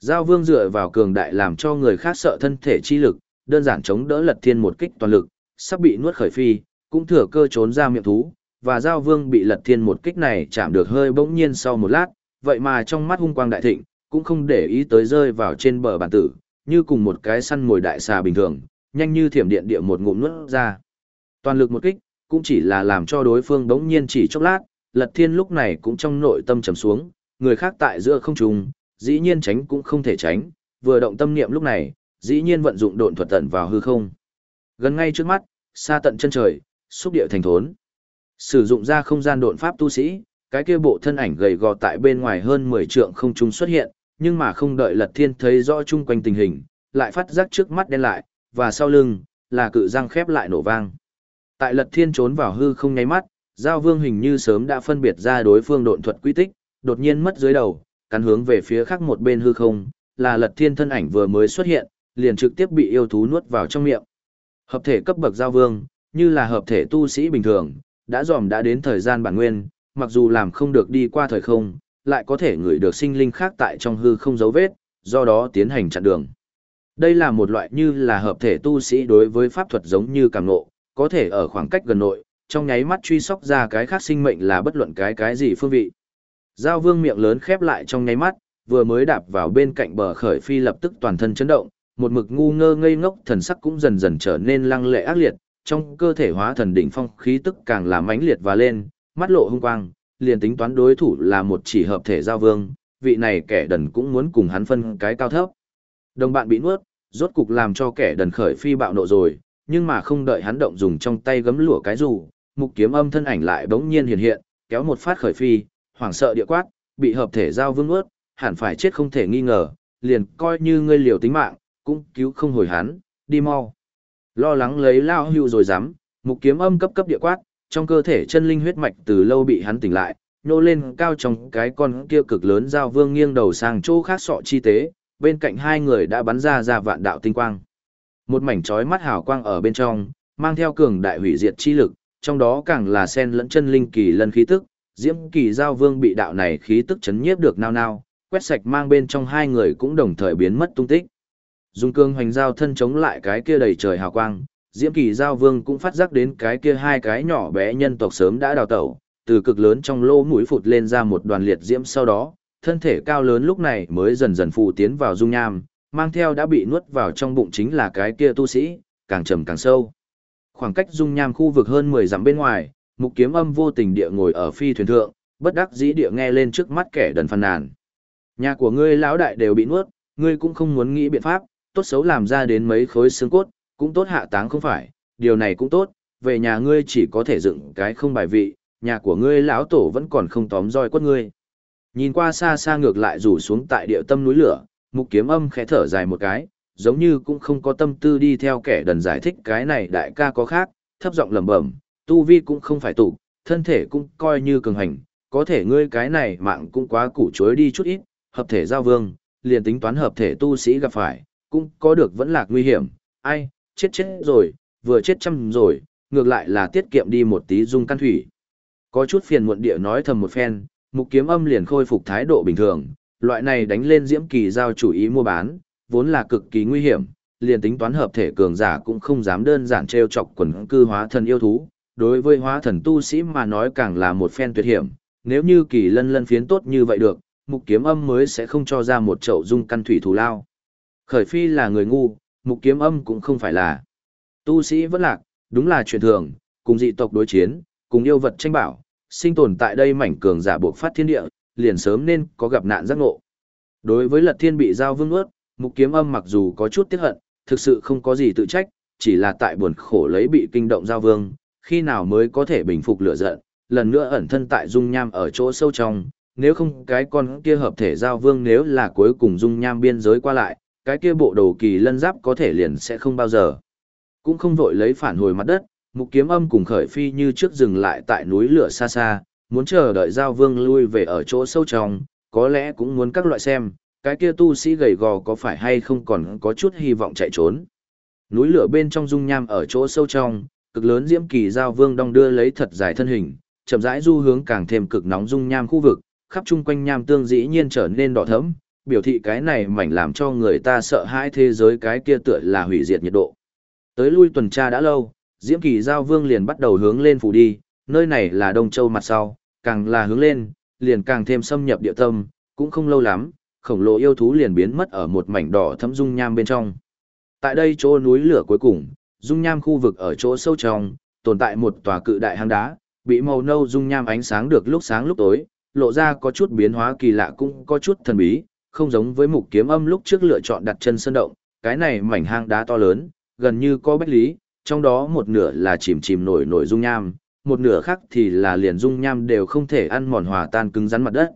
Giao vương dựa vào cường đại làm cho người khác sợ thân thể chi lực, đơn giản chống đỡ lật thiên một kích toàn lực, sắp bị nuốt khởi phi, cũng thừa cơ trốn ra miệng thú, và giao vương bị lật thiên một kích này chạm được hơi bỗng nhiên sau một lát, vậy mà trong mắt hung quang đại thịnh, cũng không để ý tới rơi vào trên bờ bản tử, như cùng một cái săn mồi đại xà bình thường, nhanh như thiểm điện địa một ngụm nuốt ra. Toàn lực một kích, cũng chỉ là làm cho đối phương đống nhiên chỉ chốc lát, lật thiên lúc này cũng trong nội tâm trầm xuống, người khác tại giữa không trùng, dĩ nhiên tránh cũng không thể tránh, vừa động tâm niệm lúc này, dĩ nhiên vận dụng độn thuật tận vào hư không. Gần ngay trước mắt, xa tận chân trời, xúc địa thành thốn. Sử dụng ra không gian độn pháp tu sĩ, cái kia bộ thân ảnh gầy gò tại bên ngoài hơn 10 trượng không trung xuất hiện, nhưng mà không đợi Lật Thiên thấy rõ chung quanh tình hình, lại phát giác trước mắt đen lại, và sau lưng là cự răng khép lại nổ vang. Tại Lật Thiên trốn vào hư không nháy mắt, Giao Vương hình như sớm đã phân biệt ra đối phương độn thuật quy tích, đột nhiên mất dưới đầu, cắn hướng về phía khác một bên hư không, là Lật Thiên thân ảnh vừa mới xuất hiện, liền trực tiếp bị yêu thú nuốt vào trong miệng. Hợp thể cấp bậc Giao Vương, như là hợp thể tu sĩ bình thường, đã dòm đã đến thời gian bản nguyên, mặc dù làm không được đi qua thời không, lại có thể ngửi được sinh linh khác tại trong hư không dấu vết, do đó tiến hành chặn đường. Đây là một loại như là hợp thể tu sĩ đối với pháp thuật giống như cảm ngộ, có thể ở khoảng cách gần nội, trong nháy mắt truy sóc ra cái khác sinh mệnh là bất luận cái cái gì phương vị. Giao vương miệng lớn khép lại trong nháy mắt, vừa mới đạp vào bên cạnh bờ khởi phi lập tức toàn thân chấn động, một mực ngu ngơ ngây ngốc thần sắc cũng dần dần trở nên lăng lệ ác liệt, trong cơ thể hóa thần đỉnh phong khí tức càng làm mãnh liệt và lên, mắt lộ hung quang, liền tính toán đối thủ là một chỉ hợp thể giao vương, vị này kẻ đần cũng muốn cùng hắn phân cái cao thấp. Đồng bạn bị nuốt, rốt cục làm cho kẻ đần khởi phi bạo nộ rồi, nhưng mà không đợi hắn động dùng trong tay gấm lụa cái dù, mục kiếm âm thân ảnh lại bỗng nhiên hiện hiện, kéo một phát khởi phi, hoảng sợ địa quát, bị hợp thể giao vương nuốt, hẳn phải chết không thể nghi ngờ, liền coi như ngươi liều tính mạng, cũng cứu không hồi hắn, đi mau. Lo lắng lấy lao hưu rồi dám, mục kiếm âm cấp cấp địa quát, trong cơ thể chân linh huyết mạch từ lâu bị hắn tỉnh lại, nô lên cao trong cái con kia cực lớn giao vương nghiêng đầu sang chỗ khác sọ chi tế, bên cạnh hai người đã bắn ra ra vạn đạo tinh quang. Một mảnh chói mắt hào quang ở bên trong, mang theo cường đại hủy diệt chi lực, trong đó càng là sen lẫn chân linh kỳ lân khí tức, diễm kỳ giao vương bị đạo này khí tức chấn nhiếp được nao nao, quét sạch mang bên trong hai người cũng đồng thời biến mất tung tích. Dung cương hoành giao thân chống lại cái kia đầy trời hào quang, diễm kỳ giao vương cũng phát giác đến cái kia hai cái nhỏ bé nhân tộc sớm đã đào tẩu, từ cực lớn trong lỗ mũi phụt lên ra một đoàn liệt diễm sau đó, thân thể cao lớn lúc này mới dần dần phụ tiến vào dung nham, mang theo đã bị nuốt vào trong bụng chính là cái kia tu sĩ, càng trầm càng sâu. Khoảng cách dung nham khu vực hơn 10 dặm bên ngoài, mục kiếm âm vô tình địa ngồi ở phi thuyền thượng, bất đắc dĩ địa nghe lên trước mắt kẻ đần phàn nàn. Nhà của ngươi lão đại đều bị nuốt, ngươi cũng không muốn nghĩ biện pháp, tốt xấu làm ra đến mấy khối xương cốt, cũng tốt hạ táng không phải, điều này cũng tốt, về nhà ngươi chỉ có thể dựng cái không bài vị, nhà của ngươi lão tổ vẫn còn không tóm roi quất ngươi. Nhìn qua xa xa ngược lại rủ xuống tại địa tâm núi lửa, mục kiếm âm khẽ thở dài một cái, giống như cũng không có tâm tư đi theo kẻ đần giải thích cái này đại ca có khác, thấp giọng lẩm bẩm, tu vi cũng không phải tụ, thân thể cũng coi như cường hành, có thể ngươi cái này mạng cũng quá củ chối đi chút ít, hợp thể giao vương, liền tính toán hợp thể tu sĩ gặp phải, cũng có được vẫn là nguy hiểm, ai, chết chết rồi, vừa chết trăm rồi, ngược lại là tiết kiệm đi một tí dung căn thủy. Có chút phiền muộn địa nói thầm một phen, mục kiếm âm liền khôi phục thái độ bình thường, loại này đánh lên diễm kỳ giao chủ ý mua bán, vốn là cực kỳ nguy hiểm, liền tính toán hợp thể cường giả cũng không dám đơn giản trêu chọc quần cư hóa thần yêu thú, đối với hóa thần tu sĩ mà nói càng là một phen tuyệt hiểm, nếu như kỳ lân lân phiến tốt như vậy được, mục kiếm âm mới sẽ không cho ra một chậu dung căn thủy thù lao. Khởi phi là người ngu, mục kiếm âm cũng không phải là. Tu sĩ vẫn lạc, đúng là chuyện thường, cùng dị tộc đối chiến, cùng yêu vật tranh bảo, sinh tồn tại đây mảnh cường giả buộc phát thiên địa, liền sớm nên có gặp nạn giác ngộ. Đối với Lật Thiên bị giao vương ướt, Mục Kiếm Âm mặc dù có chút tiếc hận, thực sự không có gì tự trách, chỉ là tại buồn khổ lấy bị kinh động giao vương, khi nào mới có thể bình phục lửa giận, lần nữa ẩn thân tại dung nham ở chỗ sâu trong, nếu không cái con kia hợp thể giao vương nếu là cuối cùng dung nham biên giới qua lại, cái kia bộ đồ kỳ lân giáp có thể liền sẽ không bao giờ. Cũng không vội lấy phản hồi mặt đất, mục kiếm âm cùng khởi phi như trước dừng lại tại núi lửa xa xa, muốn chờ đợi giao vương lui về ở chỗ sâu trong, có lẽ cũng muốn các loại xem, cái kia tu sĩ gầy gò có phải hay không còn có chút hy vọng chạy trốn. Núi lửa bên trong dung nham ở chỗ sâu trong, cực lớn diễm kỳ giao vương đong đưa lấy thật dài thân hình, chậm rãi du hướng càng thêm cực nóng dung nham khu vực, khắp chung quanh nham tương dĩ nhiên trở nên đỏ thẫm, biểu thị cái này mảnh làm cho người ta sợ hãi thế giới cái kia tựa là hủy diệt nhiệt độ. Tới lui tuần tra đã lâu, Diễm Kỳ Giao Vương liền bắt đầu hướng lên phủ đi, nơi này là Đông Châu mặt sau, càng là hướng lên, liền càng thêm xâm nhập địa tâm, cũng không lâu lắm, khổng lồ yêu thú liền biến mất ở một mảnh đỏ thẫm dung nham bên trong. Tại đây chỗ núi lửa cuối cùng, dung nham khu vực ở chỗ sâu trong, tồn tại một tòa cự đại hang đá, bị màu nâu dung nham ánh sáng được lúc sáng lúc tối, lộ ra có chút biến hóa kỳ lạ cũng có chút thần bí, không giống với mục kiếm âm lúc trước lựa chọn đặt chân sơn động, cái này mảnh hang đá to lớn, gần như có bách lý, trong đó một nửa là chìm chìm nổi nổi dung nham, một nửa khác thì là liền dung nham đều không thể ăn mòn hòa tan cứng rắn mặt đất.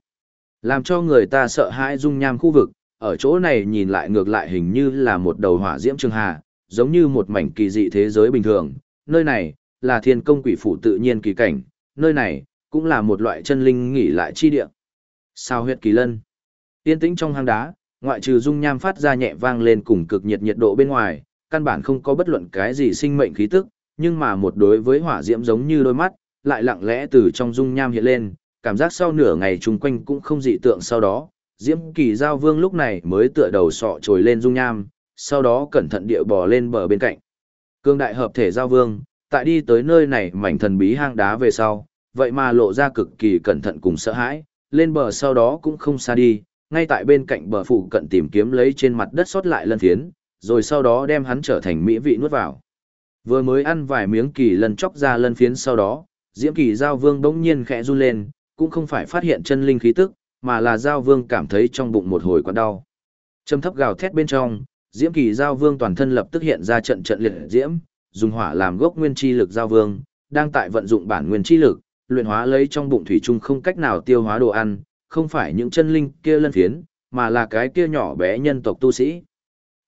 Làm cho người ta sợ hãi dung nham khu vực, ở chỗ này nhìn lại ngược lại hình như là một đầu hỏa diễm trường hà, giống như một mảnh kỳ dị thế giới bình thường, nơi này là thiên công quỷ phủ tự nhiên kỳ cảnh, nơi này cũng là một loại chân linh nghỉ lại chi địa. Sao huyết kỳ lân. Tiên tĩnh trong hang đá, ngoại trừ dung nham phát ra nhẹ vang lên cùng cực nhiệt nhiệt độ bên ngoài, căn bản không có bất luận cái gì sinh mệnh khí tức, nhưng mà một đối với hỏa diễm giống như đôi mắt, lại lặng lẽ từ trong dung nham hiện lên, cảm giác sau nửa ngày chung quanh cũng không dị tượng sau đó, diễm kỳ giao vương lúc này mới tựa đầu sọ trồi lên dung nham, sau đó cẩn thận địa bò lên bờ bên cạnh. Cương đại hợp thể giao vương, tại đi tới nơi này mảnh thần bí hang đá về sau, vậy mà lộ ra cực kỳ cẩn thận cùng sợ hãi, lên bờ sau đó cũng không xa đi, ngay tại bên cạnh bờ phụ cận tìm kiếm lấy trên mặt đất sót lại lân phiến, rồi sau đó đem hắn trở thành mỹ vị nuốt vào. Vừa mới ăn vài miếng kỳ lân chóc ra lân phiến sau đó, Diễm Kỳ Giao Vương bỗng nhiên khẽ run lên, cũng không phải phát hiện chân linh khí tức, mà là Giao Vương cảm thấy trong bụng một hồi quặn đau. Trầm thấp gào thét bên trong, Diễm Kỳ Giao Vương toàn thân lập tức hiện ra trận trận liệt diễm, dùng hỏa làm gốc nguyên chi lực Giao Vương, đang tại vận dụng bản nguyên chi lực, luyện hóa lấy trong bụng thủy chung không cách nào tiêu hóa đồ ăn, không phải những chân linh kia lân phiến, mà là cái kia nhỏ bé nhân tộc tu sĩ.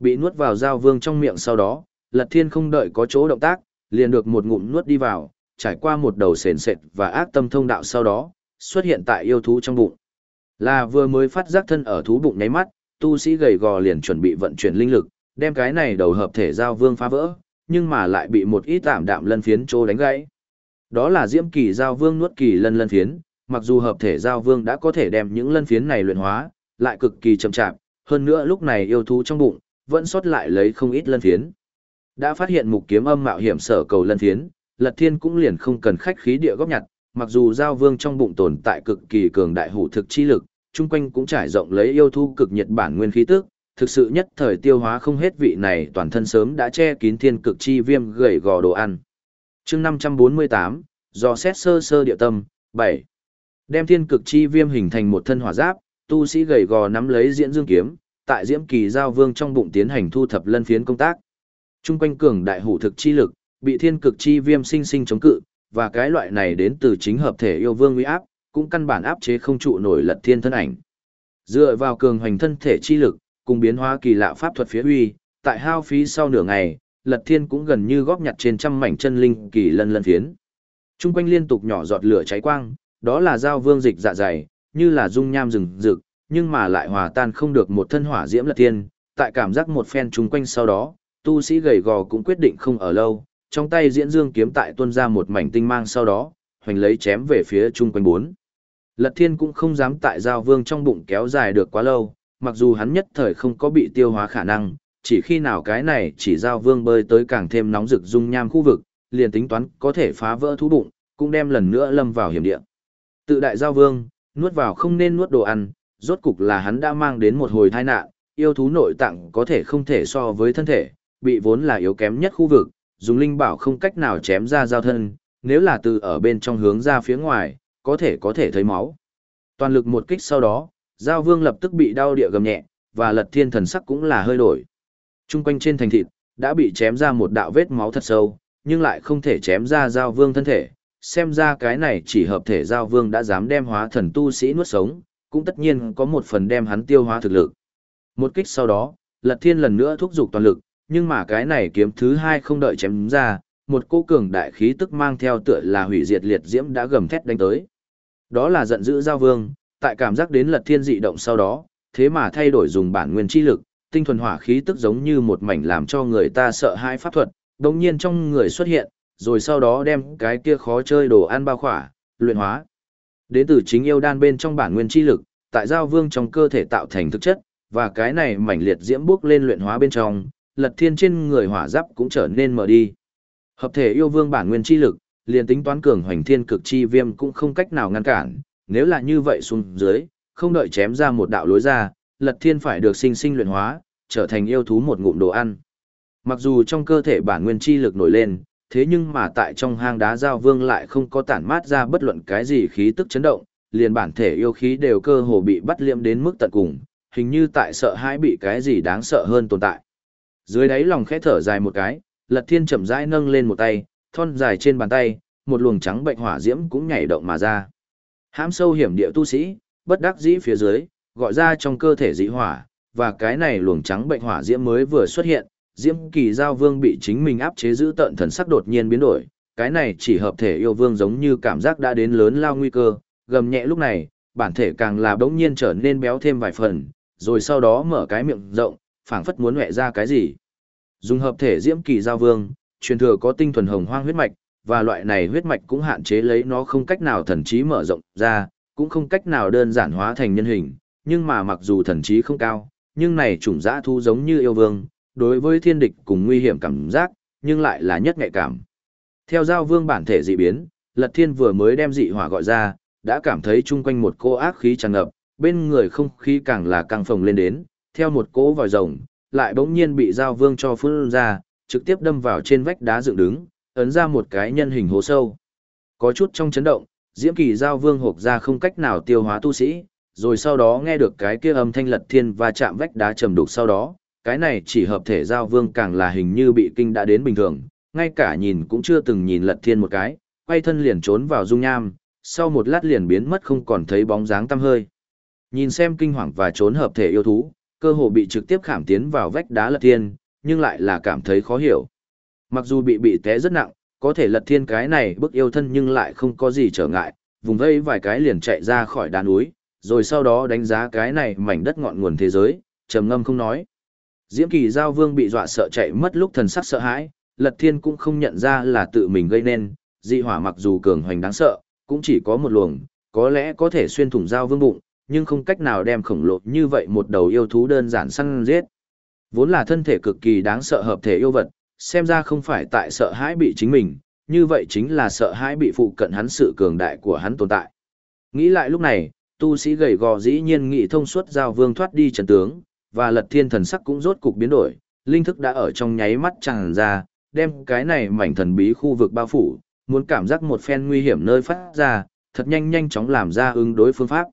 Bị nuốt vào giao vương trong miệng sau đó, lật thiên không đợi có chỗ động tác, liền được một ngụm nuốt đi vào, trải qua một đầu sền sệt và ác tâm thông đạo sau đó, xuất hiện tại yêu thú trong bụng. Là vừa mới phát giác thân ở thú bụng nháy mắt, tu sĩ gầy gò liền chuẩn bị vận chuyển linh lực, đem cái này đầu hợp thể giao vương phá vỡ, nhưng mà lại bị một ít tạm đạm lân phiến trô đánh gãy. Đó là diễm kỳ giao vương nuốt kỳ lân lân phiến, mặc dù hợp thể giao vương đã có thể đem những lân phiến này luyện hóa, lại cực kỳ chậm chạp, hơn nữa lúc này yêu thú trong bụng, vẫn sót lại lấy không ít lân phiến. Đã phát hiện mục kiếm âm mạo hiểm sở cầu lân phiến, Lật Thiên cũng liền không cần khách khí địa góp nhặt, mặc dù giao vương trong bụng tồn tại cực kỳ cường đại hủ thực chi lực, chung quanh cũng trải rộng lấy yêu thú cực nhiệt bản nguyên khí tức, thực sự nhất thời tiêu hóa không hết vị này toàn thân sớm đã che kín thiên cực chi viêm gầy gò đồ ăn. Chương 548, do xét sơ sơ địa tâm, 7. Đem thiên cực chi viêm hình thành một thân hỏa giáp, tu sĩ gầy gò nắm lấy diễn dương kiếm, tại diễm kỳ giao vương trong bụng tiến hành thu thập lân phiến công tác. Trung quanh cường đại hủ thực chi lực, bị thiên cực chi viêm sinh sinh chống cự, và cái loại này đến từ chính hợp thể yêu vương uy áp, cũng căn bản áp chế không trụ nổi lật thiên thân ảnh. Dựa vào cường hoành thân thể chi lực, cùng biến hóa kỳ lạ pháp thuật phía uy, tại hao phí sau nửa ngày, lật thiên cũng gần như góp nhặt trên trăm mảnh chân linh kỳ lân lân phiến. Trung quanh liên tục nhỏ giọt lửa cháy quang, đó là giao vương dịch dạ dày, như là dung nham rừng rực, nhưng mà lại hòa tan không được một thân hỏa diễm lật thiên, tại cảm giác một phen chung quanh sau đó, tu sĩ gầy gò cũng quyết định không ở lâu, trong tay diễn dương kiếm tại tuôn ra một mảnh tinh mang sau đó, hoành lấy chém về phía chung quanh bốn. Lật thiên cũng không dám tại giao vương trong bụng kéo dài được quá lâu, mặc dù hắn nhất thời không có bị tiêu hóa khả năng, chỉ khi nào cái này chỉ giao vương bơi tới càng thêm nóng rực dung nham khu vực, liền tính toán có thể phá vỡ thú bụng, cũng đem lần nữa lâm vào hiểm địa. Tự đại giao vương, nuốt vào không nên nuốt đồ ăn, rốt cục là hắn đã mang đến một hồi tai nạn, yêu thú nội tạng có thể không thể so với thân thể, bị vốn là yếu kém nhất khu vực, dùng linh bảo không cách nào chém ra giao thân, nếu là từ ở bên trong hướng ra phía ngoài, có thể có thể thấy máu. Toàn lực một kích sau đó, Giao Vương lập tức bị đau địa gầm nhẹ, và Lật Thiên thần sắc cũng là hơi đổi. Trung quanh trên thành thịt, đã bị chém ra một đạo vết máu thật sâu, nhưng lại không thể chém ra Giao Vương thân thể. Xem ra cái này chỉ hợp thể Giao Vương đã dám đem hóa thần tu sĩ nuốt sống, cũng tất nhiên có một phần đem hắn tiêu hóa thực lực. Một kích sau đó, Lật Thiên lần nữa thúc giục toàn lực, nhưng mà cái này kiếm thứ hai không đợi chém ra, một cô cường đại khí tức mang theo tựa là hủy diệt liệt diễm đã gầm thét đánh tới. Đó là giận dữ giao vương, tại cảm giác đến lật thiên dị động sau đó, thế mà thay đổi dùng bản nguyên chi lực, tinh thuần hỏa khí tức giống như một mảnh làm cho người ta sợ hãi pháp thuật, đồng nhiên trong người xuất hiện, rồi sau đó đem cái kia khó chơi đồ ăn bao khỏa, luyện hóa. Đến từ chính yêu đan bên trong bản nguyên chi lực, tại giao vương trong cơ thể tạo thành thực chất, và cái này mảnh liệt diễm bước lên luyện hóa bên trong, lật thiên trên người hỏa giáp cũng trở nên mở đi. Hợp thể yêu vương bản nguyên chi lực, liền tính toán cường hoành thiên cực chi viêm cũng không cách nào ngăn cản, nếu là như vậy xuống dưới, không đợi chém ra một đạo lối ra, lật thiên phải được sinh sinh luyện hóa, trở thành yêu thú một ngụm đồ ăn. Mặc dù trong cơ thể bản nguyên chi lực nổi lên, thế nhưng mà tại trong hang đá giao vương lại không có tản mát ra bất luận cái gì khí tức chấn động, liền bản thể yêu khí đều cơ hồ bị bắt liệm đến mức tận cùng, hình như tại sợ hãi bị cái gì đáng sợ hơn tồn tại. Dưới đáy lòng khẽ thở dài một cái, Lật Thiên chậm rãi nâng lên một tay, thon dài trên bàn tay, một luồng trắng bệnh hỏa diễm cũng nhảy động mà ra. Hãm sâu hiểm địa tu sĩ, bất đắc dĩ phía dưới, gọi ra trong cơ thể dị hỏa, và cái này luồng trắng bệnh hỏa diễm mới vừa xuất hiện, Diễm Kỳ Giao Vương bị chính mình áp chế giữ tận thần sắc đột nhiên biến đổi, cái này chỉ hợp thể yêu vương giống như cảm giác đã đến lớn lao nguy cơ, gầm nhẹ lúc này, bản thể càng là bỗng nhiên trở nên béo thêm vài phần, rồi sau đó mở cái miệng rộng, phảng phất muốn mẹ ra cái gì. Dùng hợp thể diễm kỳ giao vương, truyền thừa có tinh thuần hồng hoang huyết mạch, và loại này huyết mạch cũng hạn chế lấy nó không cách nào thần trí mở rộng ra, cũng không cách nào đơn giản hóa thành nhân hình, nhưng mà mặc dù thần trí không cao, nhưng này chủng dã thu giống như yêu vương, đối với thiên địch cùng nguy hiểm cảm giác, nhưng lại là nhất nhạy cảm. Theo giao vương bản thể dị biến, Lật Thiên vừa mới đem dị hỏa gọi ra, đã cảm thấy chung quanh một cô ác khí tràn ngập, bên người không khí càng là căng phồng lên đến, theo một cỗ vòi rồng, lại bỗng nhiên bị giao vương cho phun ra, trực tiếp đâm vào trên vách đá dựng đứng, ấn ra một cái nhân hình hố sâu. Có chút trong chấn động, diễm kỳ giao vương hộp ra không cách nào tiêu hóa tu sĩ, rồi sau đó nghe được cái kia âm thanh lật thiên và chạm vách đá trầm đục sau đó, cái này chỉ hợp thể giao vương càng là hình như bị kinh đã đến bình thường, ngay cả nhìn cũng chưa từng nhìn lật thiên một cái, quay thân liền trốn vào dung nham, sau một lát liền biến mất không còn thấy bóng dáng tăm hơi. Nhìn xem kinh hoàng và trốn hợp thể yêu thú, cơ hồ bị trực tiếp khảm tiến vào vách đá lật thiên, nhưng lại là cảm thấy khó hiểu. Mặc dù bị bị té rất nặng, có thể lật thiên cái này bức yêu thân nhưng lại không có gì trở ngại, vùng vây vài cái liền chạy ra khỏi đá núi, rồi sau đó đánh giá cái này mảnh đất ngọn nguồn thế giới, trầm ngâm không nói. Diễm kỳ giao vương bị dọa sợ chạy mất lúc thần sắc sợ hãi, lật thiên cũng không nhận ra là tự mình gây nên, dị hỏa mặc dù cường hoành đáng sợ, cũng chỉ có một luồng, có lẽ có thể xuyên thủng giao vương bụng, nhưng không cách nào đem khổng lồ như vậy một đầu yêu thú đơn giản săn giết. Vốn là thân thể cực kỳ đáng sợ hợp thể yêu vật, xem ra không phải tại sợ hãi bị chính mình, như vậy chính là sợ hãi bị phụ cận hắn sự cường đại của hắn tồn tại. Nghĩ lại lúc này, tu sĩ gầy gò dĩ nhiên nghĩ thông suốt giao vương thoát đi trần tướng, và lật thiên thần sắc cũng rốt cục biến đổi, linh thức đã ở trong nháy mắt tràn ra, đem cái này mảnh thần bí khu vực bao phủ, muốn cảm giác một phen nguy hiểm nơi phát ra, thật nhanh nhanh chóng làm ra ứng đối phương pháp.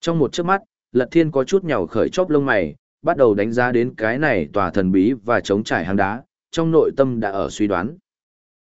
Trong một chớp mắt, Lật Thiên có chút nhào khởi chóp lông mày, bắt đầu đánh giá đến cái này tòa thần bí và chống trải hang đá, trong nội tâm đã ở suy đoán.